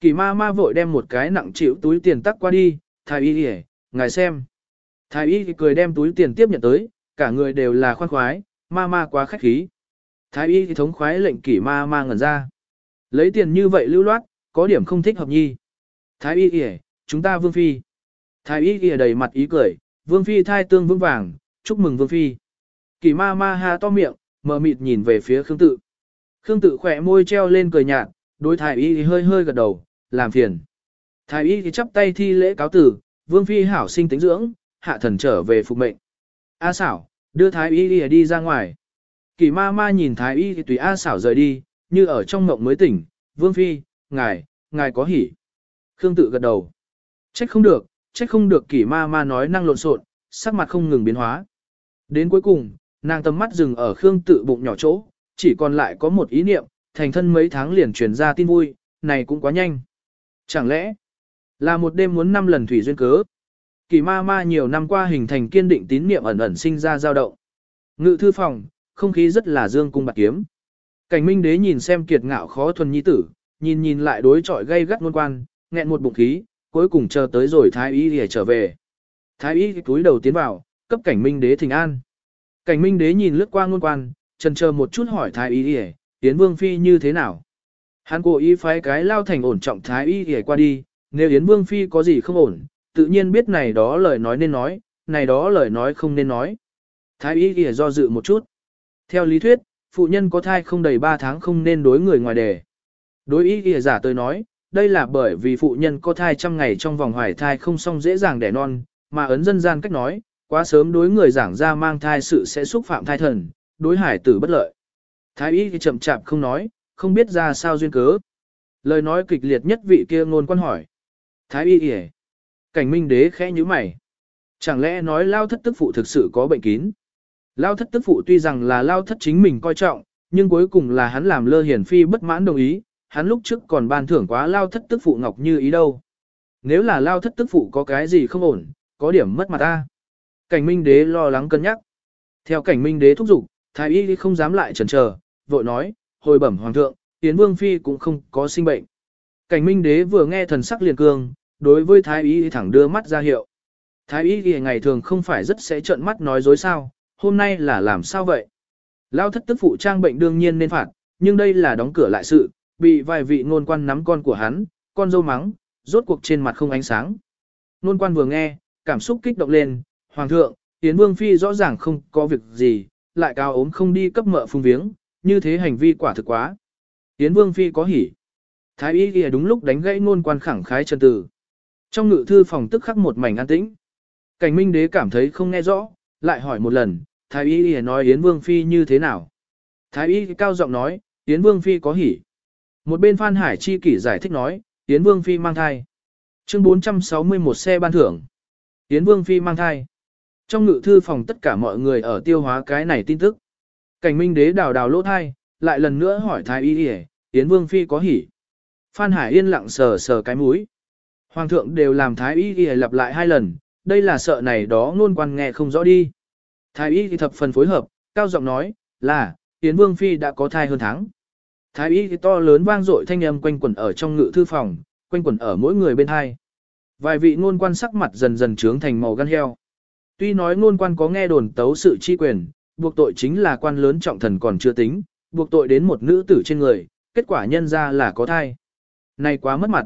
Speaker 1: Kỳ ma ma vội đem một cái nặng chịu túi tiền tắc qua đi, thái y y, ngài xem. Thái y cười đem túi tiền tiếp nhận tới, cả người đều là khoan khoái, ma ma quá khách khí. Thái y thống khoái lệnh kỷ ma ma ngẩn ra. Lấy tiền như vậy lưu loát, có điểm không thích hợp nhi. Thái y kìa, chúng ta vương phi. Thái y kia đầy mặt ý cười, vương phi thai tương vững vàng, chúc mừng vương phi. Kỳ ma ma ha to miệng, mờ mịt nhìn về phía Khương tự. Khương tự khỏe môi treo lên cười nhạt, đối thái y hơi hơi gật đầu, làm phiền. Thái y thì chắp tay thi lễ cáo tử, vương phi hảo sinh tính dưỡng, hạ thần trở về phục mệnh. A xảo, đưa thái y đi, đi ra ngoài. Kỳ ma ma nhìn thái y thì tùy A xảo rời đi, như ở trong mộng mới tỉnh, vương phi, ngài, ngài có hỉ. Khương tự gật đầu. Trách không được, trách không được kỷ ma ma nói năng lộn xộn, sắc mặt không ngừng biến hóa. Đến cuối cùng, nàng tầm mắt dừng ở Khương tự bụng nhỏ chỗ, chỉ còn lại có một ý niệm, thành thân mấy tháng liền truyền ra tin vui, này cũng quá nhanh. Chẳng lẽ, là một đêm muốn năm lần thủy duyên cớ. Kỳ ma ma nhiều năm qua hình thành kiên định tín niệm ẩn ẩn sinh ra dao động. Ngự thư phòng, không khí rất là dương cung bạc kiếm. Cảnh minh đế nhìn xem kiệt ngạo khó thuần nhi tử, nhìn nhìn lại đối chọi gây gắt ngôn quan, nghẹn một bụng khí, cuối cùng chờ tới rồi thái y để trở về. Thái y túi đầu tiến vào, cấp cảnh minh đế thỉnh an. Cảnh minh đế nhìn lướt qua ngôn quan, chần chờ một chút hỏi thái y để, Yến vương phi như thế nào. Hắn cố ý phái cái lao thành ổn trọng thái y để qua đi, nếu Yến Vương Phi có gì không ổn, tự nhiên biết này đó lời nói nên nói, này đó lời nói không nên nói. Thái y kìa do dự một chút. Theo lý thuyết, phụ nhân có thai không đầy 3 tháng không nên đối người ngoài đề. Đối y kìa giả tôi nói, đây là bởi vì phụ nhân có thai trăm ngày trong vòng hoài thai không xong dễ dàng đẻ non, mà ấn dân gian cách nói, quá sớm đối người giảng ra mang thai sự sẽ xúc phạm thai thần, đối hải tử bất lợi. Thái y thì chậm chạp không nói, không biết ra sao duyên cớ. Lời nói kịch liệt nhất vị kia ngôn quan hỏi. Thái y kìa. Cảnh minh đế khẽ như mày. Chẳng lẽ nói lao thất tức phụ thực sự có bệnh kín? Lao thất tức phụ tuy rằng là lao thất chính mình coi trọng, nhưng cuối cùng là hắn làm lơ hiển phi bất mãn đồng ý, hắn lúc trước còn ban thưởng quá lao thất tức phụ ngọc như ý đâu. Nếu là lao thất tức phụ có cái gì không ổn, có điểm mất mặt ta. Cảnh minh đế lo lắng cân nhắc. Theo cảnh minh đế thúc giục, thái y không dám lại chần chờ, vội nói, hồi bẩm hoàng thượng, tiến vương phi cũng không có sinh bệnh. Cảnh minh đế vừa nghe thần sắc liền cương, đối với thái y thẳng đưa mắt ra hiệu. Thái y ngày thường không phải rất sẽ trợn mắt nói dối sao, hôm nay là làm sao vậy? Lao thất tức phụ trang bệnh đương nhiên nên phạt, nhưng đây là đóng cửa lại sự, bị vài vị ngôn quan nắm con của hắn, con dâu mắng, rốt cuộc trên mặt không ánh sáng. Ngôn quan vừa nghe, cảm xúc kích động lên, Hoàng thượng, Yến Vương Phi rõ ràng không có việc gì, lại cao ốm không đi cấp mợ phung viếng, như thế hành vi quả thực quá. Yến Vương Phi có hỉ. Thái y ghi đúng lúc đánh gãy ngôn quan khẳng khái chân tử. Trong ngự thư phòng tức khắc một mảnh an tĩnh. Cảnh minh đế cảm thấy không nghe rõ, lại hỏi một lần, Thái y ghi nói Yến Vương Phi như thế nào. Thái y cao giọng nói, Yến Vương Phi có hỉ. Một bên Phan Hải Chi kỷ giải thích nói, Yến Vương Phi mang thai. Chương 461 xe ban thưởng. Yến Vương Phi mang thai. Trong ngự thư phòng tất cả mọi người ở tiêu hóa cái này tin tức. Cảnh minh đế đào đào lỗ thai, lại lần nữa hỏi thái y y Yến Vương Phi có hỉ. Phan Hải yên lặng sờ sờ cái mũi. Hoàng thượng đều làm thái y y lặp lại hai lần, đây là sợ này đó ngôn quan nghe không rõ đi. Thái y thì thập phần phối hợp, cao giọng nói, là, Yến Vương Phi đã có thai hơn tháng. Thái y thì to lớn vang dội thanh âm quanh quẩn ở trong ngự thư phòng, quanh quẩn ở mỗi người bên hai. Vài vị ngôn quan sắc mặt dần dần trướng thành màu gan heo. Tuy nói ngôn quan có nghe đồn tấu sự chi quyền, buộc tội chính là quan lớn trọng thần còn chưa tính, buộc tội đến một nữ tử trên người, kết quả nhân ra là có thai. Này quá mất mặt.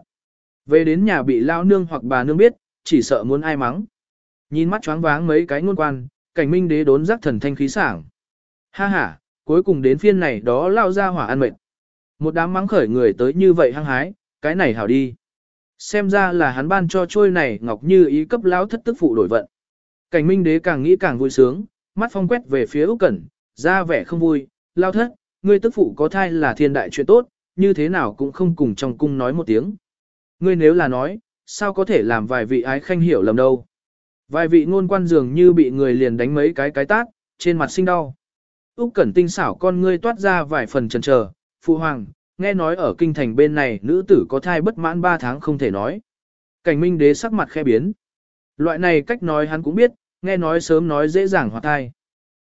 Speaker 1: Về đến nhà bị lao nương hoặc bà nương biết, chỉ sợ muốn ai mắng. Nhìn mắt choáng váng mấy cái ngôn quan, cảnh minh đế đốn giác thần thanh khí sảng. Ha ha, cuối cùng đến phiên này đó lao ra hỏa ăn mệt. Một đám mắng khởi người tới như vậy hăng hái, cái này hảo đi. Xem ra là hắn ban cho trôi này ngọc như ý cấp lão thất tức phụ đổi vận. Cảnh minh đế càng nghĩ càng vui sướng, mắt phong quét về phía Úc Cẩn, ra vẻ không vui, lao thất, ngươi tức phụ có thai là thiên đại chuyện tốt, như thế nào cũng không cùng trong cung nói một tiếng. Ngươi nếu là nói, sao có thể làm vài vị ái khanh hiểu lầm đâu. Vài vị ngôn quan dường như bị người liền đánh mấy cái cái tát, trên mặt sinh đau. Úc Cẩn tinh xảo con ngươi toát ra vài phần chần chờ, "Phụ hoàng, nghe nói ở kinh thành bên này nữ tử có thai bất mãn 3 tháng không thể nói." Cảnh Minh đế sắc mặt khẽ biến. Loại này cách nói hắn cũng biết, nghe nói sớm nói dễ dàng hoạt thai.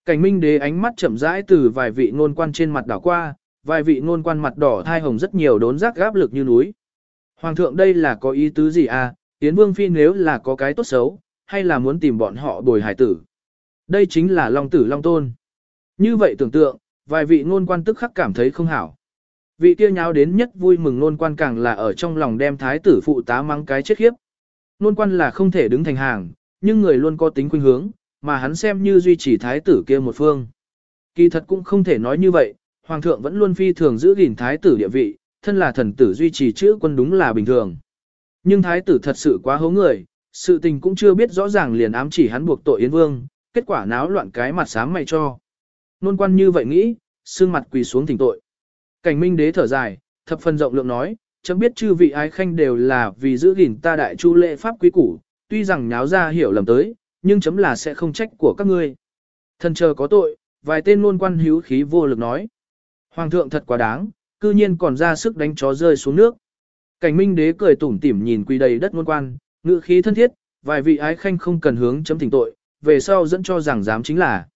Speaker 1: Cảnh Minh đế ánh mắt chậm rãi từ vài vị ngôn quan trên mặt đảo qua, vài vị ngôn quan mặt đỏ thai hồng rất nhiều đốn giác gáp lực như núi. Hoàng thượng đây là có ý tứ gì à, Yến Vương Phi nếu là có cái tốt xấu, hay là muốn tìm bọn họ bồi hải tử. Đây chính là Long Tử Long Tôn. Như vậy tưởng tượng, vài vị ngôn quan tức khắc cảm thấy không hảo. Vị kia nháo đến nhất vui mừng nôn quan càng là ở trong lòng đem thái tử phụ tá mang cái chết khiếp. Nôn quan là không thể đứng thành hàng, nhưng người luôn có tính khuynh hướng, mà hắn xem như duy trì thái tử kia một phương. Kỳ thật cũng không thể nói như vậy, hoàng thượng vẫn luôn phi thường giữ gìn thái tử địa vị, thân là thần tử duy trì chữ quân đúng là bình thường. Nhưng thái tử thật sự quá hố người, sự tình cũng chưa biết rõ ràng liền ám chỉ hắn buộc tội Yến Vương, kết quả náo loạn cái mặt sám mày cho. Nôn quan như vậy nghĩ, xương mặt quỳ xuống thỉnh tội. Cảnh minh đế thở dài, thập phần rộng lượng nói, chấm biết chư vị ái khanh đều là vì giữ gìn ta đại chu lệ pháp quý củ, tuy rằng nháo ra hiểu lầm tới, nhưng chấm là sẽ không trách của các ngươi. Thần chờ có tội, vài tên luôn quan hữu khí vô lực nói. Hoàng thượng thật quá đáng, cư nhiên còn ra sức đánh chó rơi xuống nước. Cảnh minh đế cười tủm tỉm nhìn quỳ đầy đất ngôn quan, ngữ khí thân thiết, vài vị ái khanh không cần hướng chấm thỉnh tội, về sau dẫn cho rằng dám chính là.